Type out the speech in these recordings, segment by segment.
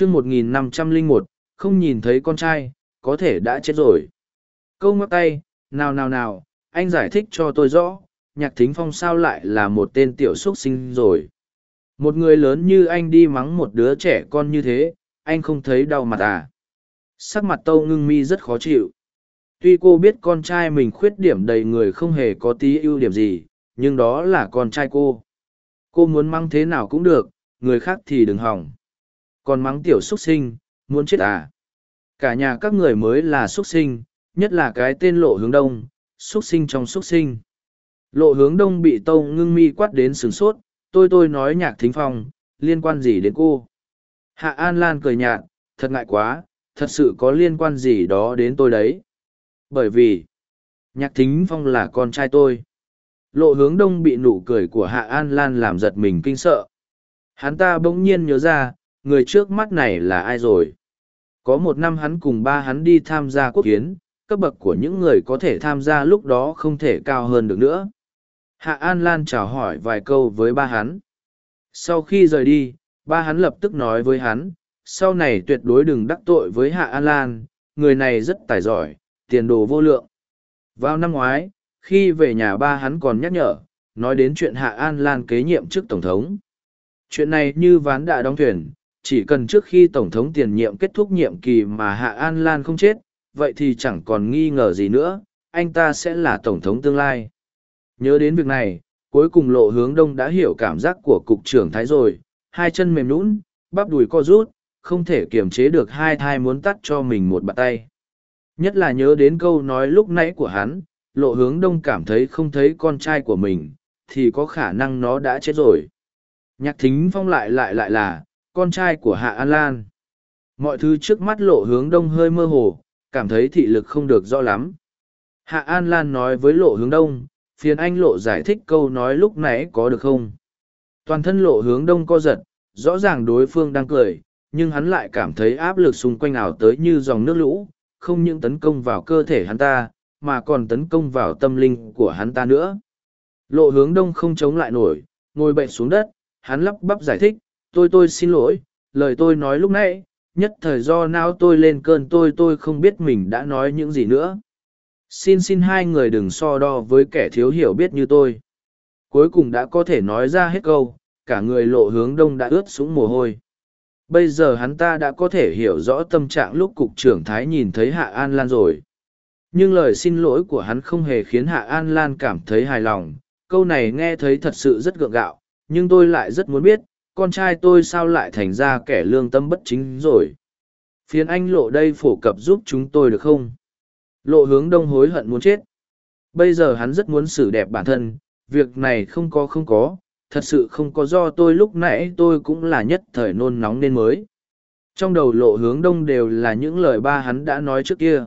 chương một nghìn năm trăm linh một, không nhìn thấy con trai, có thể đã chết rồi. Câu ngóc tay, nào nào nào, anh giải thích cho tôi rõ, nhạc thính phong sao lại là một tên tiểu x u ấ t sinh rồi? Một người lớn như anh đi mắng một đứa trẻ con như thế, anh không thấy đau mặt à? Sắc mặt tâu ngưng mi rất khó chịu. Tuy cô biết con trai mình khuyết điểm đầy người không hề có tí ưu điểm gì, nhưng đó là con trai cô. Cô muốn mắng thế nào cũng được, người khác thì đừng hỏng còn mắng tiểu xuất sinh, muốn chết à? Cả nhà các người mới là xuất sinh, nhất là cái tên lộ hướng đông, xuất sinh trong xuất sinh. Lộ hướng đông bị tâu ngưng mi quát đến sửng sốt, tôi tôi nói nhạc thính phong, liên quan gì đến cô? Hạ an lan cười nhạt, thật ngại quá, thật sự có liên quan gì đó đến tôi đấy. Bởi vì, nhạc thính phong là con trai tôi. Lộ hướng đông bị nụ cười của hạ an lan làm giật mình kinh sợ. Hắn ta bỗng nhiên nhớ ra người trước mắt này là ai rồi có một năm hắn cùng ba hắn đi tham gia quốc kiến cấp bậc của những người có thể tham gia lúc đó không thể cao hơn được nữa. Hạ An Lan chào hỏi vài câu với ba hắn. Sau khi rời đi, ba hắn lập tức nói với hắn, sau này tuyệt đối đừng đắc tội với Hạ An Lan, người này rất tài giỏi, tiền đồ vô lượng. Vào năm ngoái, khi về nhà ba hắn còn nhắc nhở, nói đến chuyện Hạ An Lan kế nhiệm chức Tổng thống. Chuyện này như ván đã đóng thuyền, chỉ cần trước khi Tổng thống tiền nhiệm kết thúc nhiệm kỳ mà Hạ An Lan không chết, vậy thì chẳng còn nghi ngờ gì nữa, anh ta sẽ là Tổng thống tương lai. Nhớ đến việc này, cuối cùng lộ hướng đông đã hiểu cảm giác của cục trưởng Thái rồi, hai chân mềm nũng, bắp đùi co rút, không thể kiềm chế được hai thai muốn tắt cho mình một bàn tay. Nhất là nhớ đến câu nói lúc nãy của hắn, lộ hướng đông cảm thấy không thấy con trai của mình, thì có khả năng nó đã chết rồi. Nhạc thính phong lại lại lại là, con trai của Hạ An Lan. Mọi thứ trước mắt lộ hướng đông hơi mơ hồ, cảm thấy thị lực không được rõ lắm. Hạ An Lan nói với lộ hướng đông, phiền anh lộ giải thích câu nói lúc nãy có được không? Toàn thân lộ hướng đông co giật, rõ ràng đối phương đang cười, nhưng hắn lại cảm thấy áp lực xung quanh ảo tới như dòng nước lũ, không những tấn công vào cơ thể hắn ta, mà còn tấn công vào tâm linh của hắn ta nữa. Lộ hướng đông không chống lại nổi, ngồi bệnh xuống đất, hắn lắp bắp giải thích, tôi tôi xin lỗi, lời tôi nói lúc nãy, nhất thời do não tôi lên cơn tôi tôi không biết mình đã nói những gì nữa. Xin xin hai người đừng so đo với kẻ thiếu hiểu biết như tôi. Cuối cùng đã có thể nói ra hết câu cả người lộ hướng đông đã ướt sũng mồ hôi. Bây giờ hắn ta đã có thể hiểu rõ tâm trạng lúc cục trưởng thái nhìn thấy hạ an lan rồi. Nhưng lời xin lỗi của hắn không hề khiến hạ an lan cảm thấy hài lòng. Câu này nghe thấy thật sự rất gượng gạo nhưng tôi lại rất muốn biết con trai tôi sao lại thành ra kẻ lương tâm bất chính rồi? Phiền anh lộ đây phổ cập giúp chúng tôi được không? Lộ hướng đông hối hận muốn chết. Bây giờ hắn rất muốn xử đẹp bản thân, việc này không có không có, thật sự không có do tôi lúc nãy tôi cũng là nhất thời nôn nóng nên mới. Trong đầu lộ hướng đông đều là những lời ba hắn đã nói trước kia.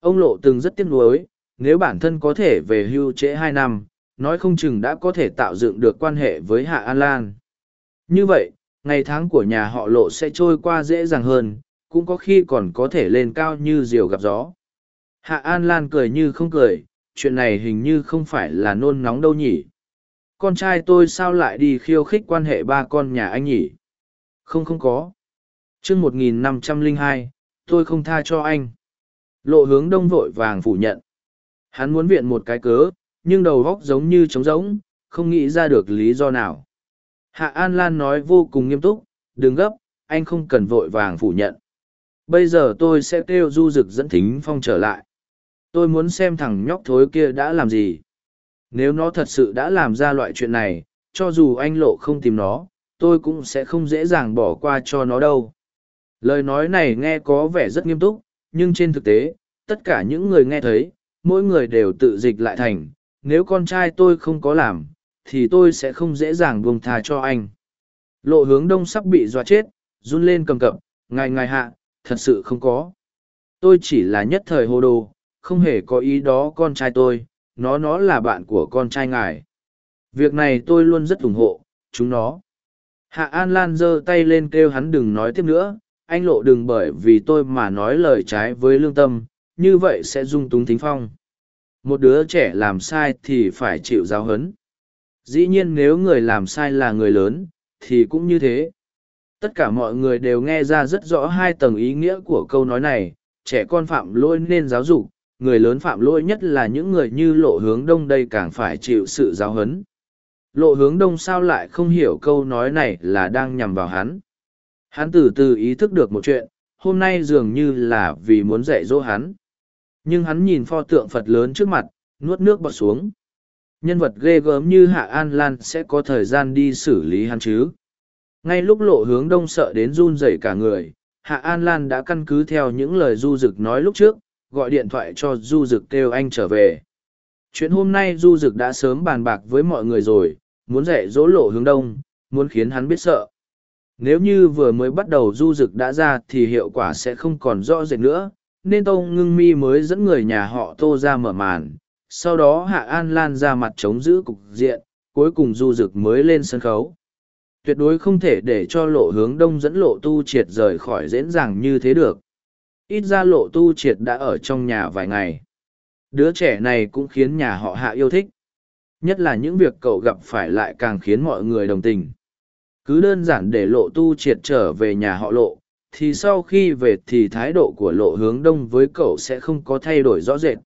Ông lộ từng rất tiếc nuối, nếu bản thân có thể về hưu trễ hai năm, nói không chừng đã có thể tạo dựng được quan hệ với hạ an lan như vậy, ngày tháng của nhà họ lộ sẽ trôi qua dễ dàng hơn, cũng có khi còn có thể lên cao như diều gặp gió. Hạ An Lan cười như không cười, chuyện này hình như không phải là nôn nóng đâu nhỉ. Con trai tôi sao lại đi khiêu khích quan hệ ba con nhà anh nhỉ? Không không có. chương một nghìn năm trăm linh hai, tôi không tha cho anh. Lộ hướng đông vội vàng phủ nhận. Hắn muốn viện một cái cớ, nhưng đầu góc giống như trống rỗng, không nghĩ ra được lý do nào. Hạ An Lan nói vô cùng nghiêm túc, đừng gấp, anh không cần vội vàng phủ nhận. Bây giờ tôi sẽ kêu du dực dẫn thính phong trở lại. Tôi muốn xem thằng nhóc thối kia đã làm gì. Nếu nó thật sự đã làm ra loại chuyện này, cho dù anh lộ không tìm nó, tôi cũng sẽ không dễ dàng bỏ qua cho nó đâu. Lời nói này nghe có vẻ rất nghiêm túc, nhưng trên thực tế, tất cả những người nghe thấy, mỗi người đều tự dịch lại thành, nếu con trai tôi không có làm, thì tôi sẽ không dễ dàng buông tha cho anh. Lộ hướng đông sắp bị dọa chết, run lên cầm cập, ngài ngài hạ, thật sự không có. Tôi chỉ là nhất thời hô đồ, không hề có ý đó con trai tôi, nó nó là bạn của con trai ngài. Việc này tôi luôn rất ủng hộ, chúng nó. Hạ an lan giơ tay lên kêu hắn đừng nói tiếp nữa, anh lộ, đừng bởi vì tôi mà nói lời trái với lương tâm, như vậy sẽ dung túng thính phong. Một đứa trẻ làm sai thì phải chịu giáo huấn. Dĩ nhiên nếu người làm sai là người lớn, thì cũng như thế. tất cả mọi người đều nghe ra rất rõ hai tầng ý nghĩa của câu nói này trẻ con phạm lỗi nên giáo dục người lớn phạm lỗi nhất là những người như lộ hướng đông đây càng phải chịu sự giáo huấn. Lộ hướng đông sao lại không hiểu câu nói này là đang nhằm vào hắn? Hắn từ từ ý thức được một chuyện hôm nay dường như là vì muốn dạy dỗ hắn. Nhưng hắn nhìn pho tượng phật lớn trước mặt nuốt nước bọt xuống nhân vật ghê gớm như hạ an lan sẽ có thời gian đi xử lý hắn chứ? Ngay lúc lộ hướng đông sợ đến run rẩy cả người, hạ an lan đã căn cứ theo những lời du rực nói lúc trước, gọi điện thoại cho du rực kêu anh trở về. Chuyện hôm nay du rực đã sớm bàn bạc với mọi người rồi, muốn dạy dỗ lộ hướng đông, muốn khiến hắn biết sợ. Nếu như vừa mới bắt đầu du rực đã ra thì hiệu quả sẽ không còn rõ rệt nữa, nên tông ngưng mi mới dẫn người nhà họ tô ra mở màn sau đó hạ an lan ra mặt chống giữ cục diện, cuối cùng du rực mới lên sân khấu. Tuyệt đối không thể để cho lộ hướng đông dẫn lộ tu triệt rời khỏi dễ dàng như thế được. Ít ra lộ tu triệt đã ở trong nhà vài ngày. Đứa trẻ này cũng khiến nhà họ hạ yêu thích. Nhất là những việc cậu gặp phải lại càng khiến mọi người đồng tình. Cứ đơn giản để lộ tu triệt trở về nhà họ lộ, thì sau khi về thì thái độ của lộ hướng đông với cậu sẽ không có thay đổi rõ rệt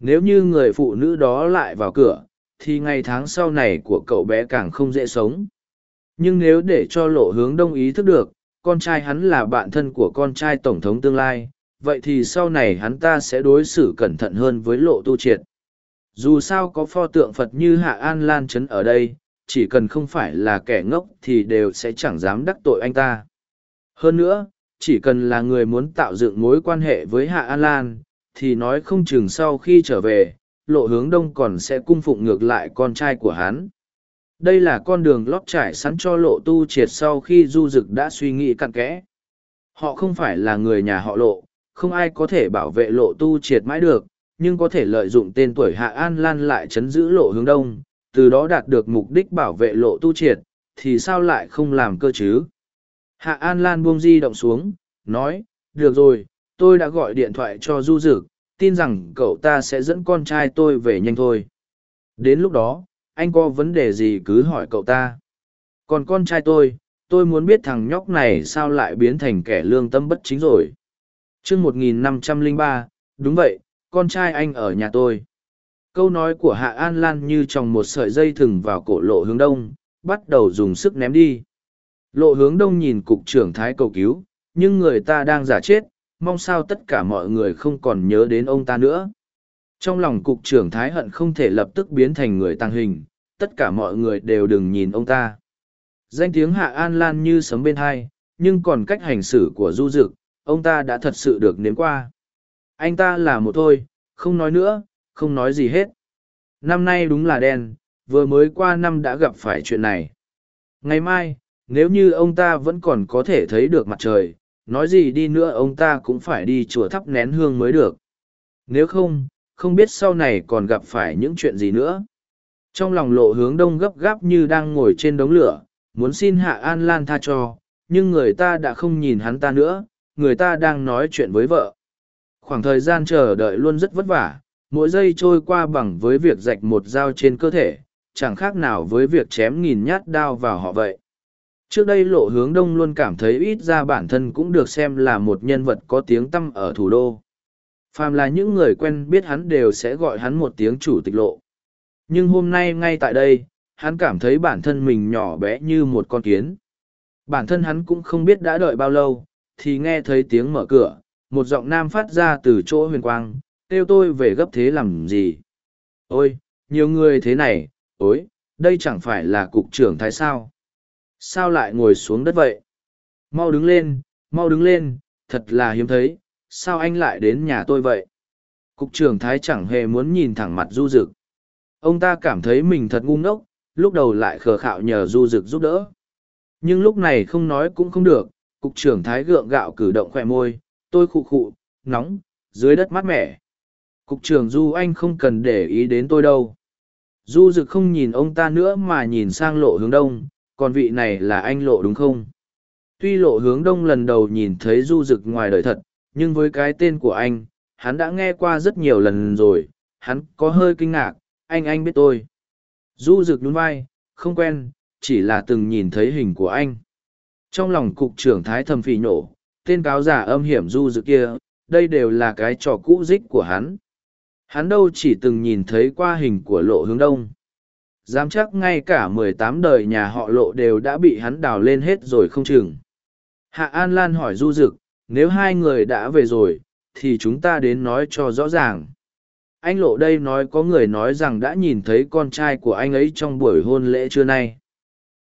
nếu như người phụ nữ đó lại vào cửa, thì ngày tháng sau này của cậu bé càng không dễ sống. Nhưng nếu để cho lộ hướng đông ý thức được, con trai hắn là bạn thân của con trai tổng thống tương lai, vậy thì sau này hắn ta sẽ đối xử cẩn thận hơn với lộ tu triệt. Dù sao có pho tượng phật như hạ an lan trấn ở đây, chỉ cần không phải là kẻ ngốc thì đều sẽ chẳng dám đắc tội anh ta. Hơn nữa, chỉ cần là người muốn tạo dựng mối quan hệ với hạ an lan thì nói không chừng sau khi trở về, lộ hướng đông còn sẽ cung phụng ngược lại con trai của hắn. Đây là con đường lót trải sẵn cho lộ tu triệt sau khi du dực đã suy nghĩ cặn kẽ. Họ không phải là người nhà họ lộ, không ai có thể bảo vệ lộ tu triệt mãi được, nhưng có thể lợi dụng tên tuổi hạ an lan lại chấn giữ lộ hướng đông, từ đó đạt được mục đích bảo vệ lộ tu triệt, thì sao lại không làm cơ chứ? Hạ an lan buông di động xuống, nói, được rồi tôi đã gọi điện thoại cho du dực, tin rằng cậu ta sẽ dẫn con trai tôi về nhanh thôi. Đến lúc đó, anh có vấn đề gì cứ hỏi cậu ta. Còn con trai tôi tôi muốn biết thằng nhóc này sao lại biến thành kẻ lương tâm bất chính rồi. Chương một nghìn năm trăm lẻ ba, đúng vậy, con trai anh ở nhà tôi. Câu nói của hạ an lan như tròng một sợi dây thừng vào cổ lộ hướng đông, bắt đầu dùng sức ném đi. Lộ hướng đông nhìn cục trưởng thái cầu cứu, nhưng người ta đang giả chết mong sao tất cả mọi người không còn nhớ đến ông ta nữa. Trong lòng cục trưởng thái hận không thể lập tức biến thành người tăng hình, tất cả mọi người đều đừng nhìn ông ta. Danh tiếng hạ an lan như sấm bên hai, nhưng còn cách hành xử của du dực, ông ta đã thật sự được nếm qua. Anh ta là một thôi, không nói nữa, không nói gì hết. Năm nay đúng là đen, vừa mới qua năm đã gặp phải chuyện này. Ngày mai, nếu như ông ta vẫn còn có thể thấy được mặt trời nói gì đi nữa ông ta cũng phải đi chùa thắp nén hương mới được. Nếu không không biết sau này còn gặp phải những chuyện gì nữa. Trong lòng lộ hướng đông gấp gáp như đang ngồi trên đống lửa, muốn xin hạ an lan tha cho, nhưng người ta đã không nhìn hắn ta nữa, người ta đang nói chuyện với vợ. Khoảng thời gian chờ đợi luôn rất vất vả, mỗi giây trôi qua bằng với việc rạch một dao trên cơ thể, chẳng khác nào với việc chém nghìn nhát đao vào họ vậy trước đây lộ hướng đông luôn cảm thấy ít ra bản thân cũng được xem là một nhân vật có tiếng tăm ở thủ đô. Phàm là những người quen biết hắn đều sẽ gọi hắn một tiếng chủ tịch lộ. Nhưng hôm nay ngay tại đây hắn cảm thấy bản thân mình nhỏ bé như một con kiến. Bản thân hắn cũng không biết đã đợi bao lâu thì nghe thấy tiếng mở cửa một giọng nam phát ra từ chỗ huyền quang kêu tôi về gấp thế làm gì? Ôi nhiều người thế này ôi, đây chẳng phải là cục trưởng thái sao? Sao lại ngồi xuống đất vậy? Mau đứng lên, mau đứng lên, thật là hiếm thấy, sao anh lại đến nhà tôi vậy? Cục trưởng thái chẳng hề muốn nhìn thẳng mặt du Dực. ông ta cảm thấy mình thật ngu ngốc, lúc đầu lại khờ khạo nhờ du Dực giúp đỡ. Nhưng lúc này không nói cũng không được, cục trưởng thái gượng gạo cử động khoe môi, tôi khụ khụ, nóng, dưới đất mát mẻ. Cục trưởng du anh không cần để ý đến tôi đâu. Du Dực không nhìn ông ta nữa mà nhìn sang lộ hướng đông còn vị này là anh lộ đúng không tuy lộ hướng đông lần đầu nhìn thấy du rực ngoài đời thật nhưng với cái tên của anh hắn đã nghe qua rất nhiều lần rồi hắn có hơi kinh ngạc anh anh biết tôi du rực nhún vai không quen chỉ là từng nhìn thấy hình của anh Trong lòng cục trưởng Thái thầm phì nhổ tên cáo giả âm hiểm du rực kia, đây đều là cái trò cũ dích của hắn. Hắn đâu chỉ từng nhìn thấy qua hình của lộ hướng đông. Dám chắc ngay cả mười tám đời nhà họ lộ đều đã bị hắn đào lên hết rồi không chừng. Hạ An Lan hỏi du dực, nếu hai người đã về rồi, thì chúng ta đến nói cho rõ ràng. Anh lộ đây nói có người nói rằng đã nhìn thấy con trai của anh ấy trong buổi hôn lễ trưa nay.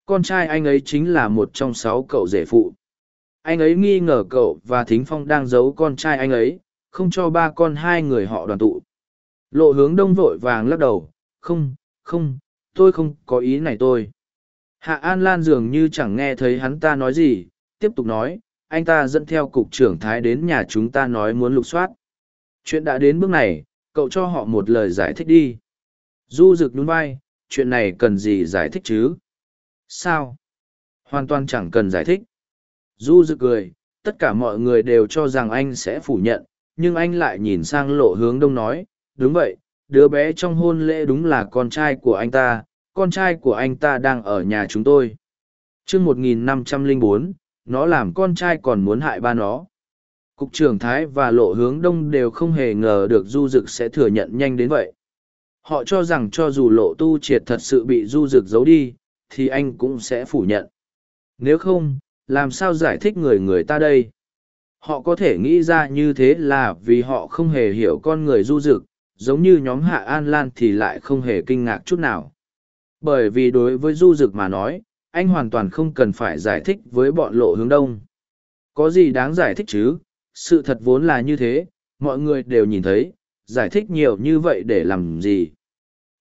Con trai anh ấy chính là một trong sáu cậu rể phụ. Anh ấy nghi ngờ cậu và Thính Phong đang giấu con trai anh ấy, không cho ba con hai người họ đoàn tụ. Lộ hướng đông vội vàng lắc đầu, không, không, tôi không có ý này tôi. Hạ An Lan dường như chẳng nghe thấy hắn ta nói gì, tiếp tục nói, anh ta dẫn theo cục trưởng Thái đến nhà chúng ta nói muốn lục soát. Chuyện đã đến bước này, cậu cho họ một lời giải thích đi. Du rực nhún vai, chuyện này cần gì giải thích chứ? Sao? Hoàn toàn chẳng cần giải thích. Du rực cười, tất cả mọi người đều cho rằng anh sẽ phủ nhận, nhưng anh lại nhìn sang lộ hướng đông nói, đúng vậy, đứa bé trong hôn lễ đúng là con trai của anh ta, con trai của anh ta đang ở nhà chúng tôi. chương 1504, nó làm con trai còn muốn hại ba nó. Cục trưởng Thái và lộ hướng đông đều không hề ngờ được du dực sẽ thừa nhận nhanh đến vậy. Họ cho rằng cho dù lộ tu triệt thật sự bị du dực giấu đi, thì anh cũng sẽ phủ nhận. Nếu không, làm sao giải thích người người ta đây? Họ có thể nghĩ ra như thế là vì họ không hề hiểu con người du dực, giống như nhóm Hạ An Lan thì lại không hề kinh ngạc chút nào. Bởi vì đối với du dực mà nói, anh hoàn toàn không cần phải giải thích với bọn lộ hướng đông. Có gì đáng giải thích chứ, sự thật vốn là như thế, mọi người đều nhìn thấy, giải thích nhiều như vậy để làm gì.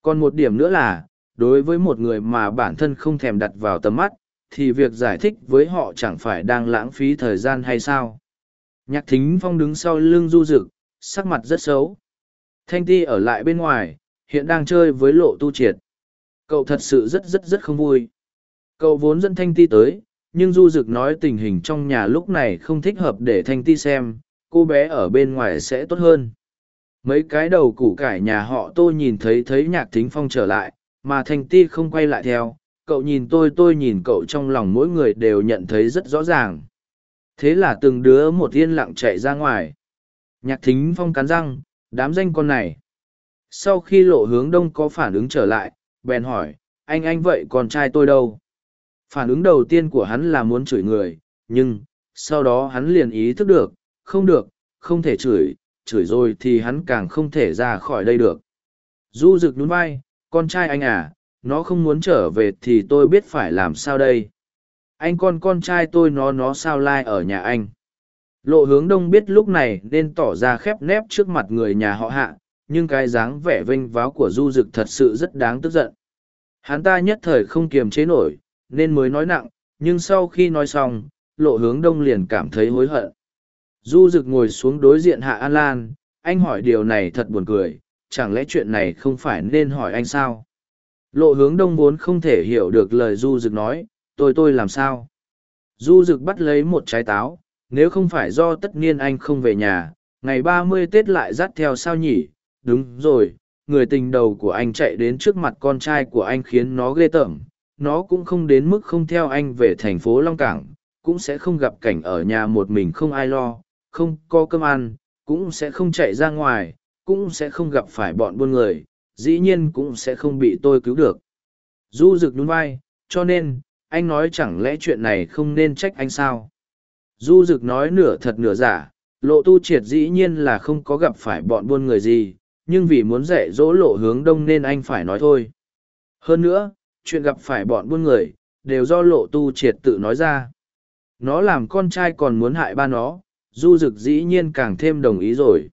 Còn một điểm nữa là, đối với một người mà bản thân không thèm đặt vào tầm mắt, thì việc giải thích với họ chẳng phải đang lãng phí thời gian hay sao. Nhạc thính phong đứng sau lưng du rực, sắc mặt rất xấu. Thanh ti ở lại bên ngoài, hiện đang chơi với lộ tu triệt. Cậu thật sự rất rất rất không vui. Cậu vốn dẫn Thanh ti tới, nhưng du Dực nói tình hình trong nhà lúc này không thích hợp để Thanh ti xem, cô bé ở bên ngoài sẽ tốt hơn. Mấy cái đầu củ cải nhà họ tôi nhìn thấy thấy nhạc thính phong trở lại, mà Thanh ti không quay lại theo, cậu nhìn tôi tôi nhìn cậu trong lòng mỗi người đều nhận thấy rất rõ ràng thế là từng đứa một yên lặng chạy ra ngoài nhạc thính phong cắn răng đám danh con này. Sau khi lộ hướng đông có phản ứng trở lại, bèn hỏi, anh anh vậy con trai tôi đâu? Phản ứng đầu tiên của hắn là muốn chửi người, nhưng sau đó hắn liền ý thức được, không được, không thể chửi chửi rồi thì hắn càng không thể ra khỏi đây được. Du rực nhún vai, con trai anh à nó không muốn trở về thì tôi biết phải làm sao đây? Anh con con trai tôi nó nó sao lai ở nhà anh? Lộ hướng đông biết lúc này nên tỏ ra khép nép trước mặt người nhà họ hạ nhưng cái dáng vẻ vênh váo của du Dực thật sự rất đáng tức giận. Hắn ta nhất thời không kiềm chế nổi nên mới nói nặng nhưng sau khi nói xong lộ hướng đông liền cảm thấy hối hận. Du Dực ngồi xuống đối diện hạ an lan anh hỏi điều này thật buồn cười chẳng lẽ chuyện này không phải nên hỏi anh sao? Lộ hướng đông vốn không thể hiểu được lời Du Dực nói, tôi tôi làm sao? Du Dực bắt lấy một trái táo, nếu không phải do tất nhiên anh không về nhà, ngày ba mươi Tết lại dắt theo sao nhỉ? Đúng rồi, người tình đầu của anh chạy đến trước mặt con trai của anh khiến nó ghê tởm. Nó cũng không đến mức không theo anh về thành phố Long Cảng, cũng sẽ không gặp cảnh ở nhà một mình không ai lo, không có cơm ăn, cũng sẽ không chạy ra ngoài, cũng sẽ không gặp phải bọn buôn người, dĩ nhiên cũng sẽ không bị tôi cứu được. Du rực nhún vai, cho nên, anh nói chẳng lẽ chuyện này không nên trách anh sao? Du rực nói nửa thật nửa giả, lộ tu triệt dĩ nhiên là không có gặp phải bọn buôn người gì, nhưng vì muốn dạy dỗ lộ hướng đông nên anh phải nói thôi. Hơn nữa, chuyện gặp phải bọn buôn người, đều do lộ tu triệt tự nói ra. Nó làm con trai còn muốn hại ba nó, du rực dĩ nhiên càng thêm đồng ý rồi.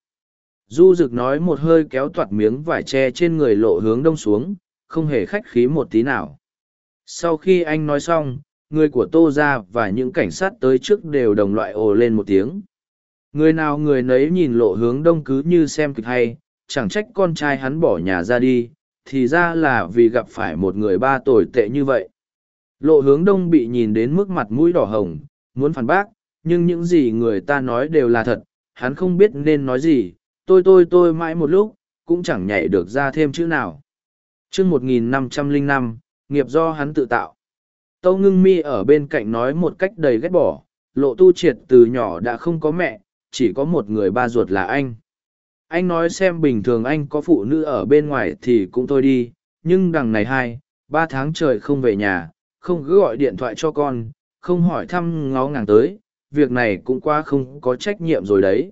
Du rực nói một hơi kéo toạt miếng vải tre trên người lộ hướng đông xuống, không hề khách khí một tí nào. Sau khi anh nói xong, người của Tô ra và những cảnh sát tới trước đều đồng loại ồ lên một tiếng. Người nào người nấy nhìn lộ hướng đông cứ như xem kịch hay, chẳng trách con trai hắn bỏ nhà ra đi, thì ra là vì gặp phải một người ba tồi tệ như vậy. Lộ hướng đông bị nhìn đến mức mặt mũi đỏ hồng, muốn phản bác, nhưng những gì người ta nói đều là thật, hắn không biết nên nói gì, tôi tôi tôi mãi một lúc, cũng chẳng nhảy được ra thêm chữ nào. chương một nghìn năm trăm linh năm nghiệp do hắn tự tạo. Tâu ngưng mi ở bên cạnh nói một cách đầy ghét bỏ, lộ tu triệt từ nhỏ đã không có mẹ, chỉ có một người ba ruột là anh. Anh nói xem bình thường anh có phụ nữ ở bên ngoài thì cũng thôi đi, nhưng đằng này hai, ba tháng trời không về nhà, không cứ gọi điện thoại cho con, không hỏi thăm ngó ngàng tới, việc này cũng qua không có trách nhiệm rồi đấy.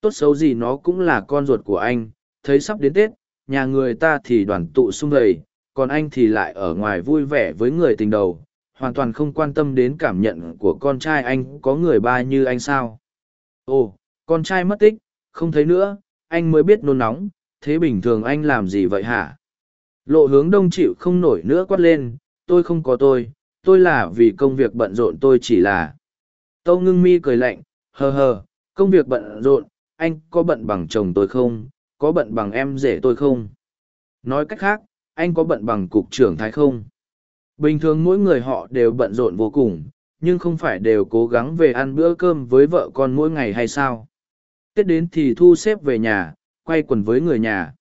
Tốt xấu gì nó cũng là con ruột của anh, thấy sắp đến Tết, nhà người ta thì đoàn tụ xung vầy, còn anh thì lại ở ngoài vui vẻ với người tình đầu, hoàn toàn không quan tâm đến cảm nhận của con trai anh có người ba như anh sao. Ồ, con trai mất tích, không thấy nữa, anh mới biết nôn nóng, thế bình thường anh làm gì vậy hả? Lộ hướng đông chịu không nổi nữa quát lên, tôi không có tôi, tôi là vì công việc bận rộn tôi chỉ là. Tâu ngưng mi cười lạnh, hờ hờ, công việc bận rộn, anh có bận bằng chồng tôi không, có bận bằng em rể tôi không? Nói cách khác, anh có bận bằng cục trưởng thái không? Bình thường mỗi người họ đều bận rộn vô cùng, nhưng không phải đều cố gắng về ăn bữa cơm với vợ con mỗi ngày hay sao? Tết đến thì thu xếp về nhà, quay quần với người nhà.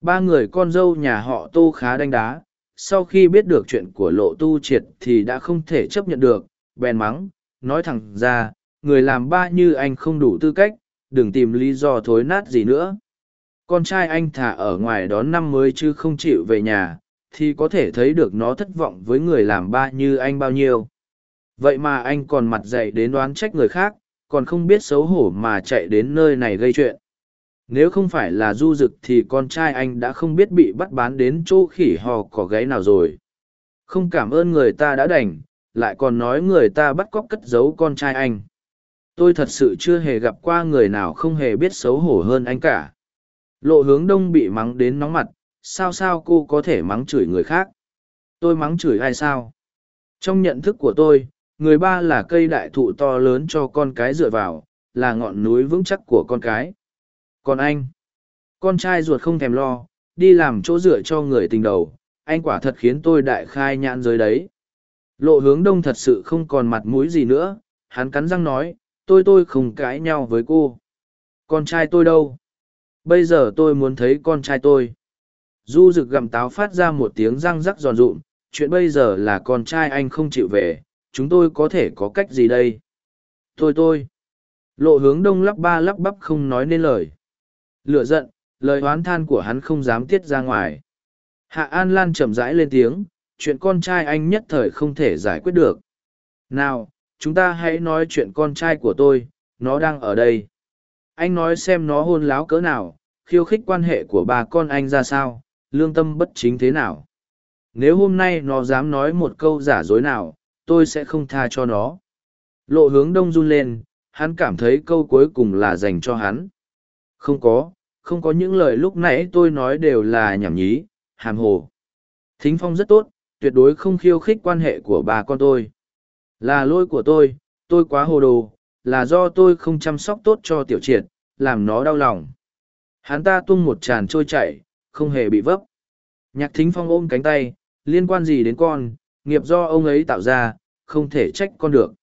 Ba người con dâu nhà họ tô khá đánh đá, sau khi biết được chuyện của lộ tu triệt thì đã không thể chấp nhận được, bèn mắng, nói thẳng ra, người làm ba như anh không đủ tư cách, đừng tìm lý do thối nát gì nữa. Con trai anh thả ở ngoài đón năm mới chứ không chịu về nhà, thì có thể thấy được nó thất vọng với người làm ba như anh bao nhiêu. Vậy mà anh còn mặt dậy đến đoán trách người khác, còn không biết xấu hổ mà chạy đến nơi này gây chuyện. Nếu không phải là du dực thì con trai anh đã không biết bị bắt bán đến chỗ khỉ hò có gáy nào rồi. Không cảm ơn người ta đã đành, lại còn nói người ta bắt cóc cất giấu con trai anh. Tôi thật sự chưa hề gặp qua người nào không hề biết xấu hổ hơn anh cả. Lộ hướng đông bị mắng đến nóng mặt, sao sao cô có thể mắng chửi người khác? Tôi mắng chửi ai sao? Trong nhận thức của tôi, người ba là cây đại thụ to lớn cho con cái dựa vào, là ngọn núi vững chắc của con cái. Còn anh, con trai ruột không thèm lo, đi làm chỗ dựa cho người tình đầu, anh quả thật khiến tôi đại khai nhãn giới đấy. Lộ hướng đông thật sự không còn mặt mũi gì nữa, hắn cắn răng nói, tôi tôi không cãi nhau với cô. Con trai tôi đâu? Bây giờ tôi muốn thấy con trai tôi. Du rực gặm táo phát ra một tiếng răng rắc giòn rụm, chuyện bây giờ là con trai anh không chịu về, chúng tôi có thể có cách gì đây? Thôi tôi. Lộ hướng đông lắp ba lắp bắp không nói nên lời. Lửa giận, lời oán than của hắn không dám tiết ra ngoài. Hạ An Lan chậm rãi lên tiếng, chuyện con trai anh nhất thời không thể giải quyết được. Nào, chúng ta hãy nói chuyện con trai của tôi, nó đang ở đây. Anh nói xem nó hôn láo cỡ nào, khiêu khích quan hệ của bà con anh ra sao, lương tâm bất chính thế nào. Nếu hôm nay nó dám nói một câu giả dối nào, tôi sẽ không tha cho nó. Lộ hướng đông run lên, hắn cảm thấy câu cuối cùng là dành cho hắn. Không có, không có những lời lúc nãy tôi nói đều là nhảm nhí, hàm hồ. Thính phong rất tốt, tuyệt đối không khiêu khích quan hệ của bà con tôi. Là lỗi của tôi, tôi quá hồ đồ, là do tôi không chăm sóc tốt cho tiểu triệt, làm nó đau lòng. Hắn ta tung một tràn trôi chảy, không hề bị vấp. Nhạc thính phong ôm cánh tay, liên quan gì đến con, nghiệp do ông ấy tạo ra, không thể trách con được.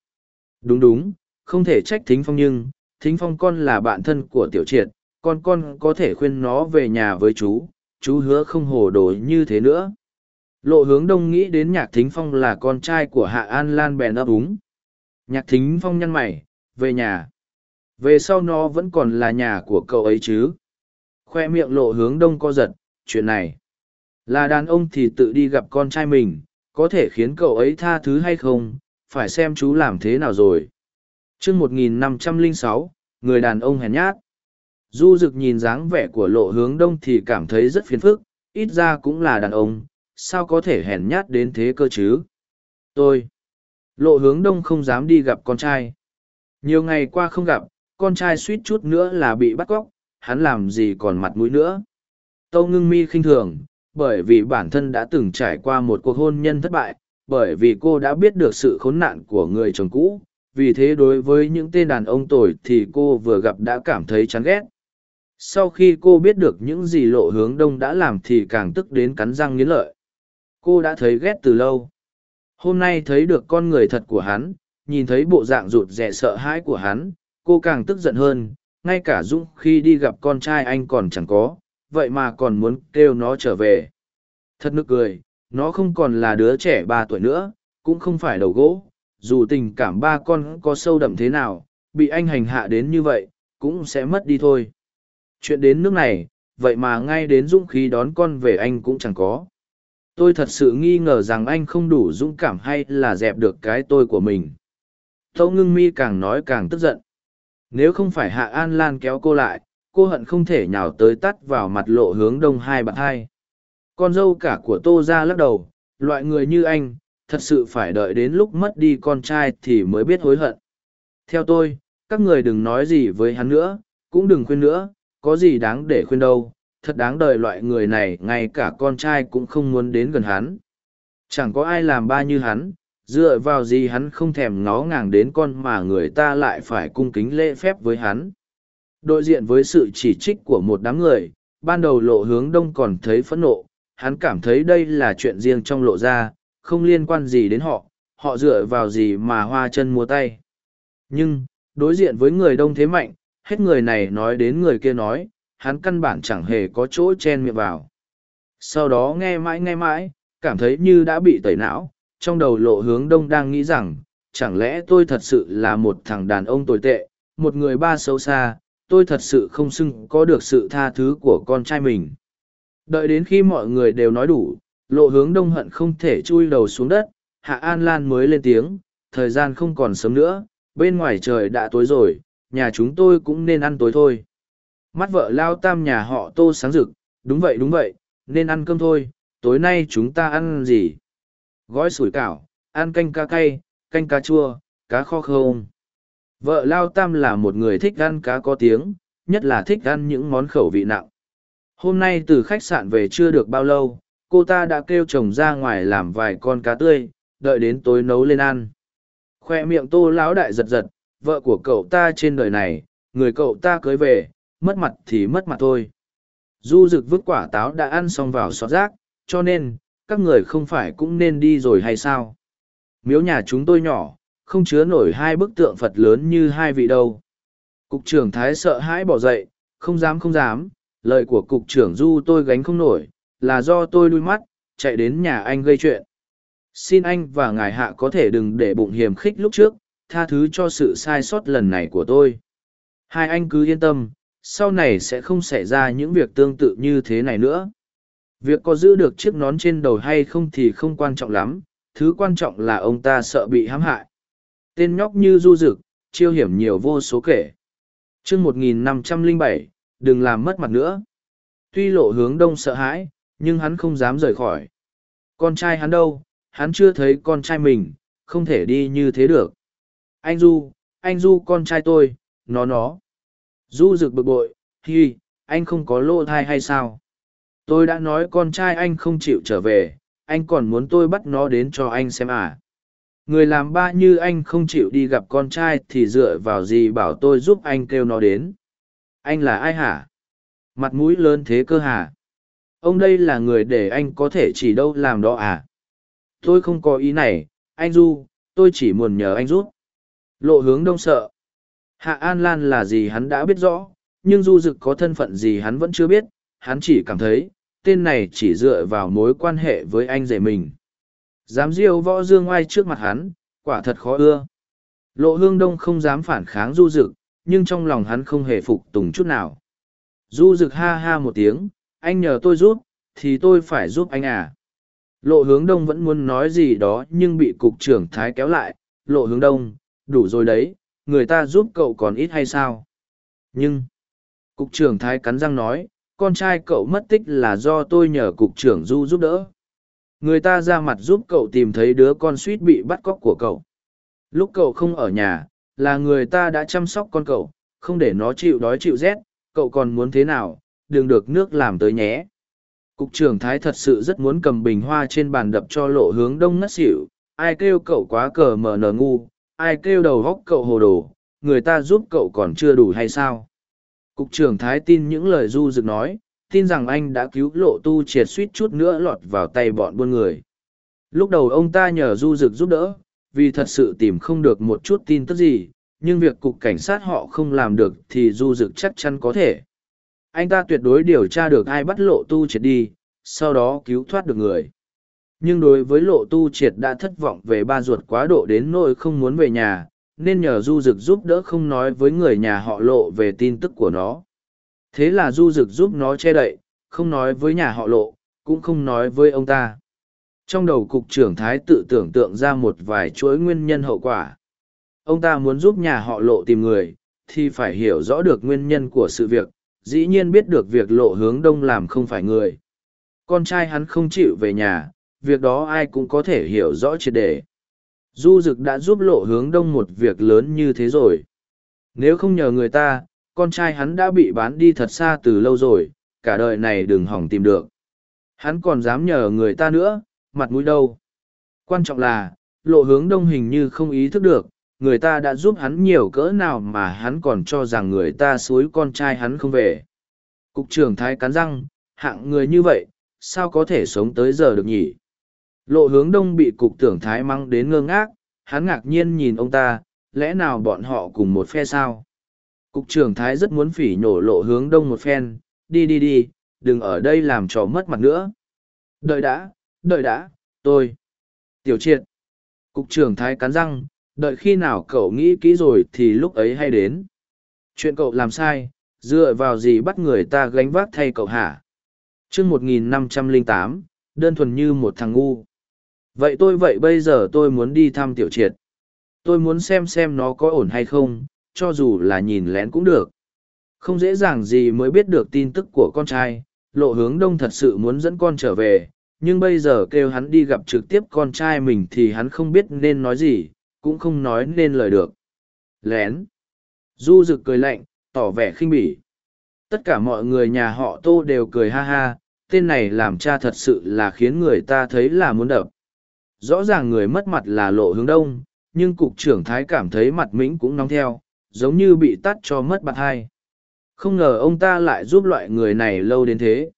Đúng đúng, không thể trách thính phong nhưng, thính phong con là bạn thân của tiểu triệt, con con có thể khuyên nó về nhà với chú, chú hứa không hồ đồ như thế nữa. Lộ hướng đông nghĩ đến nhạc thính phong là con trai của hạ an lan bèn ấp úng. Nhạc thính phong nhăn mày, về nhà. Về sau nó vẫn còn là nhà của cậu ấy chứ. Khoe miệng lộ hướng đông co giật, chuyện này. Là đàn ông thì tự đi gặp con trai mình, có thể khiến cậu ấy tha thứ hay không, phải xem chú làm thế nào rồi. chương 1506, người đàn ông hèn nhát. Du Dực nhìn dáng vẻ của lộ hướng đông thì cảm thấy rất phiền phức, ít ra cũng là đàn ông, sao có thể hèn nhát đến thế cơ chứ? Tôi. Lộ hướng đông không dám đi gặp con trai. Nhiều ngày qua không gặp, con trai suýt chút nữa là bị bắt cóc, hắn làm gì còn mặt mũi nữa. Tâu ngưng mi khinh thường, bởi vì bản thân đã từng trải qua một cuộc hôn nhân thất bại, bởi vì cô đã biết được sự khốn nạn của người chồng cũ, vì thế đối với những tên đàn ông tồi thì cô vừa gặp đã cảm thấy chán ghét. Sau khi cô biết được những gì lộ hướng đông đã làm thì càng tức đến cắn răng nghiến lợi. Cô đã thấy ghét từ lâu. Hôm nay thấy được con người thật của hắn, nhìn thấy bộ dạng rụt rè sợ hãi của hắn, cô càng tức giận hơn, ngay cả Dũng khi đi gặp con trai anh còn chẳng có, vậy mà còn muốn kêu nó trở về. Thật nực cười, nó không còn là đứa trẻ ba tuổi nữa, cũng không phải đầu gỗ, dù tình cảm ba con có sâu đậm thế nào, bị anh hành hạ đến như vậy, cũng sẽ mất đi thôi. Chuyện đến nước này, vậy mà ngay đến dũng khí đón con về anh cũng chẳng có. Tôi thật sự nghi ngờ rằng anh không đủ dũng cảm hay là dẹp được cái tôi của mình. Tâu ngưng mi càng nói càng tức giận. Nếu không phải Hạ An Lan kéo cô lại, cô hận không thể nhào tới tắt vào mặt lộ hướng đông hai bạn hai. Con dâu cả của Tô ra lắc đầu, loại người như anh, thật sự phải đợi đến lúc mất đi con trai thì mới biết hối hận. Theo tôi, các người đừng nói gì với hắn nữa, cũng đừng khuyên nữa, có gì đáng để khuyên đâu, thật đáng đợi loại người này ngay cả con trai cũng không muốn đến gần hắn. Chẳng có ai làm ba như hắn, dựa vào gì hắn không thèm ngó ngàng đến con mà người ta lại phải cung kính lễ phép với hắn. Đối diện với sự chỉ trích của một đám người, ban đầu lộ hướng đông còn thấy phẫn nộ, hắn cảm thấy đây là chuyện riêng trong lộ ra, không liên quan gì đến họ, họ dựa vào gì mà hoa chân mua tay. Nhưng, đối diện với người đông thế mạnh, hết người này nói đến người kia nói, hắn căn bản chẳng hề có chỗ chen miệng vào. Sau đó nghe mãi nghe mãi, cảm thấy như đã bị tẩy não, trong đầu lộ hướng đông đang nghĩ rằng, chẳng lẽ tôi thật sự là một thằng đàn ông tồi tệ, một người ba xấu xa, tôi thật sự không xưng có được sự tha thứ của con trai mình. Đợi đến khi mọi người đều nói đủ, lộ hướng đông hận không thể chui đầu xuống đất, Hạ An Lan mới lên tiếng, thời gian không còn sớm nữa, bên ngoài trời đã tối rồi, nhà chúng tôi cũng nên ăn tối thôi. Mắt vợ lao tam nhà họ tô sáng rực, đúng vậy đúng vậy, nên ăn cơm thôi, tối nay chúng ta ăn gì? Gói sủi cảo, ăn canh cá cay, canh cá chua, cá kho không. Vợ lao tam là một người thích ăn cá có tiếng, nhất là thích ăn những món khẩu vị nặng. Hôm nay từ khách sạn về chưa được bao lâu, cô ta đã kêu chồng ra ngoài làm vài con cá tươi, đợi đến tối nấu lên ăn. Khoe miệng tô lão đại giật giật, vợ của cậu ta trên đời này, người cậu ta cưới về, mất mặt thì mất mặt thôi. Du rực vứt quả táo đã ăn xong vào xót rác, cho nên, các người không phải cũng nên đi rồi hay sao? Miếu nhà chúng tôi nhỏ, không chứa nổi hai bức tượng Phật lớn như hai vị đâu. Cục trưởng Thái sợ hãi bỏ dậy, không dám không dám, lời của cục trưởng Du tôi gánh không nổi, là do tôi đuôi mắt, chạy đến nhà anh gây chuyện. Xin anh và ngài hạ có thể đừng để bụng hiểm khích lúc trước, tha thứ cho sự sai sót lần này của tôi. Hai anh cứ yên tâm, sau này sẽ không xảy ra những việc tương tự như thế này nữa. Việc có giữ được chiếc nón trên đầu hay không thì không quan trọng lắm, thứ quan trọng là ông ta sợ bị hãm hại. Tên nhóc như du rực, chiêu hiểm nhiều vô số kể. chương 1507, đừng làm mất mặt nữa. Tuy lộ hướng đông sợ hãi, nhưng hắn không dám rời khỏi. Con trai hắn đâu, hắn chưa thấy con trai mình, không thể đi như thế được. Anh Du, anh Du con trai tôi, nó nó. Du rực bực bội, hi, anh không có lỗ thai hay sao? Tôi đã nói con trai anh không chịu trở về, anh còn muốn tôi bắt nó đến cho anh xem à? Người làm ba như anh không chịu đi gặp con trai thì dựa vào gì bảo tôi giúp anh kêu nó đến? Anh là ai hả? Mặt mũi lớn thế cơ hả? Ông đây là người để anh có thể chỉ đâu làm đó à? Tôi không có ý này, anh Du, tôi chỉ muốn nhờ anh giúp. Lộ hướng đông sợ. Hạ An Lan là gì hắn đã biết rõ, nhưng Du Dực có thân phận gì hắn vẫn chưa biết, hắn chỉ cảm thấy, tên này chỉ dựa vào mối quan hệ với anh rể mình. Dám diêu võ dương oai trước mặt hắn, quả thật khó ưa. Lộ hương đông không dám phản kháng Du Dực, nhưng trong lòng hắn không hề phục tùng chút nào. Du Dực ha ha một tiếng, anh nhờ tôi giúp, thì tôi phải giúp anh à. Lộ hướng đông vẫn muốn nói gì đó nhưng bị cục trưởng Thái kéo lại. Lộ hướng đông, đủ rồi đấy, người ta giúp cậu còn ít hay sao? Nhưng, cục trưởng Thái cắn răng nói, con trai cậu mất tích là do tôi nhờ cục trưởng Du giúp đỡ. Người ta ra mặt giúp cậu tìm thấy đứa con suýt bị bắt cóc của cậu. Lúc cậu không ở nhà, là người ta đã chăm sóc con cậu, không để nó chịu đói chịu rét, cậu còn muốn thế nào, đừng được nước làm tới nhé. Cục trưởng Thái thật sự rất muốn cầm bình hoa trên bàn đập cho lộ hướng đông ngất xỉu, ai kêu cậu quá cờ mờ nờ ngu, ai kêu đầu góc cậu hồ đồ, người ta giúp cậu còn chưa đủ hay sao? Cục trưởng Thái tin những lời du dực nói, tin rằng anh đã cứu lộ tu triệt suýt chút nữa lọt vào tay bọn buôn người. Lúc đầu ông ta nhờ du dực giúp đỡ, vì thật sự tìm không được một chút tin tức gì, nhưng việc cục cảnh sát họ không làm được thì du dực chắc chắn có thể. Anh ta tuyệt đối điều tra được ai bắt lộ tu triệt đi, sau đó cứu thoát được người. nhưng đối với lộ tu triệt đã thất vọng về ba ruột quá độ đến nỗi không muốn về nhà nên nhờ du Dực giúp đỡ không nói với người nhà họ lộ về tin tức của nó thế là du rực giúp nó che đậy, không nói với nhà họ lộ, cũng không nói với ông ta. Trong đầu cục trưởng thái tự tưởng tượng ra một vài chuỗi nguyên nhân hậu quả. Ông ta muốn giúp nhà họ lộ tìm người, thì phải hiểu rõ được nguyên nhân của sự việc, dĩ nhiên biết được việc lộ hướng đông làm không phải người. Con trai hắn không chịu về nhà, việc đó ai cũng có thể hiểu rõ triệt đề du dực đã giúp lộ hướng đông một việc lớn như thế rồi. Nếu không nhờ người ta con trai hắn đã bị bán đi thật xa từ lâu rồi, cả đời này đừng hỏng tìm được. Hắn còn dám nhờ người ta nữa, mặt mũi đâu. Quan trọng là, lộ hướng đông hình như không ý thức được, người ta đã giúp hắn nhiều cỡ nào mà hắn còn cho rằng người ta suối con trai hắn không về. Cục trưởng thái cắn răng, hạng người như vậy, sao có thể sống tới giờ được nhỉ? Lộ hướng đông bị cục tưởng thái mang đến ngơ ngác, hắn ngạc nhiên nhìn ông ta, lẽ nào bọn họ cùng một phe sao? Cục trưởng thái rất muốn phỉ nhổ lộ hướng đông một phen, đi đi đi, đừng ở đây làm trò mất mặt nữa. Đợi đã đợi đã, tôi. Tiểu triệt. Cục trưởng thái cắn răng, đợi khi nào cậu nghĩ kỹ rồi thì lúc ấy hay đến. Chuyện cậu làm sai, dựa vào gì bắt người ta gánh vác thay cậu hả? Chương một nghìn năm trăm lẻ tám, đơn thuần như một thằng ngu. Vậy tôi, vậy bây giờ tôi muốn đi thăm tiểu triệt. Tôi muốn xem xem nó có ổn hay không cho dù là nhìn lén cũng được. Không dễ dàng gì mới biết được tin tức của con trai, lộ hướng đông thật sự muốn dẫn con trở về, nhưng bây giờ kêu hắn đi gặp trực tiếp con trai mình thì hắn không biết nên nói gì, cũng không nói nên lời được. Lén. Du rực cười lạnh, tỏ vẻ khinh bỉ. Tất cả mọi người nhà họ tô đều cười ha ha, tên này làm cha thật sự là khiến người ta thấy là muốn đập. Rõ ràng người mất mặt là lộ hướng đông, nhưng cục trưởng thái cảm thấy mặt mĩnh cũng nóng theo giống như bị tắt cho mất bạt hai. Không ngờ ông ta lại giúp loại người này lâu đến thế.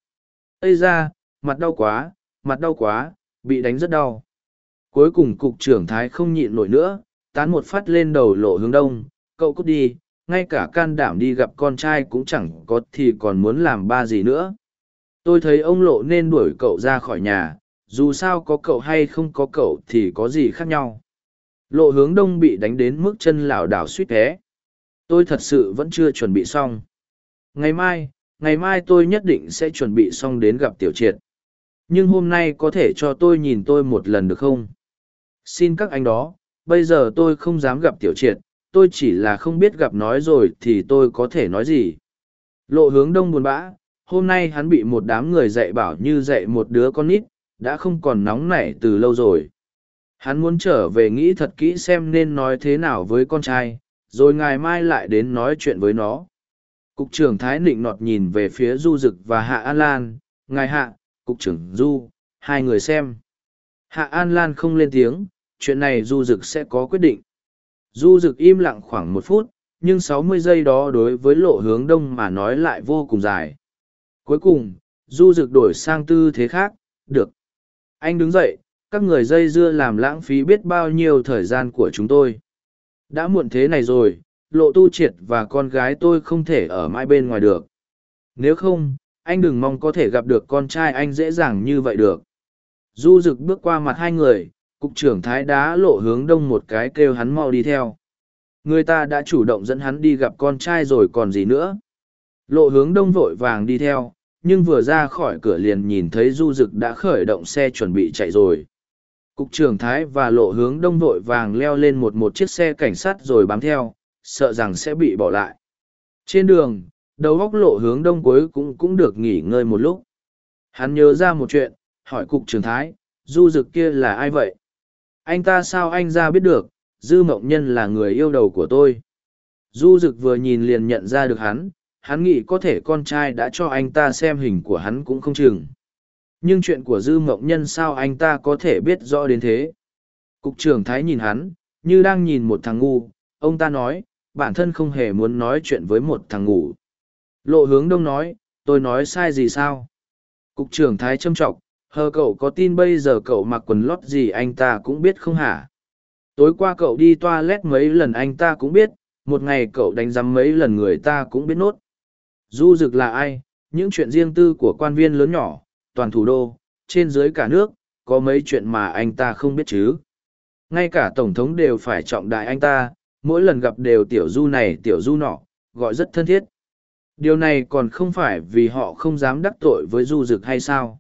Ây ra mặt đau quá, mặt đau quá, bị đánh rất đau. Cuối cùng cục trưởng thái không nhịn nổi nữa, tán một phát lên đầu lộ hướng đông. Cậu cút đi, ngay cả can đảm đi gặp con trai cũng chẳng có thì còn muốn làm ba gì nữa. Tôi thấy ông lộ nên đuổi cậu ra khỏi nhà, dù sao có cậu hay không có cậu thì có gì khác nhau. Lộ hướng đông bị đánh đến mức chân lảo đảo suýt té tôi thật sự vẫn chưa chuẩn bị xong. Ngày mai ngày mai tôi nhất định sẽ chuẩn bị xong đến gặp tiểu triệt. Nhưng hôm nay có thể cho tôi nhìn tôi một lần được không? Xin các anh đó, bây giờ tôi không dám gặp tiểu triệt, tôi chỉ là không biết gặp nói rồi thì tôi có thể nói gì. Lộ hướng đông buồn bã, hôm nay hắn bị một đám người dạy bảo như dạy một đứa con nít, đã không còn nóng nảy từ lâu rồi. Hắn muốn trở về nghĩ thật kỹ xem nên nói thế nào với con trai rồi ngày mai lại đến nói chuyện với nó. Cục trưởng thái nịnh nọt nhìn về phía du Dực và hạ an lan. Ngài hạ, cục trưởng du, hai người xem. Hạ an lan không lên tiếng, chuyện này du Dực sẽ có quyết định. Du Dực im lặng khoảng một phút, nhưng sáu mươi giây đó đối với lộ hướng đông mà nói lại vô cùng dài. Cuối cùng, du Dực đổi sang tư thế khác, được. Anh đứng dậy, các người dây dưa làm lãng phí biết bao nhiêu thời gian của chúng tôi đã muộn thế này rồi, lộ tu triệt và con gái tôi không thể ở mãi bên ngoài được. Nếu không, anh đừng mong có thể gặp được con trai anh dễ dàng như vậy được. Du rực bước qua mặt hai người, cục trưởng thái đá lộ hướng đông một cái kêu hắn mau đi theo. Người ta đã chủ động dẫn hắn đi gặp con trai rồi còn gì nữa. Lộ hướng đông vội vàng đi theo, nhưng vừa ra khỏi cửa liền nhìn thấy du rực đã khởi động xe chuẩn bị chạy rồi cục trưởng thái và lộ hướng đông vội vàng leo lên một một chiếc xe cảnh sát rồi bám theo, sợ rằng sẽ bị bỏ lại. Trên đường, đầu góc lộ hướng đông cuối cũng cũng được nghỉ ngơi một lúc. Hắn nhớ ra một chuyện, hỏi cục trưởng thái, du rực kia là ai vậy? Anh ta sao anh ra biết được, dư mộng nhân là người yêu đầu của tôi? Du rực vừa nhìn liền nhận ra được hắn hắn nghĩ có thể con trai đã cho anh ta xem hình của hắn cũng không chừng. Nhưng chuyện của Dư Mộng Nhân sao anh ta có thể biết rõ đến thế? Cục trưởng Thái nhìn hắn, như đang nhìn một thằng ngu, ông ta nói, bản thân không hề muốn nói chuyện với một thằng ngủ. Lộ hướng đông nói, tôi nói sai gì sao? Cục trưởng Thái châm trọng, hờ cậu có tin bây giờ cậu mặc quần lót gì anh ta cũng biết không hả? Tối qua cậu đi toilet mấy lần anh ta cũng biết, một ngày cậu đánh rắm mấy lần người ta cũng biết nốt. Du Dực là ai? Những chuyện riêng tư của quan viên lớn nhỏ, toàn thủ đô, trên dưới cả nước, có mấy chuyện mà anh ta không biết chứ. Ngay cả Tổng thống đều phải trọng đại anh ta, mỗi lần gặp đều tiểu du này tiểu du nọ, gọi rất thân thiết. Điều này còn không phải vì họ không dám đắc tội với du dực hay sao?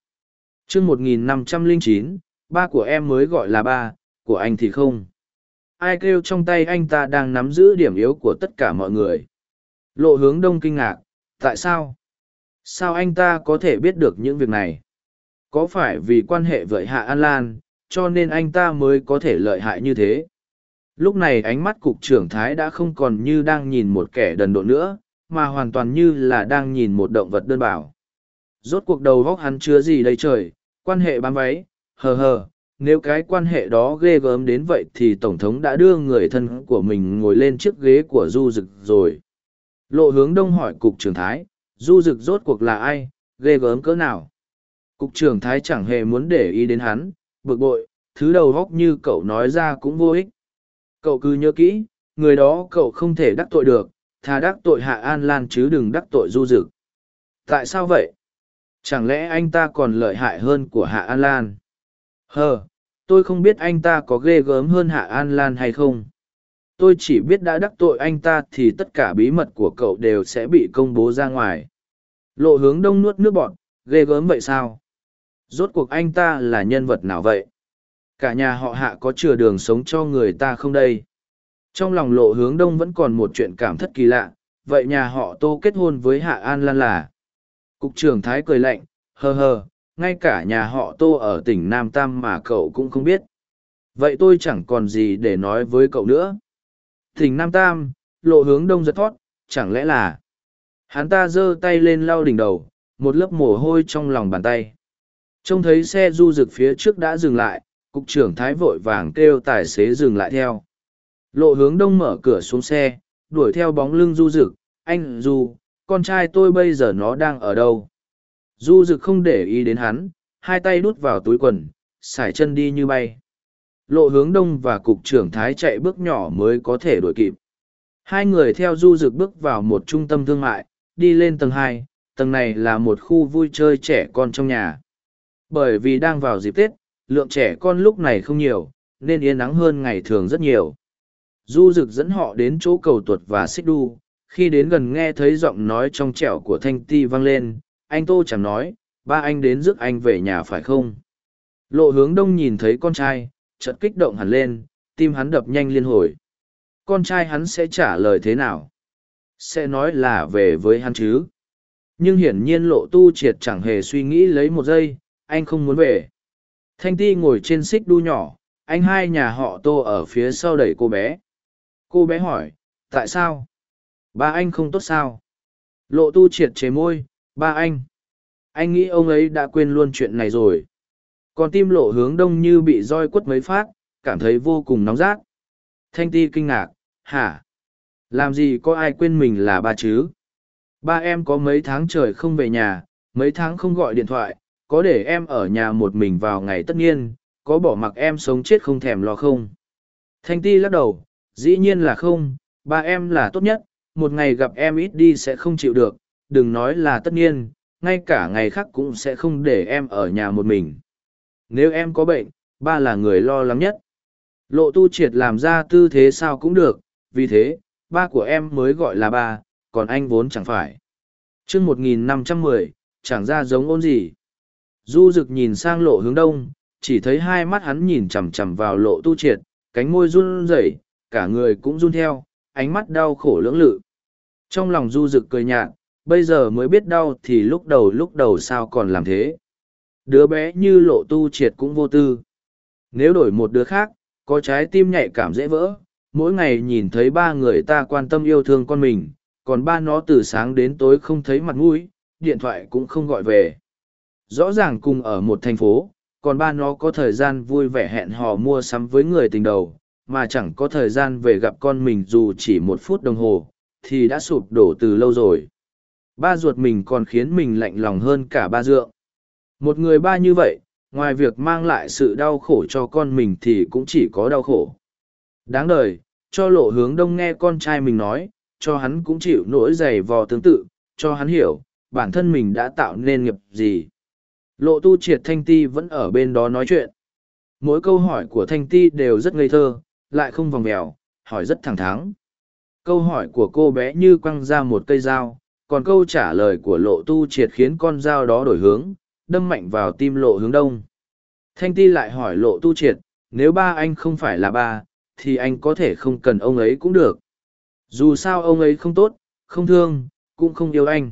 chương 1509, ba của em mới gọi là ba, của anh thì không. Ai kêu trong tay anh ta đang nắm giữ điểm yếu của tất cả mọi người. Lộ hướng đông kinh ngạc, tại sao? Sao anh ta có thể biết được những việc này? Có phải vì quan hệ với Hạ An Lan, cho nên anh ta mới có thể lợi hại như thế? Lúc này ánh mắt cục trưởng Thái đã không còn như đang nhìn một kẻ đần độn nữa, mà hoàn toàn như là đang nhìn một động vật đơn bảo. Rốt cuộc đầu vóc hắn chứa gì đây trời, quan hệ bám váy, hờ hờ, nếu cái quan hệ đó ghê gớm đến vậy thì Tổng thống đã đưa người thân của mình ngồi lên chiếc ghế của Du Dực rồi. Lộ hướng đông hỏi Cục trưởng Thái, Du Dực rốt cuộc là ai, ghê gớm cỡ nào? Cục trưởng Thái chẳng hề muốn để ý đến hắn, bực bội, thứ đầu góc như cậu nói ra cũng vô ích. Cậu cứ nhớ kỹ, người đó cậu không thể đắc tội được, thà đắc tội Hạ An Lan chứ đừng đắc tội Du Dực. Tại sao vậy? Chẳng lẽ anh ta còn lợi hại hơn của Hạ An Lan? Hờ, tôi không biết anh ta có ghê gớm hơn Hạ An Lan hay không. Tôi chỉ biết đã đắc tội anh ta thì tất cả bí mật của cậu đều sẽ bị công bố ra ngoài. Lộ hướng đông nuốt nước bọn, ghê gớm vậy sao? Rốt cuộc anh ta là nhân vật nào vậy? Cả nhà họ hạ có chừa đường sống cho người ta không đây? Trong lòng lộ hướng đông vẫn còn một chuyện cảm thất kỳ lạ, vậy nhà họ tô kết hôn với hạ an lan là? Cục trưởng Thái cười lạnh, hờ hờ, ngay cả nhà họ tô ở tỉnh Nam Tam mà cậu cũng không biết. Vậy tôi chẳng còn gì để nói với cậu nữa. Thỉnh Nam Tam, lộ hướng đông giật thoát, chẳng lẽ là... Hắn ta giơ tay lên lau đỉnh đầu, một lớp mồ hôi trong lòng bàn tay. Trông thấy xe du rực phía trước đã dừng lại, cục trưởng Thái vội vàng kêu tài xế dừng lại theo. Lộ hướng đông mở cửa xuống xe, đuổi theo bóng lưng du rực, anh du, con trai tôi bây giờ nó đang ở đâu? Du rực không để ý đến hắn, hai tay đút vào túi quần, xải chân đi như bay. Lộ hướng đông và cục trưởng Thái chạy bước nhỏ mới có thể đuổi kịp. Hai người theo du rực bước vào một trung tâm thương mại, đi lên tầng hai. tầng này là một khu vui chơi trẻ con trong nhà. Bởi vì đang vào dịp Tết, lượng trẻ con lúc này không nhiều, nên yên nắng hơn ngày thường rất nhiều. Du rực dẫn họ đến chỗ cầu tuột và xích đu, khi đến gần nghe thấy giọng nói trong trẻo của thanh ti vang lên anh tô chẳng nói ba anh đến rước anh về nhà phải không lộ hướng đông nhìn thấy con trai chợt kích động hẳn lên tim hắn đập nhanh liên hồi con trai hắn sẽ trả lời thế nào sẽ nói là về với hắn chứ nhưng hiển nhiên lộ tu triệt chẳng hề suy nghĩ lấy một giây anh không muốn về thanh ti ngồi trên xích đu nhỏ anh hai nhà họ tô ở phía sau đẩy cô bé cô bé hỏi tại sao Ba anh không tốt sao? Lộ tu triệt chế môi, ba anh. Anh nghĩ ông ấy đã quên luôn chuyện này rồi. Còn tim lộ hướng đông như bị roi quất mấy phát, cảm thấy vô cùng nóng rát. Thanh ti kinh ngạc, hả? Làm gì có ai quên mình là ba chứ? Ba em có mấy tháng trời không về nhà, mấy tháng không gọi điện thoại, có để em ở nhà một mình vào ngày tất nhiên, có bỏ mặc em sống chết không thèm lo không? Thanh ti lắc đầu, dĩ nhiên là không, ba em là tốt nhất, một ngày gặp em ít đi sẽ không chịu được, đừng nói là tất nhiên, ngay cả ngày khác cũng sẽ không để em ở nhà một mình. Nếu em có bệnh, ba là người lo lắng nhất. Lộ tu triệt làm ra tư thế sao cũng được, vì thế, ba của em mới gọi là ba, còn anh vốn chẳng phải. chương 1510, chẳng ra giống ôn gì. Du rực nhìn sang lộ hướng đông, chỉ thấy hai mắt hắn nhìn chằm chằm vào lộ tu triệt, cánh môi run rẩy, cả người cũng run theo, ánh mắt đau khổ lưỡng lự. Trong lòng du rực cười nhạt, bây giờ mới biết đau thì lúc đầu lúc đầu sao còn làm thế. Đứa bé như lộ tu triệt cũng vô tư. Nếu đổi một đứa khác, có trái tim nhạy cảm dễ vỡ, mỗi ngày nhìn thấy ba người ta quan tâm yêu thương con mình, còn ba nó từ sáng đến tối không thấy mặt mũi, điện thoại cũng không gọi về. Rõ ràng cùng ở một thành phố, còn ba nó có thời gian vui vẻ hẹn hò mua sắm với người tình đầu, mà chẳng có thời gian về gặp con mình dù chỉ một phút đồng hồ, thì đã sụp đổ từ lâu rồi. Ba ruột mình còn khiến mình lạnh lòng hơn cả ba dượng. Một người ba như vậy, ngoài việc mang lại sự đau khổ cho con mình thì cũng chỉ có đau khổ. Đáng đời, cho lộ hướng đông nghe con trai mình nói, cho hắn cũng chịu nỗi dày vò tương tự, cho hắn hiểu, bản thân mình đã tạo nên nghiệp gì. Lộ tu triệt thanh ti vẫn ở bên đó nói chuyện. Mỗi câu hỏi của thanh ti đều rất ngây thơ, lại không vòng mèo, hỏi rất thẳng thắn. Câu hỏi của cô bé như quăng ra một cây dao, còn câu trả lời của lộ tu triệt khiến con dao đó đổi hướng, đâm mạnh vào tim lộ hướng đông. Thanh ti lại hỏi lộ tu triệt, nếu ba anh không phải là ba, thì anh có thể không cần ông ấy cũng được. Dù sao ông ấy không tốt, không thương, cũng không yêu anh.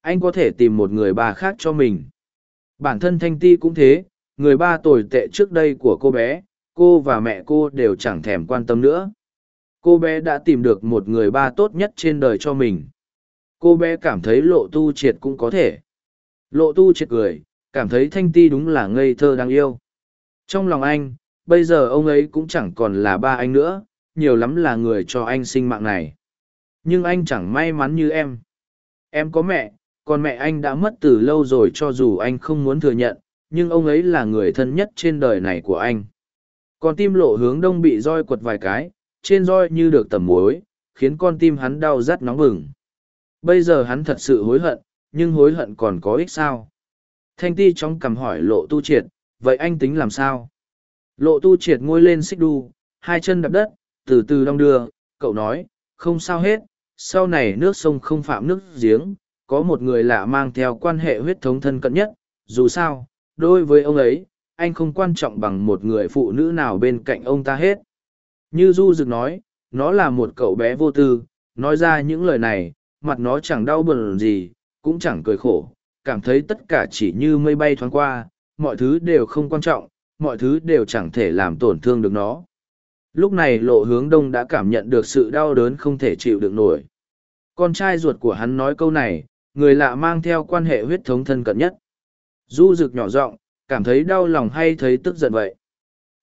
Anh có thể tìm một người bà khác cho mình. Bản thân Thanh Ti cũng thế, người ba tồi tệ trước đây của cô bé, cô và mẹ cô đều chẳng thèm quan tâm nữa. Cô bé đã tìm được một người ba tốt nhất trên đời cho mình. Cô bé cảm thấy lộ tu triệt cũng có thể. Lộ tu triệt cười, cảm thấy Thanh Ti đúng là ngây thơ đáng yêu. Trong lòng anh, bây giờ ông ấy cũng chẳng còn là ba anh nữa, nhiều lắm là người cho anh sinh mạng này. Nhưng anh chẳng may mắn như em. Em có mẹ, còn mẹ anh đã mất từ lâu rồi cho dù anh không muốn thừa nhận, nhưng ông ấy là người thân nhất trên đời này của anh. Còn tim lộ hướng đông bị roi quật vài cái, trên roi như được tầm muối, khiến con tim hắn đau rát nóng bừng. Bây giờ hắn thật sự hối hận, nhưng hối hận còn có ích sao? Thanh ti trong cầm hỏi lộ tu triệt, vậy anh tính làm sao? Lộ tu triệt ngồi lên xích đu, hai chân đập đất, từ từ đong đưa, cậu nói, không sao hết, sau này nước sông không phạm nước giếng, có một người lạ mang theo quan hệ huyết thống thân cận nhất, dù sao, đối với ông ấy, anh không quan trọng bằng một người phụ nữ nào bên cạnh ông ta hết. Như Du Dực nói, nó là một cậu bé vô tư, nói ra những lời này, mặt nó chẳng đau buồn gì, cũng chẳng cười khổ, cảm thấy tất cả chỉ như mây bay thoáng qua, mọi thứ đều không quan trọng, mọi thứ đều chẳng thể làm tổn thương được nó. Lúc này lộ hướng đông đã cảm nhận được sự đau đớn không thể chịu được nổi. Con trai ruột của hắn nói câu này, người lạ mang theo quan hệ huyết thống thân cận nhất. Du rực nhỏ giọng cảm thấy đau lòng hay thấy tức giận vậy.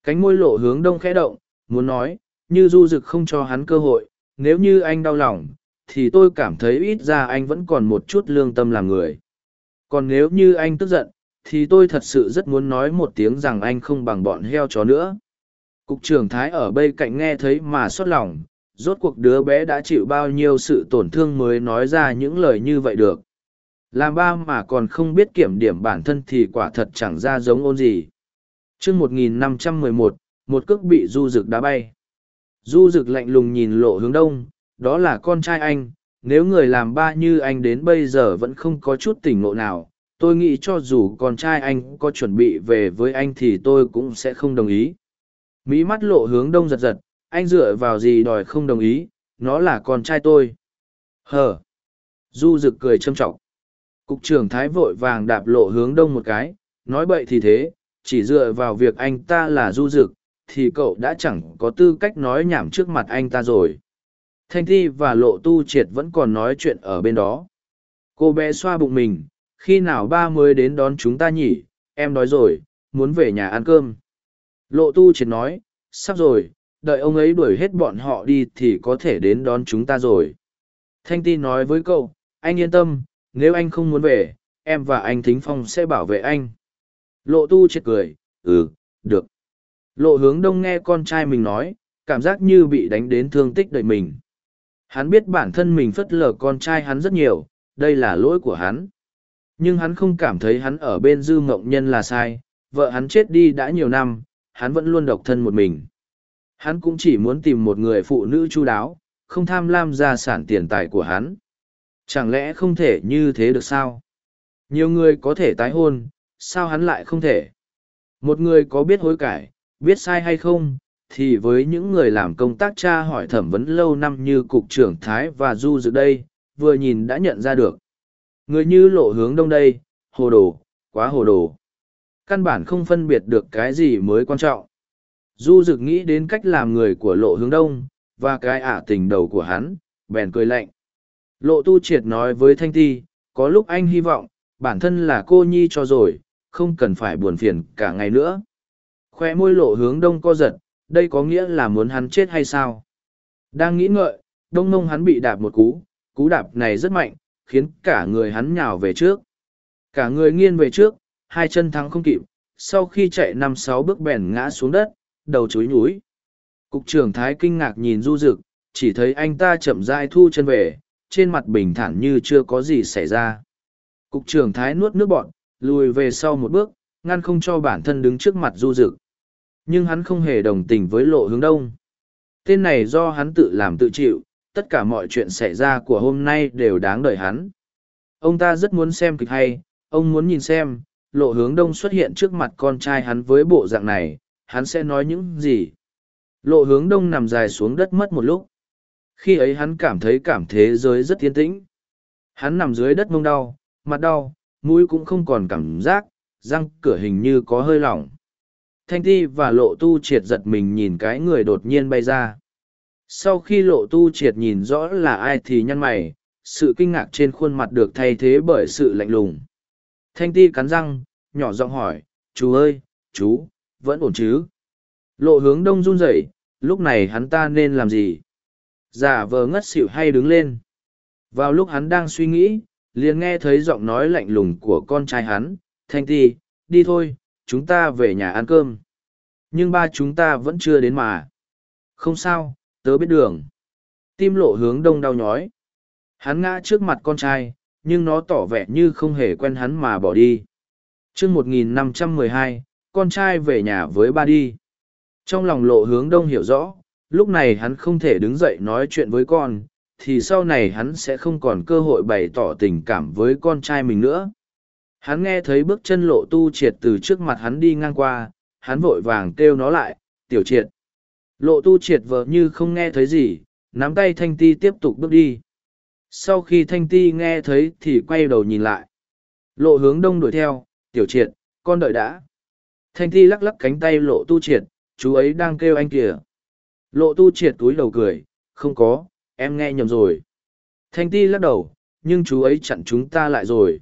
Cánh môi lộ hướng đông khẽ động, muốn nói, như du rực không cho hắn cơ hội, nếu như anh đau lòng, thì tôi cảm thấy ít ra anh vẫn còn một chút lương tâm làm người. Còn nếu như anh tức giận, thì tôi thật sự rất muốn nói một tiếng rằng anh không bằng bọn heo chó nữa. Cục trưởng Thái ở bên cạnh nghe thấy mà xót lòng, rốt cuộc đứa bé đã chịu bao nhiêu sự tổn thương mới nói ra những lời như vậy được. Làm ba mà còn không biết kiểm điểm bản thân thì quả thật chẳng ra giống ôn gì. chương 1511, một cước bị du rực đá bay. Du rực lạnh lùng nhìn lộ hướng đông, đó là con trai anh, nếu người làm ba như anh đến bây giờ vẫn không có chút tỉnh ngộ nào, tôi nghĩ cho dù con trai anh có chuẩn bị về với anh thì tôi cũng sẽ không đồng ý. Mỹ mắt lộ hướng đông giật giật, anh dựa vào gì đòi không đồng ý, nó là con trai tôi. Hờ! Du rực cười châm trọng. Cục trưởng Thái vội vàng đạp lộ hướng đông một cái, nói bậy thì thế, chỉ dựa vào việc anh ta là du dực, thì cậu đã chẳng có tư cách nói nhảm trước mặt anh ta rồi. Thanh Thi và lộ tu triệt vẫn còn nói chuyện ở bên đó. Cô bé xoa bụng mình, khi nào ba mới đến đón chúng ta nhỉ, em nói rồi, muốn về nhà ăn cơm. Lộ tu triệt nói, sắp rồi, đợi ông ấy đuổi hết bọn họ đi thì có thể đến đón chúng ta rồi. Thanh Ti nói với cậu, anh yên tâm, nếu anh không muốn về, em và anh Thính Phong sẽ bảo vệ anh. Lộ tu Triệt cười, ừ, được. Lộ hướng đông nghe con trai mình nói, cảm giác như bị đánh đến thương tích đời mình. Hắn biết bản thân mình phất lờ con trai hắn rất nhiều, đây là lỗi của hắn. Nhưng hắn không cảm thấy hắn ở bên dư mộng nhân là sai, vợ hắn chết đi đã nhiều năm, hắn vẫn luôn độc thân một mình. Hắn cũng chỉ muốn tìm một người phụ nữ chu đáo, không tham lam gia sản tiền tài của hắn. Chẳng lẽ không thể như thế được sao? Nhiều người có thể tái hôn, sao hắn lại không thể? Một người có biết hối cải, biết sai hay không, thì với những người làm công tác tra hỏi thẩm vấn lâu năm như Cục trưởng Thái và Du dự đây, vừa nhìn đã nhận ra được. Người như lộ hướng đông đây, hồ đồ, quá hồ đồ. Căn bản không phân biệt được cái gì mới quan trọng. Du dực nghĩ đến cách làm người của lộ hướng đông, và cái ả tình đầu của hắn, bèn cười lạnh. Lộ tu triệt nói với Thanh Ti, có lúc anh hy vọng, bản thân là cô nhi cho rồi, không cần phải buồn phiền cả ngày nữa. Khoe môi lộ hướng đông co giật, đây có nghĩa là muốn hắn chết hay sao? Đang nghĩ ngợi, đông nông hắn bị đạp một cú, cú đạp này rất mạnh, khiến cả người hắn nhào về trước. Cả người nghiêng về trước, hai chân thắng không kịp, sau khi chạy năm sáu bước bèn ngã xuống đất, đầu chúi nhúi. Cục trưởng Thái kinh ngạc nhìn Du Dực, chỉ thấy anh ta chậm rãi thu chân về, trên mặt bình thản như chưa có gì xảy ra. Cục trưởng Thái nuốt nước bọn, lùi về sau một bước, ngăn không cho bản thân đứng trước mặt du dực. Nhưng hắn không hề đồng tình với lộ hướng đông. Tên này do hắn tự làm tự chịu, tất cả mọi chuyện xảy ra của hôm nay đều đáng đợi hắn. Ông ta rất muốn xem kịch hay, ông muốn nhìn xem, lộ hướng đông xuất hiện trước mặt con trai hắn với bộ dạng này, hắn sẽ nói những gì. Lộ hướng đông nằm dài xuống đất mất một lúc. Khi ấy hắn cảm thấy cảm thế giới rất yên tĩnh. Hắn nằm dưới đất mông đau, mặt đau, mũi cũng không còn cảm giác, răng cửa hình như có hơi lỏng. Thanh ti và lộ tu triệt giật mình nhìn cái người đột nhiên bay ra. Sau khi lộ tu triệt nhìn rõ là ai thì nhăn mày, sự kinh ngạc trên khuôn mặt được thay thế bởi sự lạnh lùng. Thanh ti cắn răng, nhỏ giọng hỏi, chú ơi, chú, vẫn ổn chứ? Lộ hướng đông run rẩy, lúc này hắn ta nên làm gì? Giả vờ ngất xỉu hay đứng lên. Vào lúc hắn đang suy nghĩ, liền nghe thấy giọng nói lạnh lùng của con trai hắn, Thanh ti, đi thôi, chúng ta về nhà ăn cơm. Nhưng ba chúng ta vẫn chưa đến mà. Không sao, tớ biết đường. Tim lộ hướng đông đau nhói. Hắn ngã trước mặt con trai, nhưng nó tỏ vẻ như không hề quen hắn mà bỏ đi. chương 1512, con trai về nhà với ba đi. Trong lòng lộ hướng đông hiểu rõ, lúc này hắn không thể đứng dậy nói chuyện với con, thì sau này hắn sẽ không còn cơ hội bày tỏ tình cảm với con trai mình nữa. Hắn nghe thấy bước chân lộ tu triệt từ trước mặt hắn đi ngang qua, hắn vội vàng kêu nó lại, tiểu triệt. Lộ tu triệt vờ như không nghe thấy gì, nắm tay thanh ti tiếp tục bước đi. Sau khi thanh ti nghe thấy thì quay đầu nhìn lại. Lộ hướng đông đuổi theo, tiểu triệt, con đợi đã. Thanh ti lắc lắc cánh tay lộ tu triệt, chú ấy đang kêu anh kìa. Lộ tu triệt túi đầu cười, không có, em nghe nhầm rồi. Thanh ti lắc đầu, nhưng chú ấy chặn chúng ta lại rồi.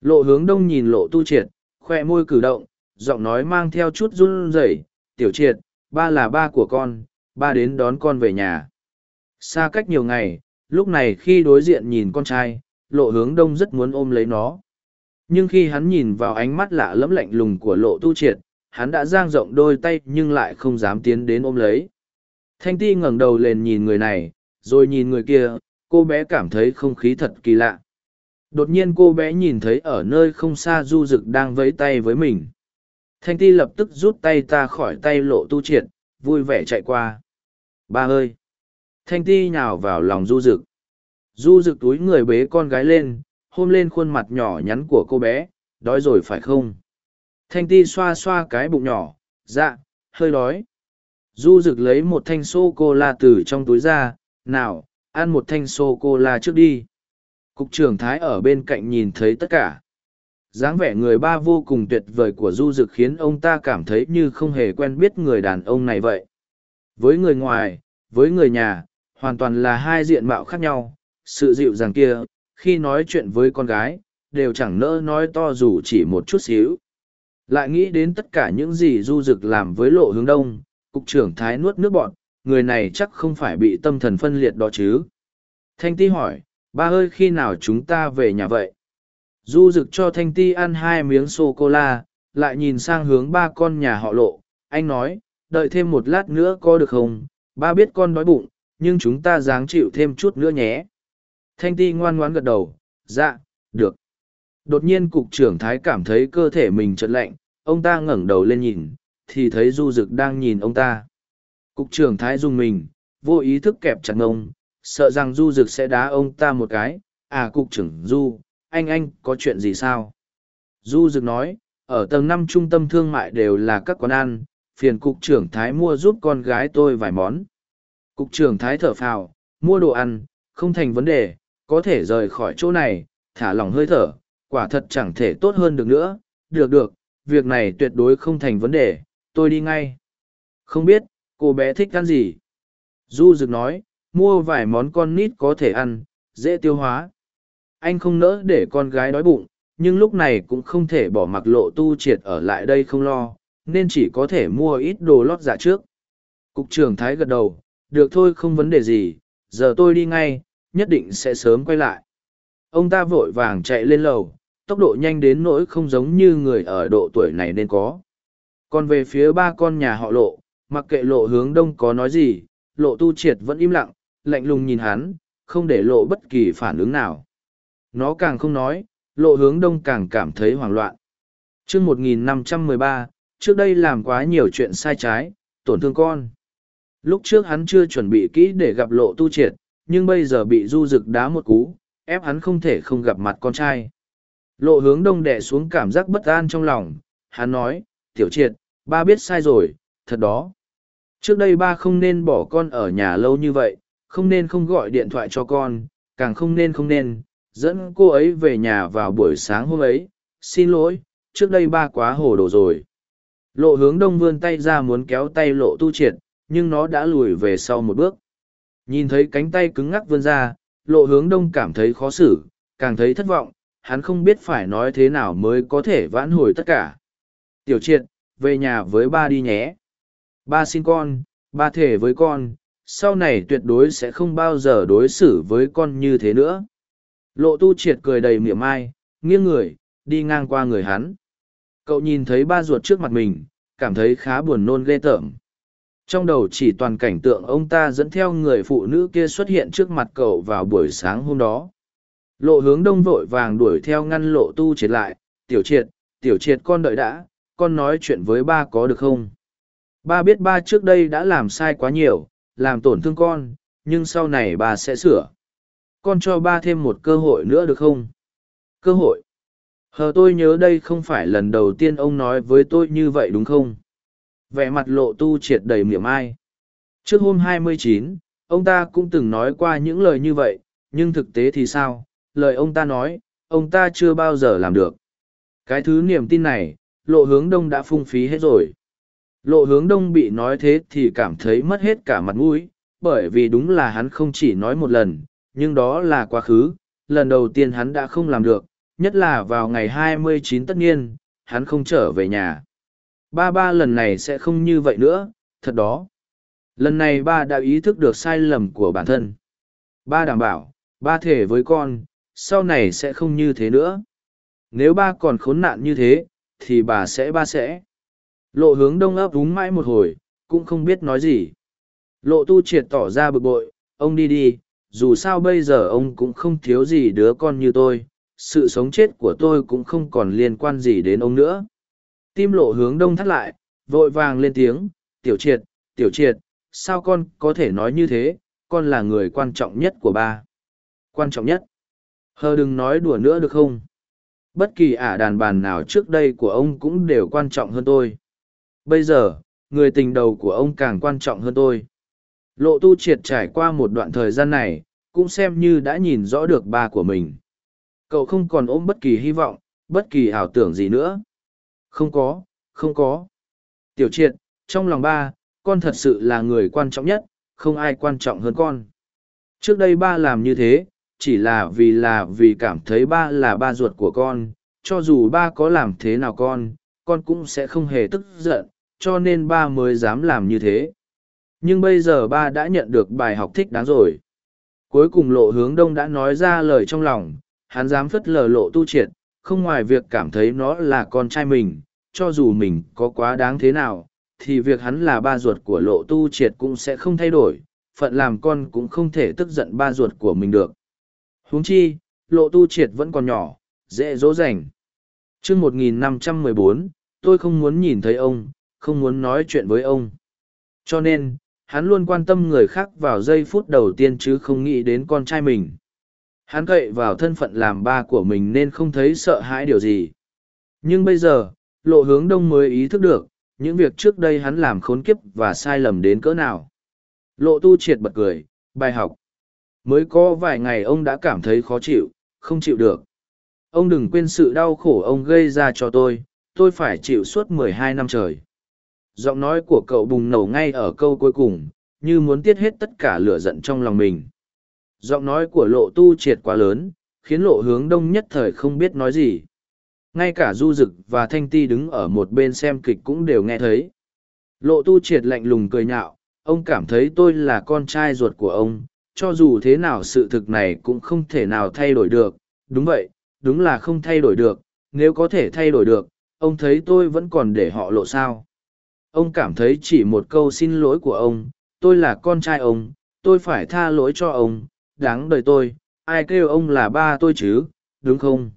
Lộ hướng đông nhìn lộ tu triệt, khoe môi cử động, giọng nói mang theo chút run rẩy, tiểu triệt, ba là ba của con, ba đến đón con về nhà. Xa cách nhiều ngày, lúc này khi đối diện nhìn con trai, lộ hướng đông rất muốn ôm lấy nó. Nhưng khi hắn nhìn vào ánh mắt lạ lẫm lạnh lùng của lộ tu triệt, hắn đã giang rộng đôi tay nhưng lại không dám tiến đến ôm lấy. Thanh ti ngẩng đầu lên nhìn người này, rồi nhìn người kia, cô bé cảm thấy không khí thật kỳ lạ. Đột nhiên cô bé nhìn thấy ở nơi không xa du rực đang vẫy tay với mình. Thanh ti lập tức rút tay ta khỏi tay lộ tu triệt, vui vẻ chạy qua. Ba ơi! Thanh ti nhào vào lòng du rực. Du rực túi người bế con gái lên, hôn lên khuôn mặt nhỏ nhắn của cô bé, đói rồi phải không? Thanh ti xoa xoa cái bụng nhỏ, dạ, hơi đói. Du rực lấy một thanh sô-cô-la từ trong túi ra, nào, ăn một thanh sô-cô-la trước đi. Cục trưởng Thái ở bên cạnh nhìn thấy tất cả. dáng vẻ người ba vô cùng tuyệt vời của du dực khiến ông ta cảm thấy như không hề quen biết người đàn ông này vậy. Với người ngoài, với người nhà, hoàn toàn là hai diện mạo khác nhau. Sự dịu dàng kia, khi nói chuyện với con gái, đều chẳng nỡ nói to dù chỉ một chút xíu. Lại nghĩ đến tất cả những gì du dực làm với lộ hướng đông, cục trưởng Thái nuốt nước bọn, người này chắc không phải bị tâm thần phân liệt đó chứ. Thanh ti hỏi, ba ơi, khi nào chúng ta về nhà vậy? Du rực cho thanh ti ăn hai miếng sô cô la lại nhìn sang hướng ba con nhà họ lộ. Anh nói, đợi thêm một lát nữa có được không? Ba biết con đói bụng, nhưng chúng ta dáng chịu thêm chút nữa nhé. Thanh ti ngoan ngoãn gật đầu. Dạ được. Đột nhiên cục trưởng thái cảm thấy cơ thể mình chật lạnh, ông ta ngẩng đầu lên nhìn, thì thấy du rực đang nhìn ông ta. Cục trưởng thái dùng mình, vô ý thức kẹp chặt ngông sợ rằng du rực sẽ đá ông ta một cái. À cục trưởng du, anh anh có chuyện gì sao? Du rực nói, ở tầng năm trung tâm thương mại đều là các quán ăn, phiền cục trưởng thái mua giúp con gái tôi vài món. Cục trưởng thái thở phào, mua đồ ăn, không thành vấn đề, có thể rời khỏi chỗ này, thả lỏng hơi thở, quả thật chẳng thể tốt hơn được nữa. Được được, việc này tuyệt đối không thành vấn đề, tôi đi ngay. Không biết, cô bé thích ăn gì? Du rực nói mua vài món con nít có thể ăn, dễ tiêu hóa. Anh không nỡ để con gái đói bụng, nhưng lúc này cũng không thể bỏ mặc lộ tu triệt ở lại đây không lo, nên chỉ có thể mua ít đồ lót dạ trước. Cục trưởng Thái gật đầu, được thôi không vấn đề gì, giờ tôi đi ngay, nhất định sẽ sớm quay lại. Ông ta vội vàng chạy lên lầu, tốc độ nhanh đến nỗi không giống như người ở độ tuổi này nên có. Còn về phía ba con nhà họ lộ, mặc kệ lộ hướng đông có nói gì, lộ tu triệt vẫn im lặng, lạnh lùng nhìn hắn, không để lộ bất kỳ phản ứng nào. Nó càng không nói, lộ hướng đông càng cảm thấy hoảng loạn. Trước 1513, trước đây làm quá nhiều chuyện sai trái, tổn thương con. Lúc trước hắn chưa chuẩn bị kỹ để gặp lộ tu triệt, nhưng bây giờ bị du rực đá một cú, ép hắn không thể không gặp mặt con trai. Lộ hướng đông đẻ xuống cảm giác bất an trong lòng, hắn nói, tiểu triệt, ba biết sai rồi, thật đó. Trước đây ba không nên bỏ con ở nhà lâu như vậy, không nên không gọi điện thoại cho con, càng không nên không nên, dẫn cô ấy về nhà vào buổi sáng hôm ấy. Xin lỗi, trước đây ba quá hồ đồ rồi. Lộ hướng đông vươn tay ra muốn kéo tay lộ tu triệt, nhưng nó đã lùi về sau một bước. Nhìn thấy cánh tay cứng ngắc vươn ra, lộ hướng đông cảm thấy khó xử, càng thấy thất vọng, hắn không biết phải nói thế nào mới có thể vãn hồi tất cả. Tiểu triệt, về nhà với ba đi nhé. Ba xin con, ba thể với con, sau này tuyệt đối sẽ không bao giờ đối xử với con như thế nữa. Lộ tu triệt cười đầy miệng mai, nghiêng người, đi ngang qua người hắn. Cậu nhìn thấy ba ruột trước mặt mình, cảm thấy khá buồn nôn ghê tởm. Trong đầu chỉ toàn cảnh tượng ông ta dẫn theo người phụ nữ kia xuất hiện trước mặt cậu vào buổi sáng hôm đó. Lộ hướng đông vội vàng đuổi theo ngăn lộ tu triệt lại, tiểu triệt, tiểu triệt con đợi đã, con nói chuyện với ba có được không? Ba biết ba trước đây đã làm sai quá nhiều, làm tổn thương con, nhưng sau này bà sẽ sửa. Con cho ba thêm một cơ hội nữa được không? Cơ hội? Hờ tôi nhớ đây không phải lần đầu tiên ông nói với tôi như vậy đúng không? Vẻ mặt lộ tu triệt đầy miệng ai. Trước hôm 29, ông ta cũng từng nói qua những lời như vậy, nhưng thực tế thì sao? Lời ông ta nói, ông ta chưa bao giờ làm được. Cái thứ niềm tin này, lộ hướng đông đã phung phí hết rồi. Lộ hướng đông bị nói thế thì cảm thấy mất hết cả mặt mũi, bởi vì đúng là hắn không chỉ nói một lần, nhưng đó là quá khứ, lần đầu tiên hắn đã không làm được, nhất là vào ngày 29 tất nhiên, hắn không trở về nhà. Ba ba lần này sẽ không như vậy nữa, thật đó. Lần này ba đã ý thức được sai lầm của bản thân. Ba đảm bảo, ba thể với con, sau này sẽ không như thế nữa. Nếu ba còn khốn nạn như thế, thì bà sẽ ba sẽ. Lộ hướng đông ấp úng mãi một hồi, cũng không biết nói gì. Lộ tu triệt tỏ ra bực bội, ông đi đi, dù sao bây giờ ông cũng không thiếu gì đứa con như tôi, sự sống chết của tôi cũng không còn liên quan gì đến ông nữa. Tim lộ hướng đông thắt lại, vội vàng lên tiếng, tiểu triệt, tiểu triệt, sao con có thể nói như thế, con là người quan trọng nhất của ba. Quan trọng nhất. Hờ đừng nói đùa nữa được không? Bất kỳ ả đàn bàn nào trước đây của ông cũng đều quan trọng hơn tôi. Bây giờ, người tình đầu của ông càng quan trọng hơn tôi. Lộ tu triệt trải qua một đoạn thời gian này, cũng xem như đã nhìn rõ được ba của mình. Cậu không còn ôm bất kỳ hy vọng, bất kỳ ảo tưởng gì nữa. Không có, không có. Tiểu triệt, trong lòng ba, con thật sự là người quan trọng nhất, không ai quan trọng hơn con. Trước đây ba làm như thế, chỉ là vì là vì cảm thấy ba là ba ruột của con, cho dù ba có làm thế nào con, con cũng sẽ không hề tức giận, cho nên ba mới dám làm như thế. Nhưng bây giờ ba đã nhận được bài học thích đáng rồi. Cuối cùng lộ hướng đông đã nói ra lời trong lòng, hắn dám phất lờ lộ tu triệt, không ngoài việc cảm thấy nó là con trai mình, cho dù mình có quá đáng thế nào, thì việc hắn là ba ruột của lộ tu triệt cũng sẽ không thay đổi, phận làm con cũng không thể tức giận ba ruột của mình được. huống chi, lộ tu triệt vẫn còn nhỏ, dễ dỗ dành. Trước 1514, tôi không muốn nhìn thấy ông, không muốn nói chuyện với ông. Cho nên, hắn luôn quan tâm người khác vào giây phút đầu tiên chứ không nghĩ đến con trai mình. Hắn cậy vào thân phận làm ba của mình nên không thấy sợ hãi điều gì. Nhưng bây giờ, lộ hướng đông mới ý thức được, những việc trước đây hắn làm khốn kiếp và sai lầm đến cỡ nào. Lộ tu triệt bật cười, bài học. Mới có vài ngày ông đã cảm thấy khó chịu, không chịu được. Ông đừng quên sự đau khổ ông gây ra cho tôi, tôi phải chịu suốt mười hai năm trời. Giọng nói của cậu bùng nổ ngay ở câu cuối cùng, như muốn tiết hết tất cả lửa giận trong lòng mình. Giọng nói của lộ tu triệt quá lớn, khiến lộ hướng đông nhất thời không biết nói gì. Ngay cả du dực và thanh ti đứng ở một bên xem kịch cũng đều nghe thấy. Lộ tu triệt lạnh lùng cười nhạo, ông cảm thấy tôi là con trai ruột của ông, cho dù thế nào sự thực này cũng không thể nào thay đổi được. Đúng vậy, đúng là không thay đổi được, nếu có thể thay đổi được, ông thấy tôi vẫn còn để họ lộ sao. Ông cảm thấy chỉ một câu xin lỗi của ông, tôi là con trai ông, tôi phải tha lỗi cho ông, đáng đời tôi, ai kêu ông là ba tôi chứ, đúng không?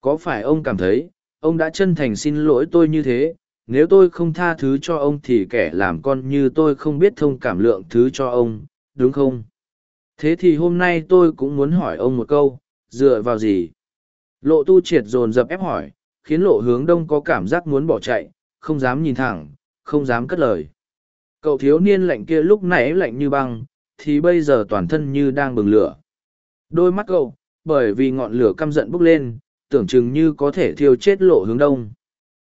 Có phải ông cảm thấy, ông đã chân thành xin lỗi tôi như thế, nếu tôi không tha thứ cho ông thì kẻ làm con như tôi không biết thông cảm lượng thứ cho ông, đúng không? Thế thì hôm nay tôi cũng muốn hỏi ông một câu, dựa vào gì? Lộ tu triệt dồn dập ép hỏi, khiến lộ hướng đông có cảm giác muốn bỏ chạy, không dám nhìn thẳng, không dám cất lời. Cậu thiếu niên lạnh kia lúc nãy lạnh như băng, thì bây giờ toàn thân như đang bừng lửa. Đôi mắt cậu, bởi vì ngọn lửa căm giận bốc lên, tưởng chừng như có thể thiêu chết lộ hướng đông.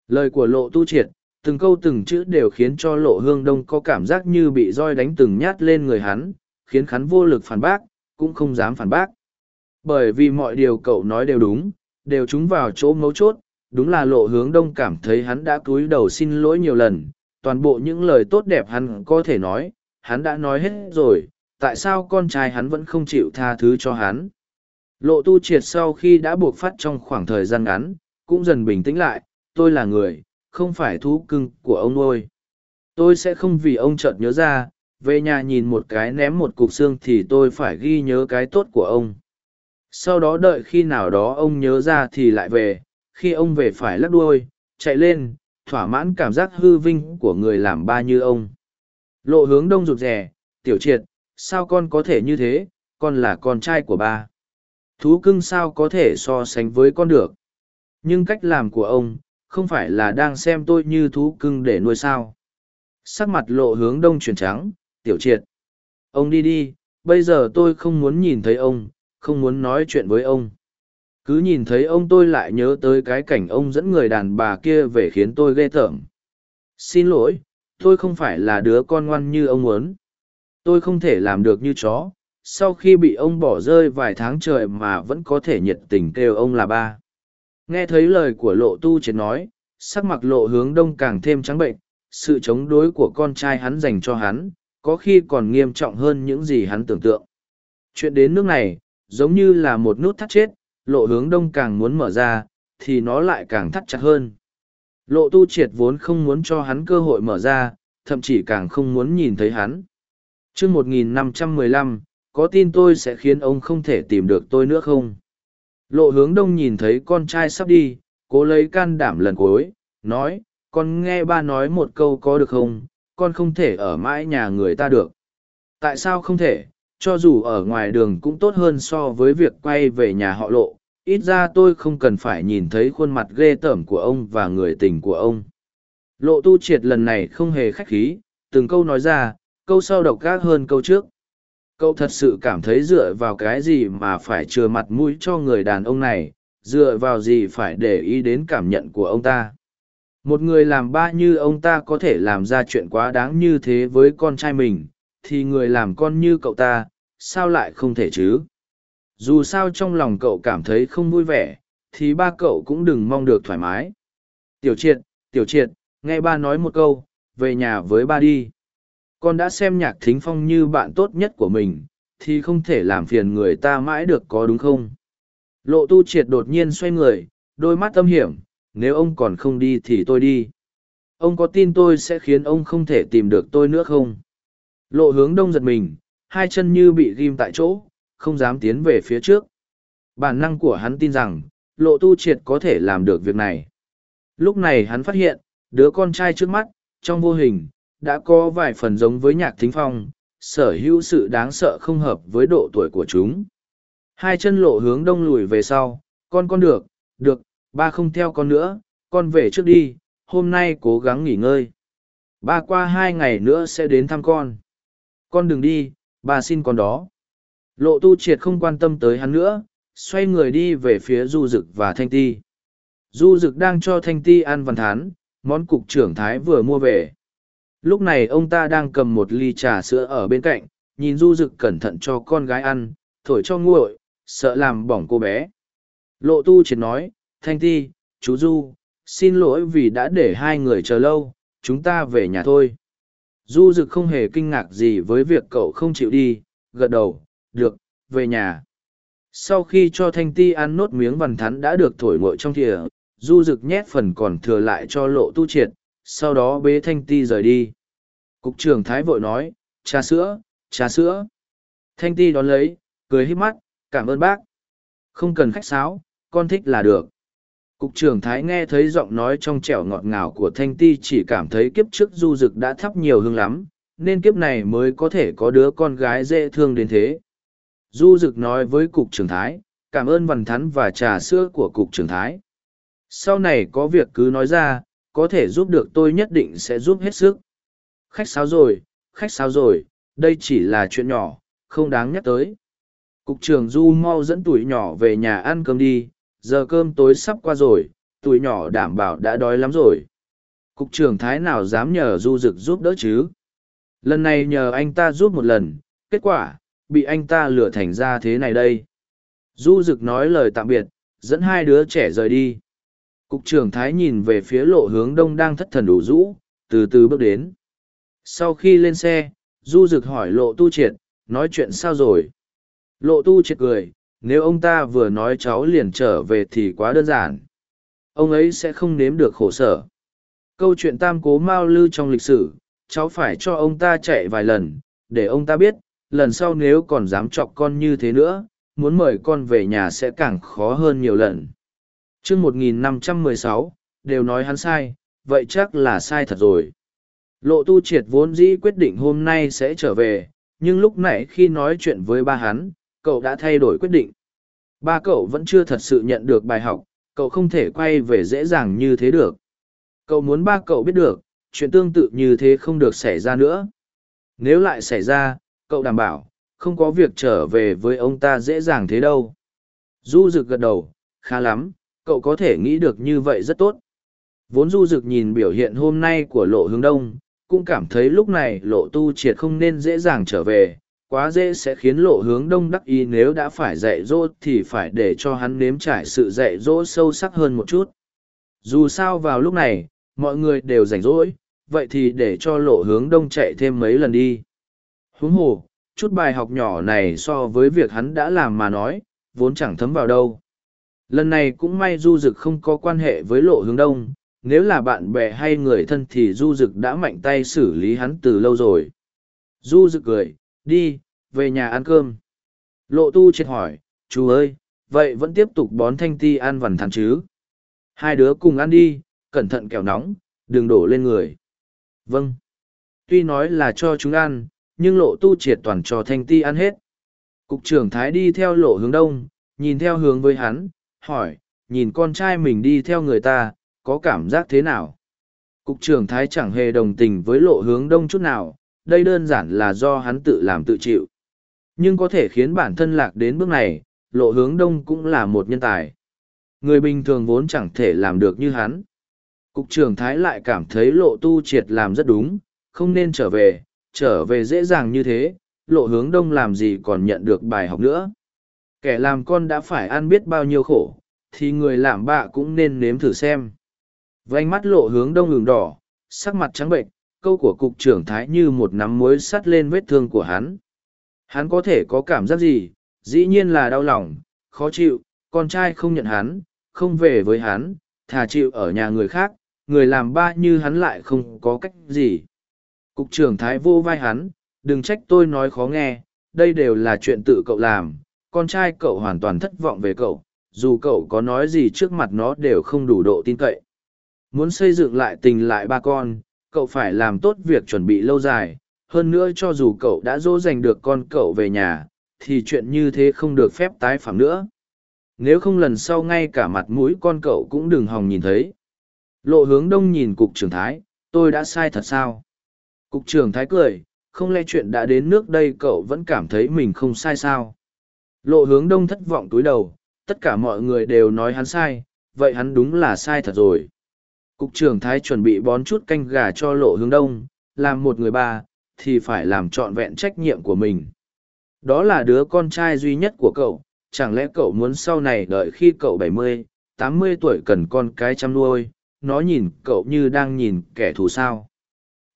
Lời của lộ tu triệt, từng câu từng chữ đều khiến cho lộ hương đông có cảm giác như bị roi đánh từng nhát lên người hắn, khiến hắn vô lực phản bác, cũng không dám phản bác. Bởi vì mọi điều cậu nói đều đúng, đều trúng vào chỗ mấu chốt, đúng là lộ hướng đông cảm thấy hắn đã cúi đầu xin lỗi nhiều lần, toàn bộ những lời tốt đẹp hắn có thể nói, hắn đã nói hết rồi, tại sao con trai hắn vẫn không chịu tha thứ cho hắn. Lộ tu triệt sau khi đã buộc phát trong khoảng thời gian ngắn, cũng dần bình tĩnh lại, tôi là người, không phải thú cưng của ông nuôi. Tôi sẽ không vì ông chợt nhớ ra, về nhà nhìn một cái ném một cục xương thì tôi phải ghi nhớ cái tốt của ông. Sau đó đợi khi nào đó ông nhớ ra thì lại về, khi ông về phải lắc đuôi, chạy lên, thỏa mãn cảm giác hư vinh của người làm ba như ông. Lộ hướng đông rụt rè, tiểu triệt, sao con có thể như thế, con là con trai của ba. Thú cưng sao có thể so sánh với con được. Nhưng cách làm của ông, không phải là đang xem tôi như thú cưng để nuôi sao. Sắc mặt lộ hướng đông chuyển trắng, tiểu triệt. Ông đi đi, bây giờ tôi không muốn nhìn thấy ông, không muốn nói chuyện với ông. Cứ nhìn thấy ông tôi lại nhớ tới cái cảnh ông dẫn người đàn bà kia về khiến tôi ghê tởm. Xin lỗi, tôi không phải là đứa con ngoan như ông muốn. Tôi không thể làm được như chó, sau khi bị ông bỏ rơi vài tháng trời mà vẫn có thể nhiệt tình kêu ông là ba. Nghe thấy lời của lộ tu triệt nói, sắc mặt lộ hướng đông càng thêm trắng bệnh, sự chống đối của con trai hắn dành cho hắn, có khi còn nghiêm trọng hơn những gì hắn tưởng tượng. Chuyện đến nước này, giống như là một nút thắt chết, lộ hướng đông càng muốn mở ra, thì nó lại càng thắt chặt hơn. Lộ tu triệt vốn không muốn cho hắn cơ hội mở ra, thậm chí càng không muốn nhìn thấy hắn. chương 1515, có tin tôi sẽ khiến ông không thể tìm được tôi nữa không? Lộ hướng đông nhìn thấy con trai sắp đi, cố lấy can đảm lần cuối, nói, con nghe ba nói một câu có được không, con không thể ở mãi nhà người ta được. Tại sao không thể, cho dù ở ngoài đường cũng tốt hơn so với việc quay về nhà họ lộ, ít ra tôi không cần phải nhìn thấy khuôn mặt ghê tởm của ông và người tình của ông. Lộ tu triệt lần này không hề khách khí, từng câu nói ra, câu sau độc gác hơn câu trước. Cậu thật sự cảm thấy dựa vào cái gì mà phải chừa mặt mũi cho người đàn ông này, dựa vào gì phải để ý đến cảm nhận của ông ta. Một người làm ba như ông ta có thể làm ra chuyện quá đáng như thế với con trai mình, thì người làm con như cậu ta, sao lại không thể chứ? Dù sao trong lòng cậu cảm thấy không vui vẻ, thì ba cậu cũng đừng mong được thoải mái. Tiểu triệt, tiểu triệt, nghe ba nói một câu, về nhà với ba đi. Con đã xem nhạc thính phong như bạn tốt nhất của mình, thì không thể làm phiền người ta mãi được có đúng không? Lộ tu triệt đột nhiên xoay người, đôi mắt tâm hiểm, nếu ông còn không đi thì tôi đi. Ông có tin tôi sẽ khiến ông không thể tìm được tôi nữa không? Lộ hướng đông giật mình, hai chân như bị ghim tại chỗ, không dám tiến về phía trước. Bản năng của hắn tin rằng, lộ tu triệt có thể làm được việc này. Lúc này hắn phát hiện, đứa con trai trước mắt, trong vô hình, đã có vài phần giống với nhạc thính phong, sở hữu sự đáng sợ không hợp với độ tuổi của chúng. Hai chân lộ hướng đông lùi về sau, con con được, được, ba không theo con nữa, con về trước đi, hôm nay cố gắng nghỉ ngơi. Ba qua hai ngày nữa sẽ đến thăm con. Con đừng đi, bà xin con đó. Lộ tu triệt không quan tâm tới hắn nữa, xoay người đi về phía du dực và thanh ti. Du dực đang cho thanh ti ăn văn thán, món cục trưởng thái vừa mua về. Lúc này ông ta đang cầm một ly trà sữa ở bên cạnh, nhìn du dực cẩn thận cho con gái ăn, thổi cho nguội, sợ làm bỏng cô bé. Lộ tu triệt nói, thanh ti, chú du, xin lỗi vì đã để hai người chờ lâu, chúng ta về nhà thôi. Du dực không hề kinh ngạc gì với việc cậu không chịu đi, gật đầu, được, về nhà. Sau khi cho Thanh Ti ăn nốt miếng vằn thắn đã được thổi nguội trong thìa, Du Dực nhét phần còn thừa lại cho lộ tu triệt, sau đó bế Thanh Ti rời đi. Cục trưởng Thái vội nói, trà sữa, trà sữa. Thanh Ti đón lấy, cười hít mắt, cảm ơn bác. Không cần khách sáo, con thích là được. Cục trưởng Thái nghe thấy giọng nói trong trẻo ngọt ngào của Thanh Ti chỉ cảm thấy kiếp trước du dực đã thắp nhiều hương lắm, nên kiếp này mới có thể có đứa con gái dễ thương đến thế. Du dực nói với Cục trưởng Thái, cảm ơn Văn thắn và trà sữa của Cục trưởng Thái. Sau này có việc cứ nói ra, có thể giúp được tôi nhất định sẽ giúp hết sức. Khách sáo rồi, khách sáo rồi, đây chỉ là chuyện nhỏ, không đáng nhắc tới. Cục trưởng Du mau dẫn tuổi nhỏ về nhà ăn cơm đi, giờ cơm tối sắp qua rồi, tuổi nhỏ đảm bảo đã đói lắm rồi. Cục trưởng Thái nào dám nhờ Du Dực giúp đỡ chứ? Lần này nhờ anh ta giúp một lần, kết quả, bị anh ta lừa thành ra thế này đây. Du Dực nói lời tạm biệt, dẫn hai đứa trẻ rời đi. Cục trưởng Thái nhìn về phía lộ hướng đông đang thất thần đủ rũ, từ từ bước đến. Sau khi lên xe, Du Dực hỏi lộ tu triệt, nói chuyện sao rồi? Lộ tu triệt cười, nếu ông ta vừa nói cháu liền trở về thì quá đơn giản. Ông ấy sẽ không nếm được khổ sở. Câu chuyện tam cố Mao Lư trong lịch sử, cháu phải cho ông ta chạy vài lần, để ông ta biết, lần sau nếu còn dám chọc con như thế nữa, muốn mời con về nhà sẽ càng khó hơn nhiều lần. chương 1516, đều nói hắn sai, vậy chắc là sai thật rồi. Lộ tu triệt vốn dĩ quyết định hôm nay sẽ trở về, nhưng lúc nãy khi nói chuyện với ba hắn, cậu đã thay đổi quyết định. Ba cậu vẫn chưa thật sự nhận được bài học, cậu không thể quay về dễ dàng như thế được. Cậu muốn ba cậu biết được, chuyện tương tự như thế không được xảy ra nữa. Nếu lại xảy ra, cậu đảm bảo, không có việc trở về với ông ta dễ dàng thế đâu. Du rực gật đầu, khá lắm, cậu có thể nghĩ được như vậy rất tốt. Vốn du rực nhìn biểu hiện hôm nay của lộ hướng đông, cũng cảm thấy lúc này lộ tu triệt không nên dễ dàng trở về, quá dễ sẽ khiến lộ hướng đông đắc ý nếu đã phải dạy dỗ thì phải để cho hắn nếm trải sự dạy dỗ sâu sắc hơn một chút. Dù sao vào lúc này, mọi người đều rảnh rỗi, vậy thì để cho lộ hướng đông chạy thêm mấy lần đi. Huống hồ, chút bài học nhỏ này so với việc hắn đã làm mà nói, vốn chẳng thấm vào đâu. Lần này cũng may du dực không có quan hệ với lộ hướng đông, nếu là bạn bè hay người thân thì du dực đã mạnh tay xử lý hắn từ lâu rồi. Du dực cười, đi, về nhà ăn cơm. Lộ tu triệt hỏi, chú ơi, vậy vẫn tiếp tục bón thanh ti ăn vằn thắn chứ? Hai đứa cùng ăn đi, cẩn thận kẹo nóng, đừng đổ lên người. Vâng. Tuy nói là cho chúng ăn, nhưng lộ tu triệt toàn cho thanh ti ăn hết. Cục trưởng Thái đi theo lộ hướng đông, nhìn theo hướng với hắn, hỏi, nhìn con trai mình đi theo người ta, có cảm giác thế nào? Cục trưởng Thái chẳng hề đồng tình với lộ hướng đông chút nào, đây đơn giản là do hắn tự làm tự chịu. Nhưng có thể khiến bản thân lạc đến bước này, lộ hướng đông cũng là một nhân tài. Người bình thường vốn chẳng thể làm được như hắn. Cục trưởng Thái lại cảm thấy lộ tu triệt làm rất đúng, không nên trở về, trở về dễ dàng như thế, lộ hướng đông làm gì còn nhận được bài học nữa. Kẻ làm con đã phải ăn biết bao nhiêu khổ, thì người làm bạ cũng nên nếm thử xem. Vành mắt lộ hướng đông ửng đỏ, sắc mặt trắng bệnh, câu của cục trưởng thái như một nắm muối sắt lên vết thương của hắn. Hắn có thể có cảm giác gì, dĩ nhiên là đau lòng, khó chịu, con trai không nhận hắn, không về với hắn, thà chịu ở nhà người khác, người làm ba như hắn lại không có cách gì. Cục trưởng thái vô vai hắn, đừng trách tôi nói khó nghe, đây đều là chuyện tự cậu làm, con trai cậu hoàn toàn thất vọng về cậu, dù cậu có nói gì trước mặt nó đều không đủ độ tin cậy. Muốn xây dựng lại tình lại ba con, cậu phải làm tốt việc chuẩn bị lâu dài, hơn nữa cho dù cậu đã dỗ dành được con cậu về nhà, thì chuyện như thế không được phép tái phạm nữa. Nếu không lần sau ngay cả mặt mũi con cậu cũng đừng hòng nhìn thấy. Lộ hướng đông nhìn cục trưởng thái, tôi đã sai thật sao? Cục trưởng thái cười, không lẽ chuyện đã đến nước đây cậu vẫn cảm thấy mình không sai sao? Lộ hướng đông thất vọng túi đầu, tất cả mọi người đều nói hắn sai, vậy hắn đúng là sai thật rồi. Cục trưởng thái chuẩn bị bón chút canh gà cho lộ hướng đông, làm một người ba, thì phải làm trọn vẹn trách nhiệm của mình. Đó là đứa con trai duy nhất của cậu, chẳng lẽ cậu muốn sau này đợi khi cậu bảy mươi, tám mươi tuổi cần con cái chăm nuôi, nó nhìn cậu như đang nhìn kẻ thù sao.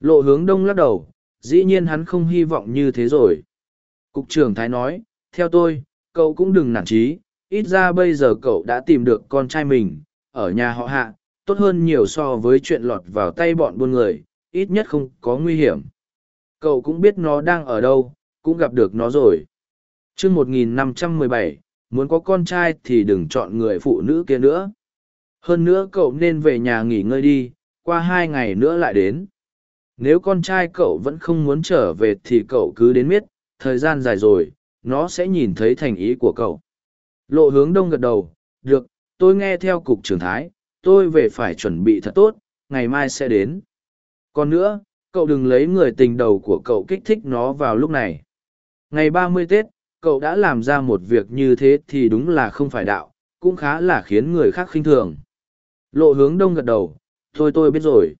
Lộ hướng đông lắc đầu, dĩ nhiên hắn không hy vọng như thế rồi. Cục trưởng Thái nói, theo tôi, cậu cũng đừng nản trí, ít ra bây giờ cậu đã tìm được con trai mình, ở nhà họ hạ, tốt hơn nhiều so với chuyện lọt vào tay bọn buôn người, ít nhất không có nguy hiểm. Cậu cũng biết nó đang ở đâu, cũng gặp được nó rồi. chương 1517, muốn có con trai thì đừng chọn người phụ nữ kia nữa. hơn nữa cậu nên về nhà nghỉ ngơi đi qua hai ngày nữa lại đến nếu con trai cậu vẫn không muốn trở về thì cậu cứ đến miết, thời gian dài rồi, nó sẽ nhìn thấy thành ý của cậu. Lộ hướng đông gật đầu, được, tôi nghe theo cục trưởng thái, tôi về phải chuẩn bị thật tốt, ngày mai sẽ đến. Còn nữa, cậu đừng lấy người tình đầu của cậu kích thích nó vào lúc này. Ngày ba mươi tết, cậu đã làm ra một việc như thế thì đúng là không phải đạo, cũng khá là khiến người khác khinh thường. Lộ hướng đông gật đầu, thôi tôi biết rồi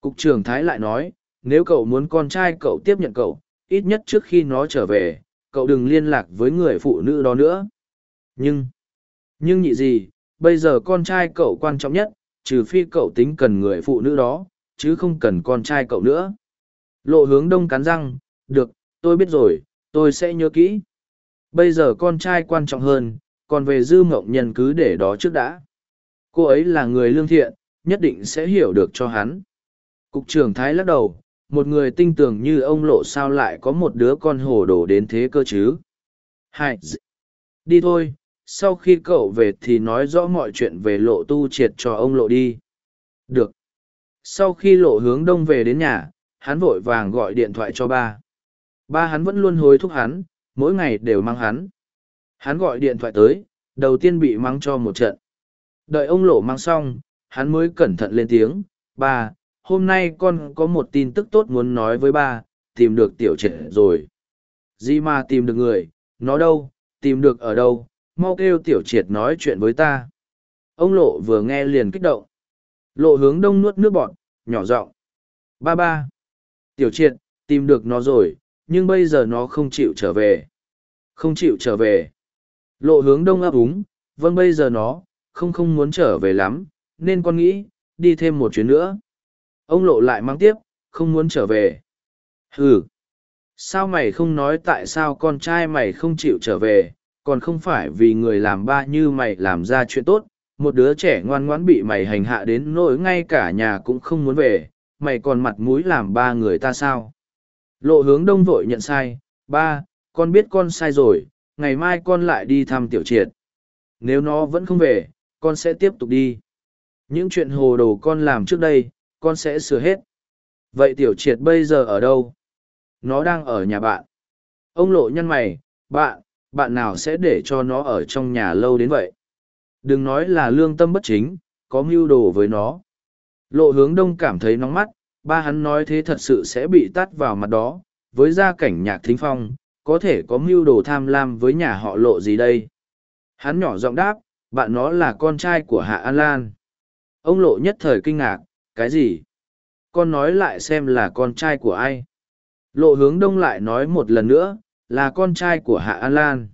cục trưởng thái lại nói, nếu cậu muốn con trai cậu tiếp nhận cậu, ít nhất trước khi nó trở về, cậu đừng liên lạc với người phụ nữ đó nữa. Nhưng nhưng nhị gì, bây giờ con trai cậu quan trọng nhất, trừ phi cậu tính cần người phụ nữ đó, chứ không cần con trai cậu nữa. Lộ hướng đông cắn răng, được, tôi biết rồi, tôi sẽ nhớ kỹ. Bây giờ con trai quan trọng hơn, còn về dư mộng nhân cứ để đó trước đã. Cô ấy là người lương thiện, nhất định sẽ hiểu được cho hắn cục trưởng thái lắc đầu, một người tinh tường như ông lộ sao lại có một đứa con hồ đồ đến thế cơ chứ? Hai đi thôi, sau khi cậu về thì nói rõ mọi chuyện về lộ tu triệt cho ông lộ đi. Được. Sau khi lộ hướng đông về đến nhà, hắn vội vàng gọi điện thoại cho ba. Ba hắn vẫn luôn hối thúc hắn, mỗi ngày đều mang hắn. Hắn gọi điện thoại tới, đầu tiên bị mắng cho một trận. Đợi ông lộ mang xong, hắn mới cẩn thận lên tiếng, ba hôm nay con có một tin tức tốt muốn nói với ba, tìm được tiểu trẻ rồi. Gì mà tìm được người, nó đâu, tìm được ở đâu, mau kêu tiểu triệt nói chuyện với ta. Ông lộ vừa nghe liền kích động. Lộ hướng đông nuốt nước bọn nhỏ giọng. Ba ba, tiểu triệt, tìm được nó rồi, nhưng bây giờ nó không chịu trở về. Không chịu trở về. Lộ hướng đông ấp úng. Vâng bây giờ nó, không không muốn trở về lắm, nên con nghĩ, đi thêm một chuyến nữa ông lộ lại mang tiếp, không muốn trở về. Ừ sao mày không nói tại sao con trai mày không chịu trở về, còn không phải vì người làm ba như mày làm ra chuyện tốt, một đứa trẻ ngoan ngoãn bị mày hành hạ đến nỗi ngay cả nhà cũng không muốn về, mày còn mặt mũi làm ba người ta sao? Lộ hướng đông vội nhận sai, ba, con biết con sai rồi, ngày mai con lại đi thăm tiểu triệt. Nếu nó vẫn không về, con sẽ tiếp tục đi. Những chuyện hồ đồ con làm trước đây con sẽ sửa hết. Vậy tiểu triệt bây giờ ở đâu? Nó đang ở nhà bạn. Ông lộ nhăn mày, bạn bạn nào sẽ để cho nó ở trong nhà lâu đến vậy? Đừng nói là lương tâm bất chính, có mưu đồ với nó. Lộ hướng đông cảm thấy nóng mắt, ba hắn nói thế thật sự sẽ bị tắt vào mặt đó. Với gia cảnh nhạc thính phong, có thể có mưu đồ tham lam với nhà họ lộ gì đây? Hắn nhỏ giọng đáp, bạn nó là con trai của hạ an lan. Ông lộ nhất thời kinh ngạc cái gì? Con nói lại xem là con trai của ai. Lộ hướng đông lại nói một lần nữa, là con trai của hạ an lan.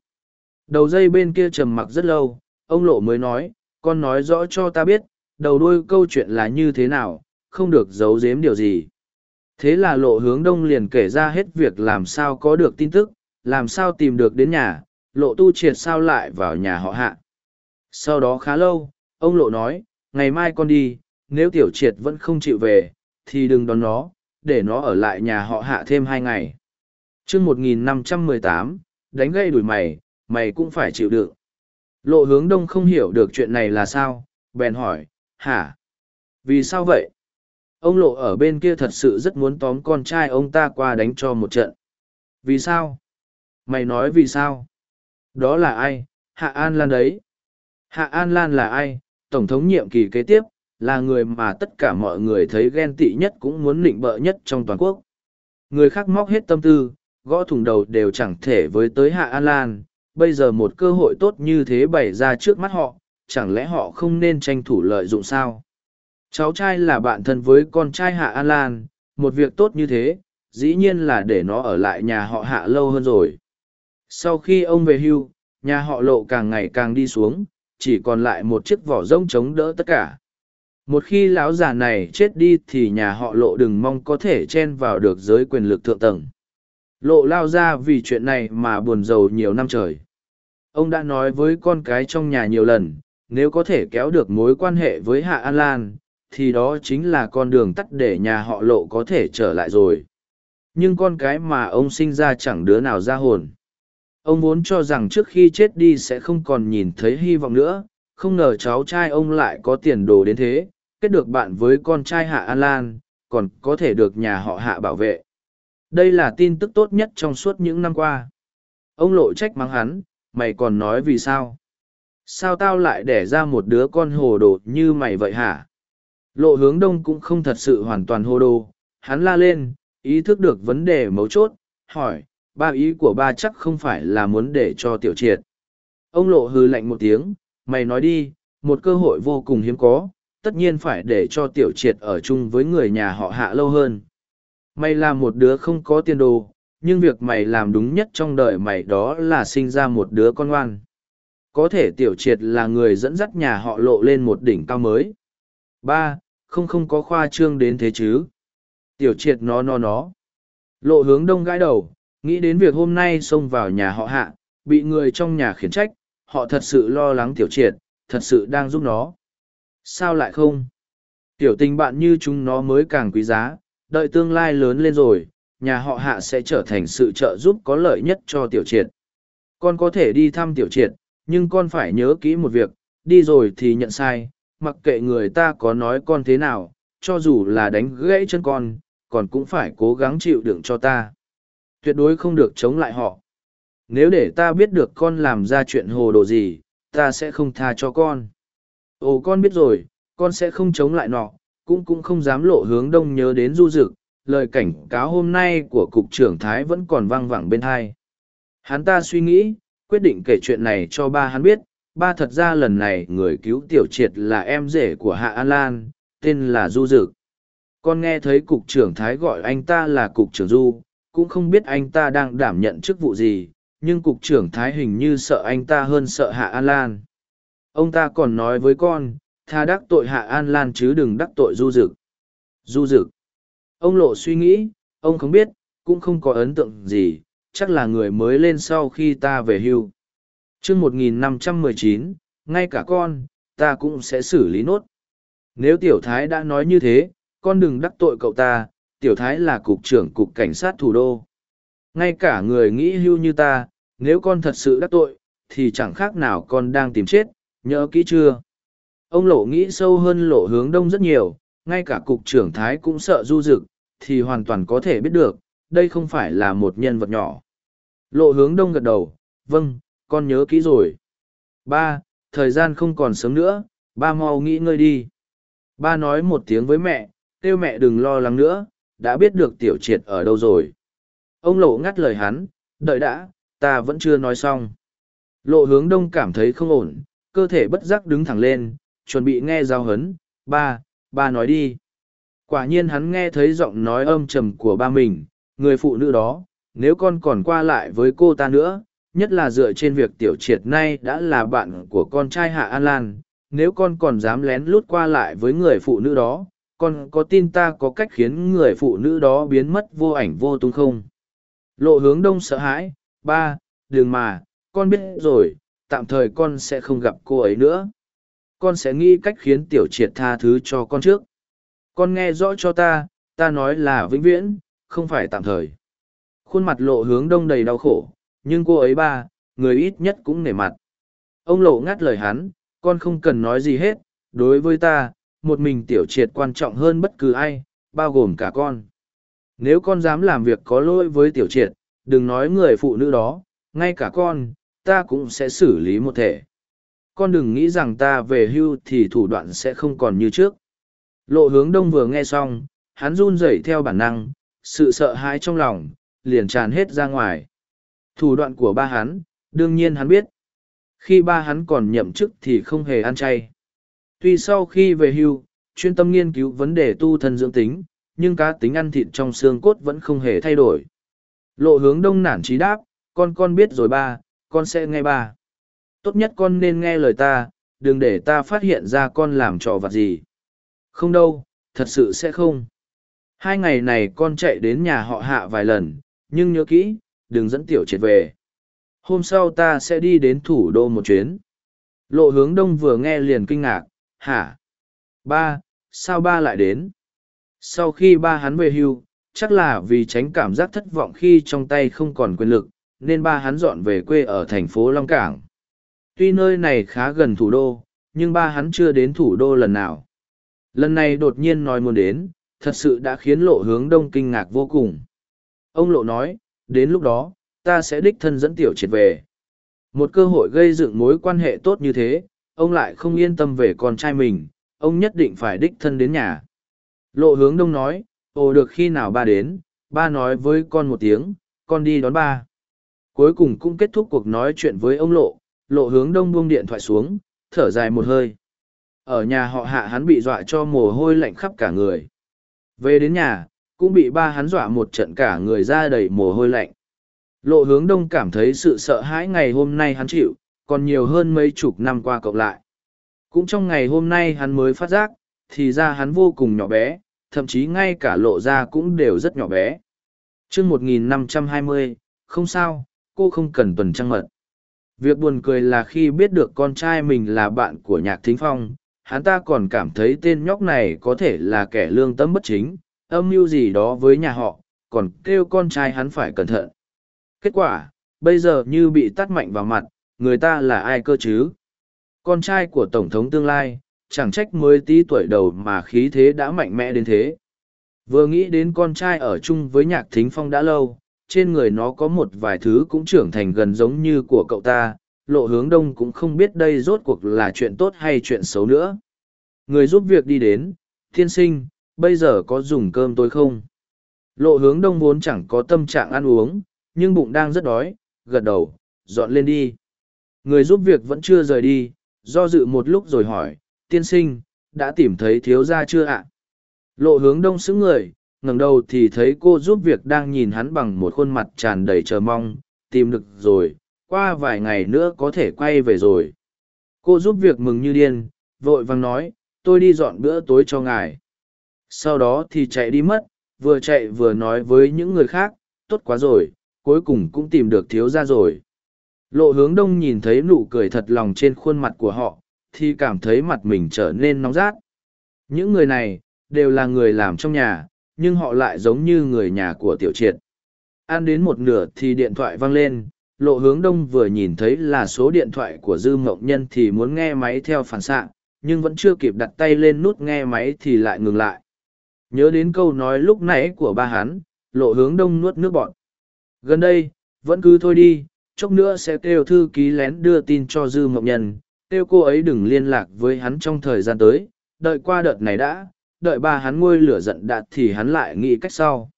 Đầu dây bên kia trầm mặc rất lâu, ông lộ mới nói, con nói rõ cho ta biết, đầu đuôi câu chuyện là như thế nào, không được giấu giếm điều gì. Thế là lộ hướng đông liền kể ra hết việc làm sao có được tin tức, làm sao tìm được đến nhà, lộ tu triệt sao lại vào nhà họ hạ. Sau đó khá lâu, ông lộ nói, ngày mai con đi nếu tiểu triệt vẫn không chịu về, thì đừng đón nó, để nó ở lại nhà họ hạ thêm hai ngày. Chương một nghìn năm trăm mười tám, đánh gây đuổi mày mày cũng phải chịu đựng. Lộ hướng đông không hiểu được chuyện này là sao, bèn hỏi, hả? Vì sao vậy? Ông lộ ở bên kia thật sự rất muốn tóm con trai ông ta qua đánh cho một trận. Vì sao? Mày nói vì sao? Đó là ai? Hạ an lan đấy. Hạ an lan là ai? Tổng thống nhiệm kỳ kế tiếp là người mà tất cả mọi người thấy ghen tị nhất cũng muốn nịnh bợ nhất trong toàn quốc. Người khác móc hết tâm tư, gõ thùng đầu đều chẳng thể với tới hạ an lan. Bây giờ một cơ hội tốt như thế bày ra trước mắt họ, chẳng lẽ họ không nên tranh thủ lợi dụng sao? Cháu trai là bạn thân với con trai hạ an lan, một việc tốt như thế, dĩ nhiên là để nó ở lại nhà họ hạ lâu hơn rồi. Sau khi ông về hưu, nhà họ lộ càng ngày càng đi xuống, chỉ còn lại một chiếc vỏ rông chống đỡ tất cả một khi lão già này chết đi thì nhà họ lộ đừng mong có thể chen vào được giới quyền lực thượng tầng. Lộ lao ra vì chuyện này mà buồn rầu nhiều năm trời. Ông đã nói với con cái trong nhà nhiều lần nếu có thể kéo được mối quan hệ với hạ an lan thì đó chính là con đường tắt để nhà họ lộ có thể trở lại rồi. Nhưng con cái mà ông sinh ra chẳng đứa nào ra hồn. Ông vốn cho rằng trước khi chết đi sẽ không còn nhìn thấy hy vọng nữa không ngờ cháu trai ông lại có tiền đồ đến thế, kết được bạn với con trai Hạ An Lan, còn có thể được nhà họ Hạ bảo vệ. Đây là tin tức tốt nhất trong suốt những năm qua. Ông lộ trách mắng hắn, mày còn nói vì sao? Sao tao lại đẻ ra một đứa con hồ đồ như mày vậy hả? Lộ hướng đông cũng không thật sự hoàn toàn hồ đồ, hắn la lên, ý thức được vấn đề mấu chốt, hỏi, ba ý của ba chắc không phải là muốn để cho tiểu triệt. Ông lộ hư lạnh một tiếng, mày nói đi, một cơ hội vô cùng hiếm có, tất nhiên phải để cho tiểu triệt ở chung với người nhà họ hạ lâu hơn. Mày là một đứa không có tiền đồ, nhưng việc mày làm đúng nhất trong đời mày đó là sinh ra một đứa con ngoan. Có thể tiểu triệt là người dẫn dắt nhà họ lộ lên một đỉnh cao mới. ba Không không có khoa trương đến thế chứ. Tiểu triệt nó nó nó. Lộ hướng đông gãi đầu, nghĩ đến việc hôm nay xông vào nhà họ hạ, bị người trong nhà khiển trách, họ thật sự lo lắng tiểu triệt, thật sự đang giúp nó. Sao lại không? Tiểu tình bạn như chúng nó mới càng quý giá, đợi tương lai lớn lên rồi, nhà họ hạ sẽ trở thành sự trợ giúp có lợi nhất cho tiểu triệt. Con có thể đi thăm tiểu triệt, nhưng con phải nhớ kỹ một việc, đi rồi thì nhận sai, mặc kệ người ta có nói con thế nào, cho dù là đánh gãy chân con, còn cũng phải cố gắng chịu đựng cho ta. Tuyệt đối không được chống lại họ. Nếu để ta biết được con làm ra chuyện hồ đồ gì, ta sẽ không tha cho con. Ồ con biết rồi, con sẽ không chống lại nọ, cũng cũng không dám lộ hướng đông nhớ đến du dực, lời cảnh cáo hôm nay của cục trưởng Thái vẫn còn vang vẳng bên hai. Hắn ta suy nghĩ, quyết định kể chuyện này cho ba hắn biết, ba thật ra lần này người cứu tiểu triệt là em rể của Hạ An Lan, tên là Du Dực. Con nghe thấy cục trưởng Thái gọi anh ta là cục trưởng Du, cũng không biết anh ta đang đảm nhận chức vụ gì, nhưng cục trưởng Thái hình như sợ anh ta hơn sợ Hạ An Lan. Ông ta còn nói với con, tha đắc tội Hạ An Lan chứ đừng đắc tội Du Dực. Du Dực. Ông Lộ suy nghĩ, ông không biết, cũng không có ấn tượng gì, chắc là người mới lên sau khi ta về hưu. chương 1519, ngay cả con, ta cũng sẽ xử lý nốt. Nếu Tiểu Thái đã nói như thế, con đừng đắc tội cậu ta, Tiểu Thái là cục trưởng cục cảnh sát thủ đô. Ngay cả người nghĩ hưu như ta, nếu con thật sự đắc tội, thì chẳng khác nào con đang tìm chết, nhớ kỹ chưa? Ông lộ nghĩ sâu hơn lộ hướng đông rất nhiều, ngay cả cục trưởng Thái cũng sợ du dực, thì hoàn toàn có thể biết được, đây không phải là một nhân vật nhỏ. Lộ hướng đông gật đầu, vâng, con nhớ kỹ rồi. Ba, thời gian không còn sớm nữa, ba mau nghĩ ngơi đi. Ba nói một tiếng với mẹ, kêu mẹ đừng lo lắng nữa, đã biết được tiểu triệt ở đâu rồi. Ông lộ ngắt lời hắn, đợi đã, ta vẫn chưa nói xong. Lộ hướng đông cảm thấy không ổn, cơ thể bất giác đứng thẳng lên, chuẩn bị nghe giao hấn. Ba, ba nói đi. Quả nhiên hắn nghe thấy giọng nói âm trầm của ba mình, người phụ nữ đó, nếu con còn qua lại với cô ta nữa, nhất là dựa trên việc tiểu triệt nay đã là bạn của con trai Hạ An Lan, nếu con còn dám lén lút qua lại với người phụ nữ đó, con có tin ta có cách khiến người phụ nữ đó biến mất vô ảnh vô tung không? Lộ hướng đông sợ hãi, ba, đừng mà, con biết rồi, tạm thời con sẽ không gặp cô ấy nữa. Con sẽ nghĩ cách khiến tiểu triệt tha thứ cho con trước. Con nghe rõ cho ta, ta nói là vĩnh viễn, không phải tạm thời. Khuôn mặt lộ hướng đông đầy đau khổ, nhưng cô ấy ba, người ít nhất cũng nể mặt. Ông lộ ngắt lời hắn, con không cần nói gì hết, đối với ta, một mình tiểu triệt quan trọng hơn bất cứ ai, bao gồm cả con. Nếu con dám làm việc có lỗi với tiểu triệt, đừng nói người phụ nữ đó, ngay cả con, ta cũng sẽ xử lý một thể. Con đừng nghĩ rằng ta về hưu thì thủ đoạn sẽ không còn như trước. Lộ hướng đông vừa nghe xong, hắn run rẩy theo bản năng, sự sợ hãi trong lòng, liền tràn hết ra ngoài. Thủ đoạn của ba hắn, đương nhiên hắn biết. Khi ba hắn còn nhậm chức thì không hề ăn chay. Tuy sau khi về hưu, chuyên tâm nghiên cứu vấn đề tu thân dưỡng tính, nhưng cá tính ăn thịt trong xương cốt vẫn không hề thay đổi. Lộ hướng đông nản trí đáp, con con biết rồi ba, con sẽ nghe ba. Tốt nhất con nên nghe lời ta, đừng để ta phát hiện ra con làm trò vặt gì. Không đâu, thật sự sẽ không. Hai ngày này con chạy đến nhà họ hạ vài lần, nhưng nhớ kỹ, đừng dẫn tiểu triệt về. Hôm sau ta sẽ đi đến thủ đô một chuyến. Lộ hướng đông vừa nghe liền kinh ngạc, hả? Ba, sao ba lại đến? Sau khi ba hắn về hưu, chắc là vì tránh cảm giác thất vọng khi trong tay không còn quyền lực, nên ba hắn dọn về quê ở thành phố Long Cảng. Tuy nơi này khá gần thủ đô, nhưng ba hắn chưa đến thủ đô lần nào. Lần này đột nhiên nói muốn đến, thật sự đã khiến lộ hướng đông kinh ngạc vô cùng. Ông lộ nói, đến lúc đó, ta sẽ đích thân dẫn tiểu triệt về. Một cơ hội gây dựng mối quan hệ tốt như thế, ông lại không yên tâm về con trai mình, ông nhất định phải đích thân đến nhà. Lộ hướng đông nói, ồ được khi nào ba đến, ba nói với con một tiếng, con đi đón ba. Cuối cùng cũng kết thúc cuộc nói chuyện với ông Lộ, Lộ hướng đông buông điện thoại xuống, thở dài một hơi. Ở nhà họ hạ hắn bị dọa cho mồ hôi lạnh khắp cả người. Về đến nhà, cũng bị ba hắn dọa một trận cả người ra đầy mồ hôi lạnh. Lộ hướng đông cảm thấy sự sợ hãi ngày hôm nay hắn chịu, còn nhiều hơn mấy chục năm qua cộng lại. Cũng trong ngày hôm nay hắn mới phát giác, thì ra hắn vô cùng nhỏ bé, thậm chí ngay cả lộ ra cũng đều rất nhỏ bé. chương 1520, không sao, cô không cần tuần trăng mật. Việc buồn cười là khi biết được con trai mình là bạn của nhạc thính phong, hắn ta còn cảm thấy tên nhóc này có thể là kẻ lương tâm bất chính, âm mưu gì đó với nhà họ, còn kêu con trai hắn phải cẩn thận. Kết quả, bây giờ như bị tắt mạnh vào mặt, người ta là ai cơ chứ? Con trai của Tổng thống tương lai, chẳng trách mới tí tuổi đầu mà khí thế đã mạnh mẽ đến thế. Vừa nghĩ đến con trai ở chung với nhạc thính phong đã lâu, trên người nó có một vài thứ cũng trưởng thành gần giống như của cậu ta, lộ hướng đông cũng không biết đây rốt cuộc là chuyện tốt hay chuyện xấu nữa. Người giúp việc đi đến, thiên sinh, bây giờ có dùng cơm tôi không? Lộ hướng đông vốn chẳng có tâm trạng ăn uống, nhưng bụng đang rất đói, gật đầu, dọn lên đi. Người giúp việc vẫn chưa rời đi, do dự một lúc rồi hỏi, tiên sinh, đã tìm thấy thiếu gia chưa ạ? Lộ hướng đông xứng người, ngẩng đầu thì thấy cô giúp việc đang nhìn hắn bằng một khuôn mặt tràn đầy chờ mong, tìm được rồi, qua vài ngày nữa có thể quay về rồi. Cô giúp việc mừng như điên, vội vàng nói, tôi đi dọn bữa tối cho ngài. Sau đó thì chạy đi mất, vừa chạy vừa nói với những người khác, tốt quá rồi, cuối cùng cũng tìm được thiếu gia rồi. Lộ hướng đông nhìn thấy nụ cười thật lòng trên khuôn mặt của họ, thì cảm thấy mặt mình trở nên nóng rát. Những người này, đều là người làm trong nhà, nhưng họ lại giống như người nhà của tiểu triệt. Ăn đến một nửa thì điện thoại vang lên, lộ hướng đông vừa nhìn thấy là số điện thoại của dư mộng nhân thì muốn nghe máy theo phản xạ nhưng vẫn chưa kịp đặt tay lên nút nghe máy thì lại ngừng lại nhớ đến câu nói lúc nãy của ba hắn lộ hướng đông nuốt nước bọn gần đây vẫn cứ thôi đi chốc nữa sẽ kêu thư ký lén đưa tin cho dư mộng nhân kêu cô ấy đừng liên lạc với hắn trong thời gian tới đợi qua đợt này đã đợi ba hắn ngôi lửa giận đạt thì hắn lại nghĩ cách sau.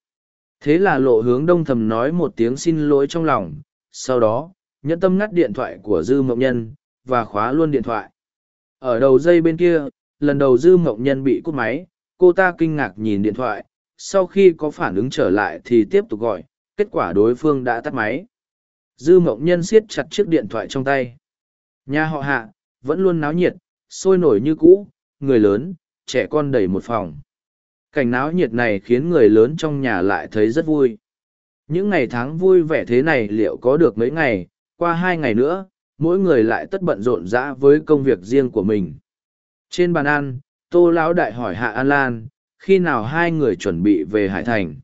Thế là lộ hướng đông thầm nói một tiếng xin lỗi trong lòng, sau đó, nhẫn tâm ngắt điện thoại của dư mộng nhân và khóa luôn điện thoại. Ở đầu dây bên kia, lần đầu dư mộng nhân bị cút máy, cô ta kinh ngạc nhìn điện thoại, sau khi có phản ứng trở lại thì tiếp tục gọi, kết quả đối phương đã tắt máy. Dư mộng nhân siết chặt chiếc điện thoại trong tay. Nhà họ hạ, vẫn luôn náo nhiệt, sôi nổi như cũ, người lớn trẻ con đầy một phòng. Cảnh náo nhiệt này khiến người lớn trong nhà lại thấy rất vui. Những ngày tháng vui vẻ thế này liệu có được mấy ngày, qua hai ngày nữa, mỗi người lại tất bận rộn rã với công việc riêng của mình. Trên bàn ăn, tô lão đại hỏi hạ an lan, khi nào hai người chuẩn bị về hải thành?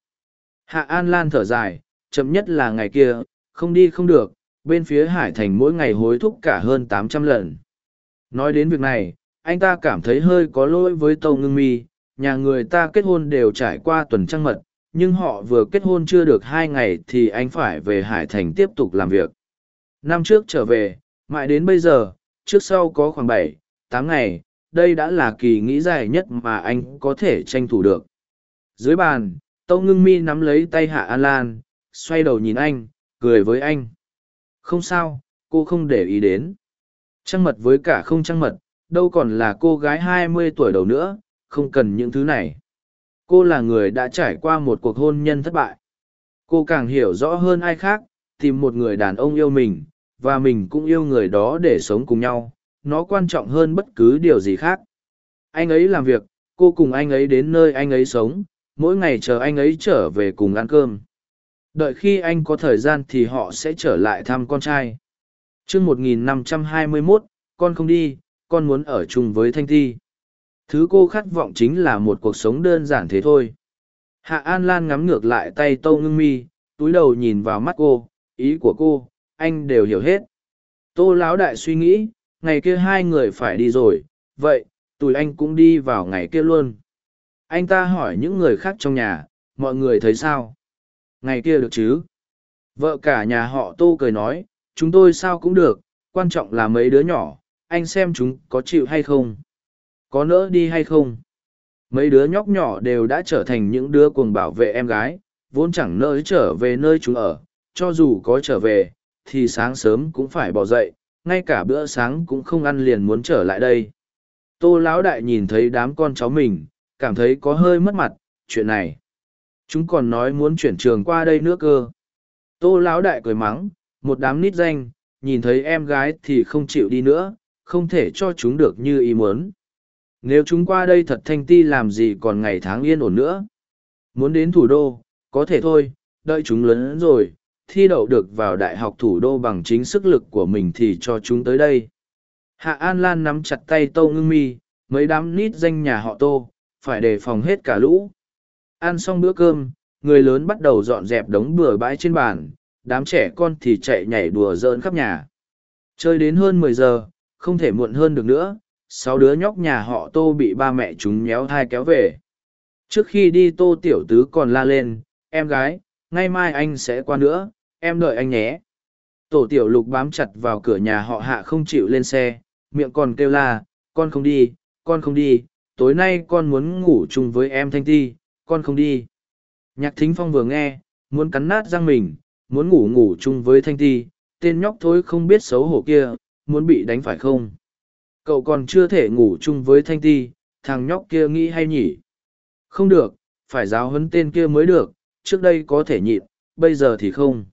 Hạ an lan thở dài, chậm nhất là ngày kia, không đi không được, bên phía hải thành mỗi ngày hối thúc cả hơn tám trăm lần. Nói đến việc này anh ta cảm thấy hơi có lỗi với tâu ngưng mi, nhà người ta kết hôn đều trải qua tuần trăng mật, nhưng họ vừa kết hôn chưa được hai ngày thì anh phải về hải thành tiếp tục làm việc. Năm trước trở về, mãi đến bây giờ, trước sau có khoảng bảy, tám ngày, đây đã là kỳ nghĩ dài nhất mà anh có thể tranh thủ được. Dưới bàn tâu ngưng mi nắm lấy tay hạ an lan, xoay đầu nhìn anh, cười với anh. Không sao, cô không để ý đến. Trăng mật với cả không trăng mật đâu còn là cô gái hai mươi tuổi đầu nữa, không cần những thứ này. Cô là người đã trải qua một cuộc hôn nhân thất bại. Cô càng hiểu rõ hơn ai khác, tìm một người đàn ông yêu mình, và mình cũng yêu người đó để sống cùng nhau. Nó quan trọng hơn bất cứ điều gì khác. Anh ấy làm việc, cô cùng anh ấy đến nơi anh ấy sống, mỗi ngày chờ anh ấy trở về cùng ăn cơm. Đợi khi anh có thời gian thì họ sẽ trở lại thăm con trai. Chương một nghìn năm trăm hai mươi mốt, con không đi con muốn ở chung với thanh thi thứ cô khát vọng chính là một cuộc sống đơn giản thế thôi hạ an lan ngắm ngược lại tay tâu ngưng mi túi đầu nhìn vào mắt cô ý của cô anh đều hiểu hết tô lão đại suy nghĩ ngày kia hai người phải đi rồi, vậy, tụi anh cũng đi vào ngày kia luôn. Anh ta hỏi những người khác trong nhà, mọi người thấy sao? Ngày kia được chứ? Vợ cả nhà họ tô cười nói, chúng tôi sao cũng được, quan trọng là mấy đứa nhỏ, anh xem chúng có chịu hay không? Có nỡ đi hay không? Mấy đứa nhóc nhỏ đều đã trở thành những đứa cuồng bảo vệ em gái, vốn chẳng nỡ trở về nơi chúng ở, cho dù có trở về, thì sáng sớm cũng phải bỏ dậy, ngay cả bữa sáng cũng không ăn liền muốn trở lại đây. Tô Lão Đại nhìn thấy đám con cháu mình, cảm thấy có hơi mất mặt, chuyện này. Chúng còn nói muốn chuyển trường qua đây nữa cơ. Tô Lão Đại cười mắng, một đám nít danh, nhìn thấy em gái thì không chịu đi nữa, không thể cho chúng được như ý muốn. Nếu chúng qua đây thật thanh ti làm gì còn ngày tháng yên ổn nữa. Muốn đến thủ đô, có thể thôi, đợi chúng lớn rồi, thi đậu được vào đại học thủ đô bằng chính sức lực của mình thì cho chúng tới đây. Hạ An Lan nắm chặt tay Tô Ngưng Mi, mấy đám nít danh nhà họ Tô, phải đề phòng hết cả lũ. Ăn xong bữa cơm, người lớn bắt đầu dọn dẹp đống bừa bãi trên bàn, đám trẻ con thì chạy nhảy đùa giỡn khắp nhà. Chơi đến hơn mười giờ, không thể muộn hơn được nữa, sáu đứa nhóc nhà họ Tô bị ba mẹ chúng méo thai kéo về. Trước khi đi Tô Tiểu Tứ còn la lên, em gái, ngày mai anh sẽ qua nữa, em đợi anh nhé. Tổ Tiểu Lục bám chặt vào cửa nhà họ hạ không chịu lên xe, miệng còn kêu la, con không đi, con không đi, tối nay con muốn ngủ chung với em Thanh Ti, con không đi. Nhạc Thính Phong vừa nghe, muốn cắn nát răng mình, muốn ngủ ngủ chung với Thanh Ti, tên nhóc thối không biết xấu hổ kia, muốn bị đánh phải không? Cậu còn chưa thể ngủ chung với Thanh Ti, thằng nhóc kia nghĩ hay nhỉ? Không được, phải giáo huấn tên kia mới được, trước đây có thể nhịn, bây giờ thì không.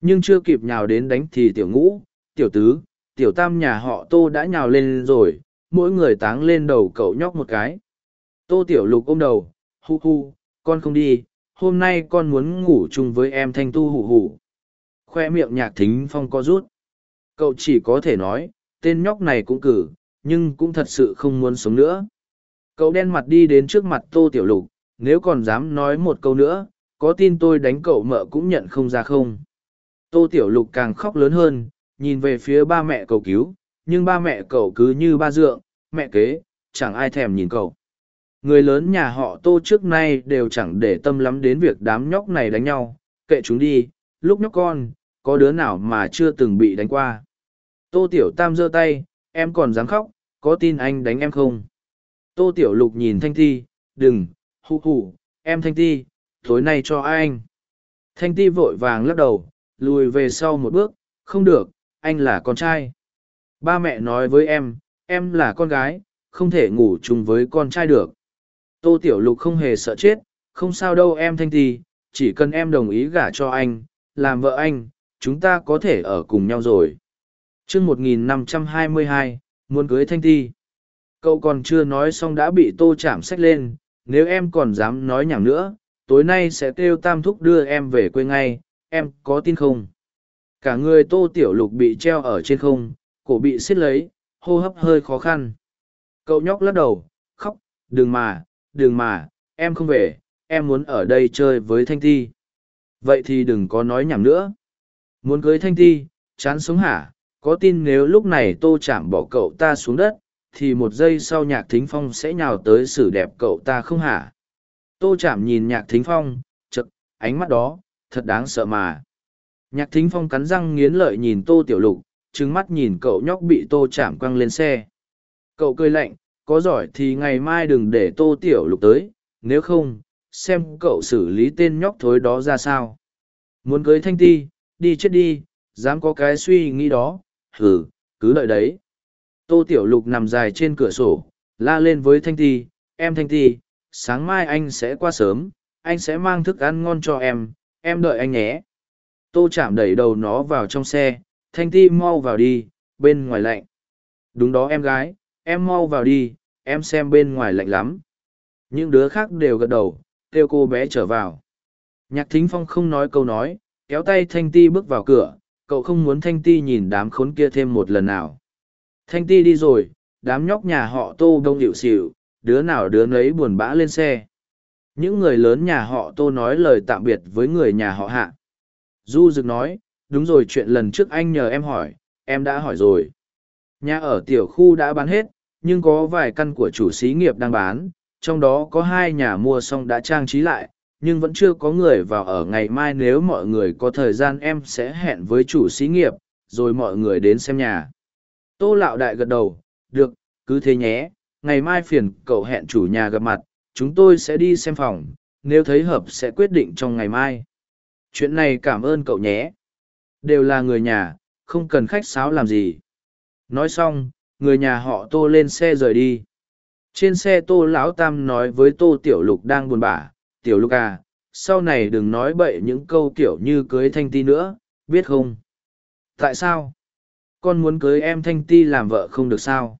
Nhưng chưa kịp nhào đến đánh thì tiểu ngũ, tiểu tứ, tiểu tam nhà họ tô đã nhào lên rồi, mỗi người táng lên đầu cậu nhóc một cái. Tô tiểu lục ôm đầu, hu hu, con không đi, hôm nay con muốn ngủ chung với em thanh tu hủ hủ. Khoe miệng nhạc thính phong co rút. Cậu chỉ có thể nói, tên nhóc này cũng cử, nhưng cũng thật sự không muốn sống nữa. Cậu đen mặt đi đến trước mặt tô tiểu lục, nếu còn dám nói một câu nữa, có tin tôi đánh cậu mợ cũng nhận không ra không. Tô tiểu lục càng khóc lớn hơn, nhìn về phía ba mẹ cậu cứu, nhưng ba mẹ cậu cứ như ba dượng, mẹ kế, chẳng ai thèm nhìn cậu. Người lớn nhà họ tô trước nay đều chẳng để tâm lắm đến việc đám nhóc này đánh nhau, kệ chúng đi, lúc nhóc con, có đứa nào mà chưa từng bị đánh qua. Tô Tiểu Tam giơ tay, em còn dám khóc, có tin anh đánh em không? Tô Tiểu Lục nhìn Thanh Ti, đừng, hụ hụ, em Thanh Ti, tối nay cho anh. Thanh Ti vội vàng lắc đầu, lùi về sau một bước, không được, anh là con trai. Ba mẹ nói với em, em là con gái, không thể ngủ chung với con trai được. Tô Tiểu Lục không hề sợ chết, không sao đâu em Thanh Ti, chỉ cần em đồng ý gả cho anh, làm vợ anh, chúng ta có thể ở cùng nhau rồi. chương 1522, muốn cưới Thanh Ti. Cậu còn chưa nói xong đã bị tô chạm sách lên, nếu em còn dám nói nhảm nữa, tối nay sẽ kêu tam thúc đưa em về quê ngay, em có tin không? Cả người tô tiểu lục bị treo ở trên không, cổ bị xiết lấy, hô hấp hơi khó khăn. Cậu nhóc lắc đầu, khóc, đừng mà, đừng mà, em không về, em muốn ở đây chơi với Thanh Ti. Vậy thì đừng có nói nhảm nữa. Muốn cưới Thanh Ti, chán sống hả? Có tin nếu lúc này tô chạm bỏ cậu ta xuống đất, thì một giây sau nhạc thính phong sẽ nhào tới xử đẹp cậu ta không hả? Tô chạm nhìn nhạc thính phong, chật, ánh mắt đó, thật đáng sợ mà. Nhạc thính phong cắn răng nghiến lợi nhìn tô tiểu lục, trừng mắt nhìn cậu nhóc bị tô chạm quăng lên xe. Cậu cười lạnh, có giỏi thì ngày mai đừng để tô tiểu lục tới, nếu không, xem cậu xử lý tên nhóc thối đó ra sao. Muốn cưới thanh ti, đi chết đi, dám có cái suy nghĩ đó, hừ, cứ đợi đấy. Tô Tiểu Lục nằm dài trên cửa sổ, la lên với Thanh Ti, em Thanh Ti, sáng mai anh sẽ qua sớm, anh sẽ mang thức ăn ngon cho em, em đợi anh nhé. Tô chạm đẩy đầu nó vào trong xe, Thanh Ti mau vào đi, bên ngoài lạnh. Đúng đó em gái, em mau vào đi, em xem bên ngoài lạnh lắm. Những đứa khác đều gật đầu, kêu cô bé trở vào. Nhạc Thính Phong không nói câu nói, kéo tay Thanh Ti bước vào cửa, cậu không muốn Thanh Ti nhìn đám khốn kia thêm một lần nào. Thanh Ti đi rồi, đám nhóc nhà họ Tô đông hiệu xỉu, đứa nào đứa nấy buồn bã lên xe. Những người lớn nhà họ Tô nói lời tạm biệt với người nhà họ Hạ. Du Dực nói, đúng rồi chuyện lần trước anh nhờ em hỏi, em đã hỏi rồi. Nhà ở tiểu khu đã bán hết, nhưng có vài căn của chủ xí nghiệp đang bán, trong đó có hai nhà mua xong đã trang trí lại, nhưng vẫn chưa có người vào ở ngày mai nếu mọi người có thời gian em sẽ hẹn với chủ xí nghiệp, rồi mọi người đến xem nhà. Tô Lạo Đại gật đầu, được, cứ thế nhé, ngày mai phiền cậu hẹn chủ nhà gặp mặt, chúng tôi sẽ đi xem phòng, nếu thấy hợp sẽ quyết định trong ngày mai. Chuyện này cảm ơn cậu nhé. Đều là người nhà, không cần khách sáo làm gì. Nói xong, người nhà họ tô lên xe rời đi. Trên xe tô lão tam nói với tô tiểu lục đang buồn bã, tiểu lục à, sau này đừng nói bậy những câu kiểu như cưới thanh ti nữa, biết không? Tại sao? Con muốn cưới em thanh ti làm vợ không được sao?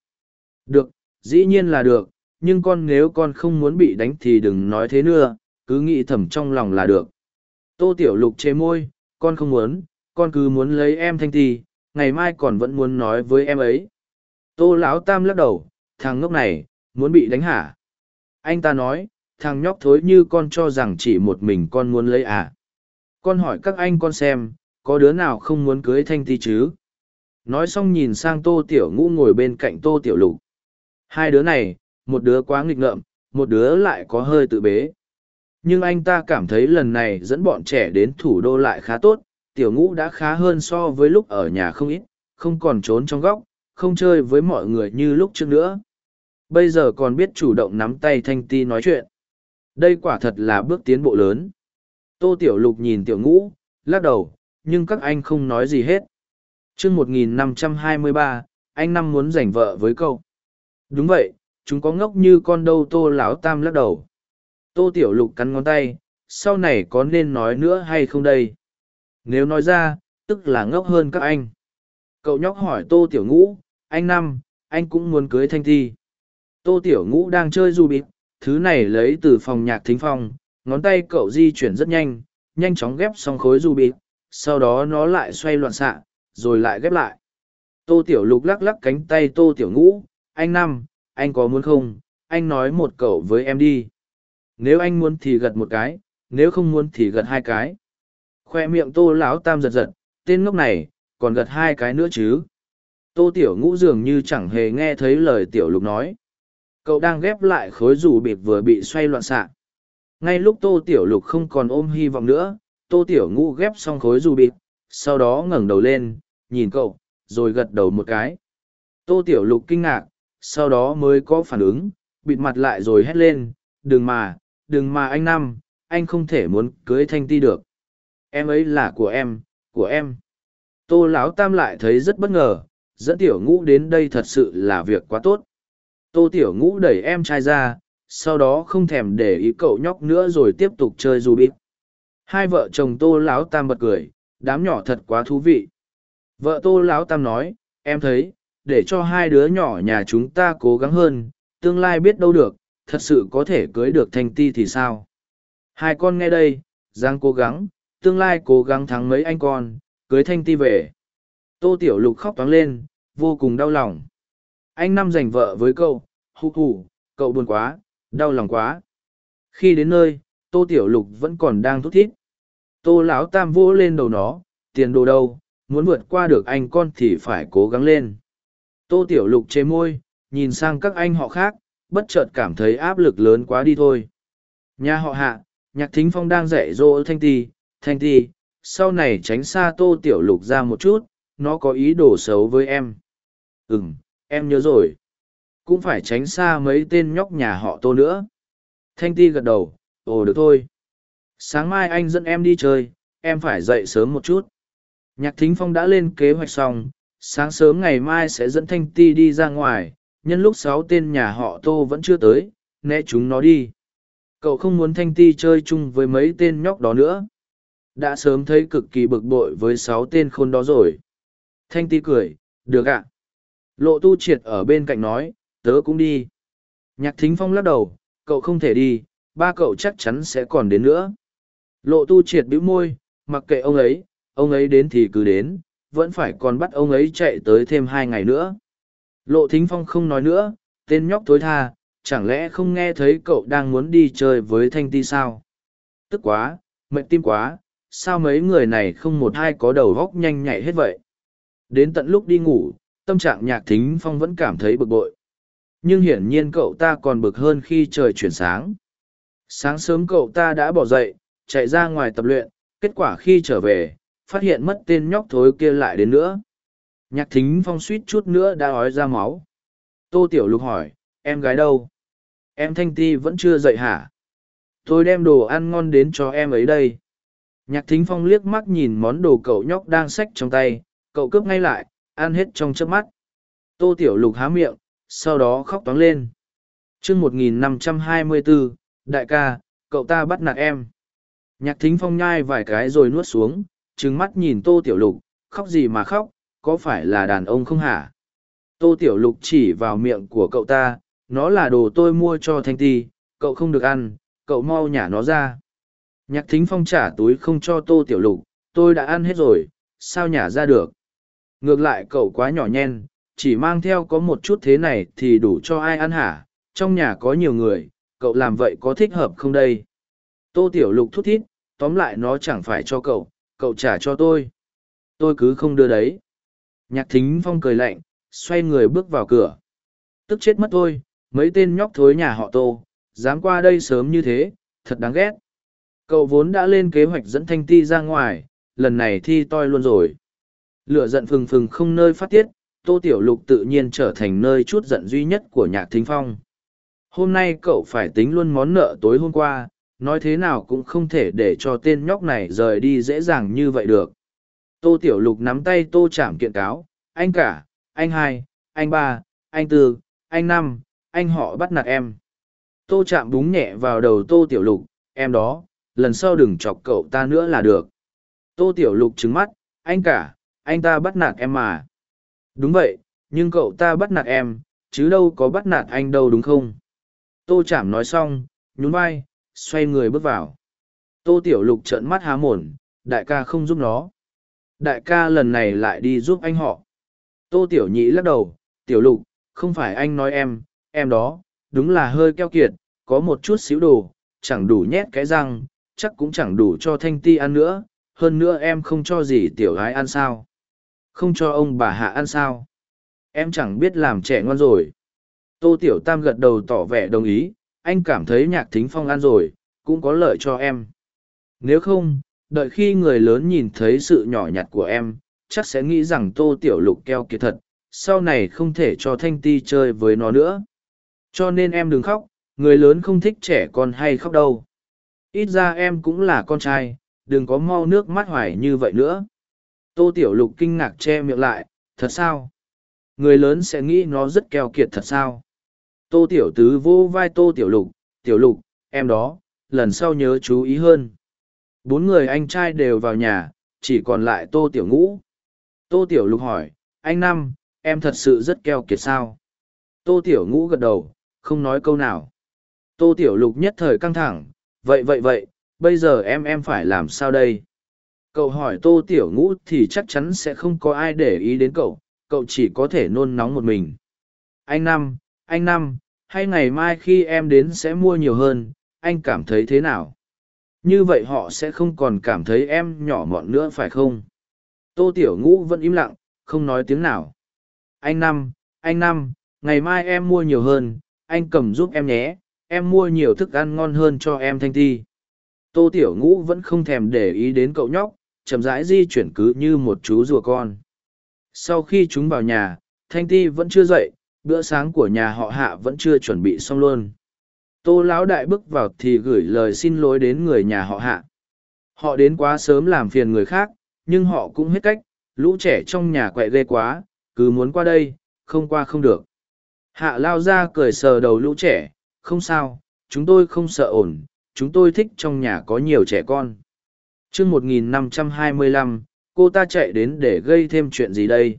Được, dĩ nhiên là được, nhưng con nếu con không muốn bị đánh thì đừng nói thế nữa, cứ nghĩ thầm trong lòng là được. Tô Tiểu Lục chế môi, con không muốn, con cứ muốn lấy em thanh ti, ngày mai còn vẫn muốn nói với em ấy. Tô Lão Tam lắc đầu, thằng ngốc này, muốn bị đánh hả? Anh ta nói, thằng nhóc thối như con cho rằng chỉ một mình con muốn lấy à? Con hỏi các anh con xem, có đứa nào không muốn cưới thanh ti chứ? Nói xong nhìn sang Tô Tiểu Ngũ ngồi bên cạnh Tô Tiểu Lục. Hai đứa này, một đứa quá nghịch ngợm, một đứa lại có hơi tự bế. Nhưng anh ta cảm thấy lần này dẫn bọn trẻ đến thủ đô lại khá tốt, tiểu ngũ đã khá hơn so với lúc ở nhà không ít, không còn trốn trong góc, không chơi với mọi người như lúc trước nữa. Bây giờ còn biết chủ động nắm tay Thanh Ti nói chuyện. Đây quả thật là bước tiến bộ lớn. Tô Tiểu Lục nhìn tiểu ngũ, lắc đầu, nhưng các anh không nói gì hết. chương 1523, anh Năm muốn giành vợ với cậu. Đúng vậy, chúng có ngốc như con đâu Tô Lão Tam lắc đầu. Tô Tiểu Lục cắn ngón tay, sau này có nên nói nữa hay không đây? Nếu nói ra, tức là ngốc hơn các anh. Cậu nhóc hỏi Tô Tiểu Ngũ, anh Năm, anh cũng muốn cưới Thanh Thi. Tô Tiểu Ngũ đang chơi du bịt, thứ này lấy từ phòng nhạc thính phong, ngón tay cậu di chuyển rất nhanh, nhanh chóng ghép xong khối du bịt, sau đó nó lại xoay loạn xạ, rồi lại ghép lại. Tô Tiểu Lục lắc lắc cánh tay Tô Tiểu Ngũ, anh Năm, anh có muốn không, anh nói một cậu với em đi. Nếu anh muốn thì gật một cái, nếu không muốn thì gật hai cái. Khoe miệng tô lão tam giật giật, tên ngốc này, còn gật hai cái nữa chứ. Tô tiểu ngũ dường như chẳng hề nghe thấy lời tiểu lục nói. Cậu đang ghép lại khối rủ bịp vừa bị xoay loạn xạ. Ngay lúc tô tiểu lục không còn ôm hy vọng nữa, tô tiểu ngũ ghép xong khối rủ bịp, sau đó ngẩng đầu lên, nhìn cậu, rồi gật đầu một cái. Tô tiểu lục kinh ngạc, sau đó mới có phản ứng, bịt mặt lại rồi hét lên, đừng mà, đừng mà anh Năm, anh không thể muốn cưới Thanh Ti được. Em ấy là của em, của em. Tô Lão Tam lại thấy rất bất ngờ, dẫn Tiểu Ngũ đến đây thật sự là việc quá tốt. Tô Tiểu Ngũ đẩy em trai ra, sau đó không thèm để ý cậu nhóc nữa rồi tiếp tục chơi dù bít. Hai vợ chồng Tô Lão Tam bật cười, đám nhỏ thật quá thú vị. Vợ Tô Lão Tam nói, em thấy, để cho hai đứa nhỏ nhà chúng ta cố gắng hơn, tương lai biết đâu được, thật sự có thể cưới được thanh ti thì sao hai con nghe đây giang cố gắng tương lai cố gắng thắng mấy anh con cưới thanh ti về tô tiểu lục khóc toáng lên vô cùng đau lòng anh năm giành vợ với cậu. Hù hù cậu buồn quá đau lòng quá. Khi đến nơi tô tiểu lục vẫn còn đang thút thít. Tô lão tam vỗ lên đầu nó tiền đồ đâu? Muốn vượt qua được anh con thì phải cố gắng lên. Tô tiểu lục chế môi nhìn sang các anh họ khác bất chợt cảm thấy áp lực lớn quá đi thôi. Nhà họ hạ, nhạc thính phong đang dạy dỗ thanh ti, thanh ti, sau này tránh xa tô tiểu lục ra một chút, nó có ý đồ xấu với em. Ừm, em nhớ rồi. Cũng phải tránh xa mấy tên nhóc nhà họ tô nữa. Thanh ti gật đầu, ồ được thôi. Sáng mai anh dẫn em đi chơi, em phải dậy sớm một chút. Nhạc thính phong đã lên kế hoạch xong, sáng sớm ngày mai sẽ dẫn Thanh ti đi ra ngoài, nhân lúc sáu tên nhà họ tô vẫn chưa tới né chúng nó đi cậu không muốn thanh ti chơi chung với mấy tên nhóc đó nữa đã sớm thấy cực kỳ bực bội với sáu tên khôn đó rồi thanh ti cười được ạ lộ tu triệt ở bên cạnh nói tớ cũng đi nhạc thính phong lắc đầu cậu không thể đi ba cậu chắc chắn sẽ còn đến nữa lộ tu triệt bĩu môi mặc kệ ông ấy ông ấy đến thì cứ đến vẫn phải còn bắt ông ấy chạy tới thêm hai ngày nữa Lộ Thính Phong không nói nữa, tên nhóc tối tha, chẳng lẽ không nghe thấy cậu đang muốn đi chơi với Thanh Ti sao? Tức quá, mệt tim quá, sao mấy người này không một ai có đầu góc nhanh nhạy hết vậy? Đến tận lúc đi ngủ, tâm trạng nhạc thính phong vẫn cảm thấy bực bội. Nhưng hiển nhiên cậu ta còn bực hơn khi trời chuyển sáng. Sáng sớm cậu ta đã bỏ dậy, chạy ra ngoài tập luyện, kết quả khi trở về, phát hiện mất tên nhóc thối kia lại đến nữa. Nhạc thính phong suýt chút nữa đã ói ra máu. Tô tiểu lục hỏi, em gái đâu? Em thanh ti vẫn chưa dậy hả? Tôi đem đồ ăn ngon đến cho em ấy đây. Nhạc thính phong liếc mắt nhìn món đồ cậu nhóc đang xách trong tay, cậu cướp ngay lại ăn hết trong chớp mắt. Tô tiểu lục há miệng, sau đó khóc toáng lên. Chương một nghìn năm trăm hai mươi bốn đại ca, cậu ta bắt nạt em. Nhạc thính phong nhai vài cái rồi nuốt xuống, trừng mắt nhìn tô tiểu lục, khóc gì mà khóc, có phải là đàn ông không hả? Tô tiểu lục chỉ vào miệng của cậu ta, nó là đồ tôi mua cho thanh ti, cậu không được ăn, cậu mau nhả nó ra. Nhạc thính phong trả túi không cho tô tiểu lục, tôi đã ăn hết rồi, sao nhả ra được? Ngược lại cậu quá nhỏ nhen, chỉ mang theo có một chút thế này thì đủ cho ai ăn hả? Trong nhà có nhiều người, cậu làm vậy có thích hợp không đây? Tô tiểu lục thút thít, tóm lại nó chẳng phải cho cậu cậu trả cho tôi. Tôi cứ không đưa đấy. Nhạc thính phong cười lạnh, xoay người bước vào cửa. Tức chết mất tôi, mấy tên nhóc thối nhà họ tô, dám qua đây sớm như thế, thật đáng ghét. Cậu vốn đã lên kế hoạch dẫn thanh ti ra ngoài, lần này thi toi luôn rồi. Lửa giận phừng phừng không nơi phát tiết, tô tiểu lục tự nhiên trở thành nơi chút giận duy nhất của nhạc thính phong. Hôm nay cậu phải tính luôn món nợ tối hôm qua, nói thế nào cũng không thể để cho tên nhóc này rời đi dễ dàng như vậy được. Tô tiểu lục nắm tay tô chạm kiện cáo, anh cả, anh hai, anh ba, anh tư, anh năm, anh họ bắt nạt em. Tô chạm búng nhẹ vào đầu tô tiểu lục, em đó, lần sau đừng chọc cậu ta nữa là được. Tô tiểu lục trứng mắt, anh cả anh ta bắt nạt em mà. Đúng vậy, nhưng cậu ta bắt nạt em, chứ đâu có bắt nạt anh đâu đúng không? Tô chảm nói xong, nhún vai, xoay người bước vào. Tô tiểu lục trợn mắt há mồn đại ca không giúp nó. Đại ca lần này lại đi giúp anh họ. Tô tiểu nhĩ lắc đầu, tiểu lục, không phải anh nói em em đó, đúng là hơi keo kiệt, có một chút xíu đồ, chẳng đủ nhét cái răng, chắc cũng chẳng đủ cho thanh ti ăn nữa, hơn nữa em không cho gì tiểu gái ăn sao? Không cho ông bà hạ ăn sao? Em chẳng biết làm trẻ ngon rồi. Tô tiểu tam gật đầu tỏ vẻ đồng ý, anh cảm thấy nhạc thính phong ăn rồi, cũng có lợi cho em. Nếu không, đợi khi người lớn nhìn thấy sự nhỏ nhặt của em, chắc sẽ nghĩ rằng tô tiểu lục keo kiệt thật, sau này không thể cho thanh ti chơi với nó nữa. Cho nên em đừng khóc, người lớn không thích trẻ con hay khóc đâu. Ít ra em cũng là con trai, đừng có mau nước mắt hoài như vậy nữa tô tiểu lục kinh ngạc che miệng lại, thật sao? Người lớn sẽ nghĩ nó rất keo kiệt thật sao? Tô tiểu tứ vô vai tô tiểu lục tiểu lục, em đó, lần sau nhớ chú ý hơn. Bốn người anh trai đều vào nhà, chỉ còn lại tô tiểu ngũ. Tô tiểu lục hỏi, anh năm, em thật sự rất keo kiệt sao? Tô tiểu ngũ gật đầu, không nói câu nào. Tô tiểu lục nhất thời căng thẳng, vậy vậy vậy, bây giờ em em phải làm sao đây? Cậu hỏi tô tiểu ngũ thì chắc chắn sẽ không có ai để ý đến cậu cậu chỉ có thể nôn nóng một mình. Anh năm anh năm, hay ngày mai khi em đến sẽ mua nhiều hơn, anh cảm thấy thế nào? Như vậy họ sẽ không còn cảm thấy em nhỏ mọn nữa phải không? Tô tiểu ngũ vẫn im lặng, không nói tiếng nào. Anh năm anh năm, ngày mai em mua nhiều hơn, anh cầm giúp em nhé, em mua nhiều thức ăn ngon hơn cho em thanh ti. Tô tiểu ngũ vẫn không thèm để ý đến cậu nhóc chậm rãi di chuyển cứ như một chú rùa con. Sau khi chúng vào nhà, thanh ti vẫn chưa dậy, bữa sáng của nhà họ hạ vẫn chưa chuẩn bị xong luôn. Tô lão đại bước vào thì gửi lời xin lỗi đến người nhà họ hạ. Họ đến quá sớm làm phiền người khác, nhưng họ cũng hết cách, lũ trẻ trong nhà quậy ghê quá, cứ muốn qua đây, không qua không được. Hạ lao ra cười sờ đầu lũ trẻ, không sao, chúng tôi không sợ ổn, chúng tôi thích trong nhà có nhiều trẻ con chương một nghìn năm trăm hai mươi lăm, cô ta chạy đến để gây thêm chuyện gì đây?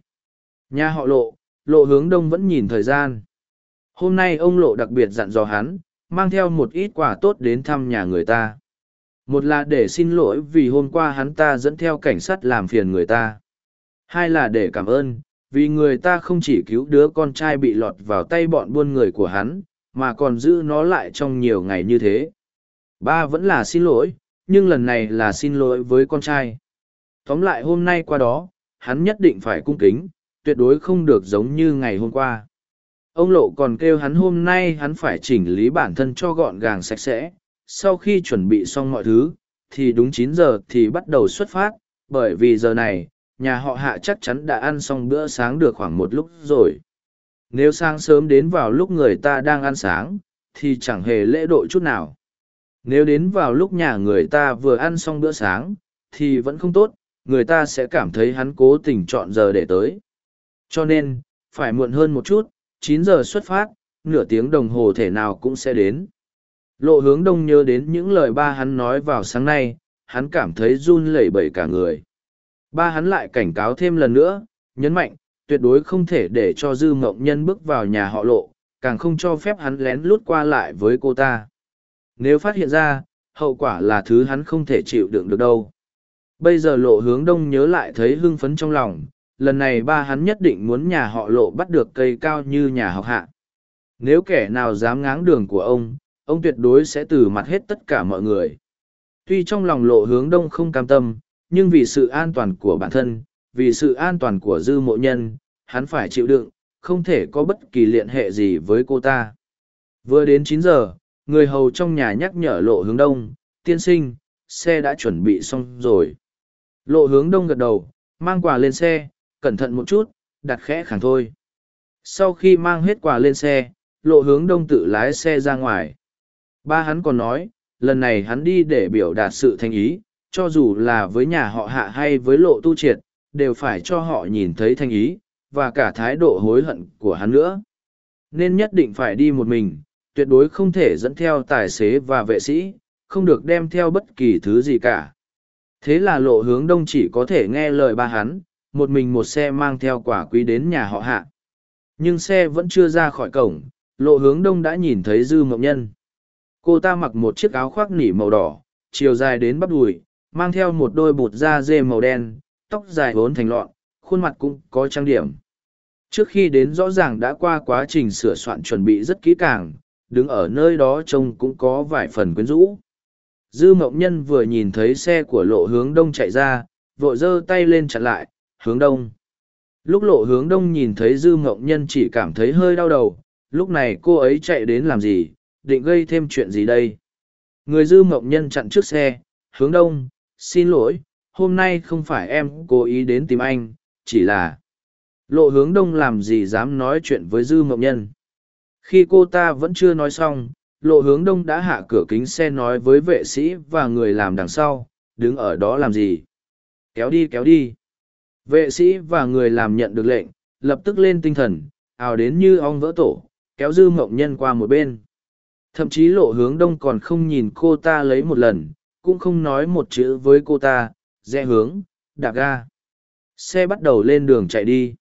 Nhà họ lộ lộ hướng đông vẫn nhìn thời gian. Hôm nay ông lộ đặc biệt dặn dò hắn, mang theo một ít quà tốt đến thăm nhà người ta. Một là để xin lỗi vì hôm qua hắn ta dẫn theo cảnh sát làm phiền người ta. Hai là để cảm ơn, vì người ta không chỉ cứu đứa con trai bị lọt vào tay bọn buôn người của hắn, mà còn giữ nó lại trong nhiều ngày như thế. Ba vẫn là xin lỗi nhưng lần này là xin lỗi với con trai tóm lại hôm nay qua đó hắn nhất định phải cung kính tuyệt đối không được giống như ngày hôm qua. Ông Lộ còn kêu hắn hôm nay hắn phải chỉnh lý bản thân cho gọn gàng sạch sẽ. Sau khi chuẩn bị xong mọi thứ, thì đúng chín giờ thì bắt đầu xuất phát, bởi vì giờ này, nhà họ hạ chắc chắn đã ăn xong bữa sáng được khoảng một lúc rồi. Nếu sáng sớm đến vào lúc người ta đang ăn sáng, thì chẳng hề lễ độ chút nào. Nếu đến vào lúc nhà người ta vừa ăn xong bữa sáng, thì vẫn không tốt, người ta sẽ cảm thấy hắn cố tình chọn giờ để tới. Cho nên, phải muộn hơn một chút, chín giờ xuất phát, nửa tiếng đồng hồ thể nào cũng sẽ đến. Lộ hướng đông nhớ đến những lời ba hắn nói vào sáng nay, hắn cảm thấy run lẩy bẩy cả người. Ba hắn lại cảnh cáo thêm lần nữa, nhấn mạnh, tuyệt đối không thể để cho dư mộng nhân bước vào nhà họ lộ, càng không cho phép hắn lén lút qua lại với cô ta. Nếu phát hiện ra, hậu quả là thứ hắn không thể chịu đựng được đâu. Bây giờ lộ hướng đông nhớ lại thấy hưng phấn trong lòng, lần này ba hắn nhất định muốn nhà họ lộ bắt được cây cao như nhà học hạ. Nếu kẻ nào dám ngáng đường của ông, ông tuyệt đối sẽ từ mặt hết tất cả mọi người. Tuy trong lòng lộ hướng đông không cam tâm, nhưng vì sự an toàn của bản thân, vì sự an toàn của dư mộ nhân, hắn phải chịu đựng, không thể có bất kỳ liên hệ gì với cô ta. Vừa đến chín giờ, người hầu trong nhà nhắc nhở lộ hướng đông, tiên sinh, xe đã chuẩn bị xong rồi. Lộ hướng đông gật đầu, mang quà lên xe, cẩn thận một chút, đặt khẽ khẳng thôi. Sau khi mang hết quà lên xe, lộ hướng đông tự lái xe ra ngoài. Ba hắn còn nói, lần này hắn đi để biểu đạt sự thành ý, cho dù là với nhà họ hạ hay với lộ tu triệt, đều phải cho họ nhìn thấy thành ý, và cả thái độ hối hận của hắn nữa. Nên nhất định phải đi một mình, tuyệt đối không thể dẫn theo tài xế và vệ sĩ, không được đem theo bất kỳ thứ gì cả. Thế là lộ hướng đông chỉ có thể nghe lời ba hắn, một mình một xe mang theo quả quý đến nhà họ hạ. Nhưng xe vẫn chưa ra khỏi cổng, lộ hướng đông đã nhìn thấy dư mộng nhân. Cô ta mặc một chiếc áo khoác nỉ màu đỏ, chiều dài đến bắp đùi, mang theo một đôi bụt da dê màu đen, tóc dài vốn thành lọn, khuôn mặt cũng có trang điểm. Trước khi đến rõ ràng đã qua quá trình sửa soạn chuẩn bị rất kỹ càng, đứng ở nơi đó trông cũng có vài phần quyến rũ. Dư mộng nhân vừa nhìn thấy xe của lộ hướng đông chạy ra, vội giơ tay lên chặn lại, hướng đông. Lúc lộ hướng đông nhìn thấy dư mộng nhân chỉ cảm thấy hơi đau đầu, lúc này cô ấy chạy đến làm gì, định gây thêm chuyện gì đây? Người dư mộng nhân chặn trước xe, hướng đông, xin lỗi, hôm nay không phải em cố ý đến tìm anh, chỉ là... Lộ hướng đông làm gì dám nói chuyện với dư mộng nhân. Khi cô ta vẫn chưa nói xong, lộ hướng đông đã hạ cửa kính xe nói với vệ sĩ và người làm đằng sau, đứng ở đó làm gì? Kéo đi kéo đi. Vệ sĩ và người làm nhận được lệnh, lập tức lên tinh thần, ào đến như ong vỡ tổ, kéo dư mộng nhân qua một bên. Thậm chí lộ hướng đông còn không nhìn cô ta lấy một lần, cũng không nói một chữ với cô ta, rẽ hướng, đạp ga. Xe bắt đầu lên đường chạy đi.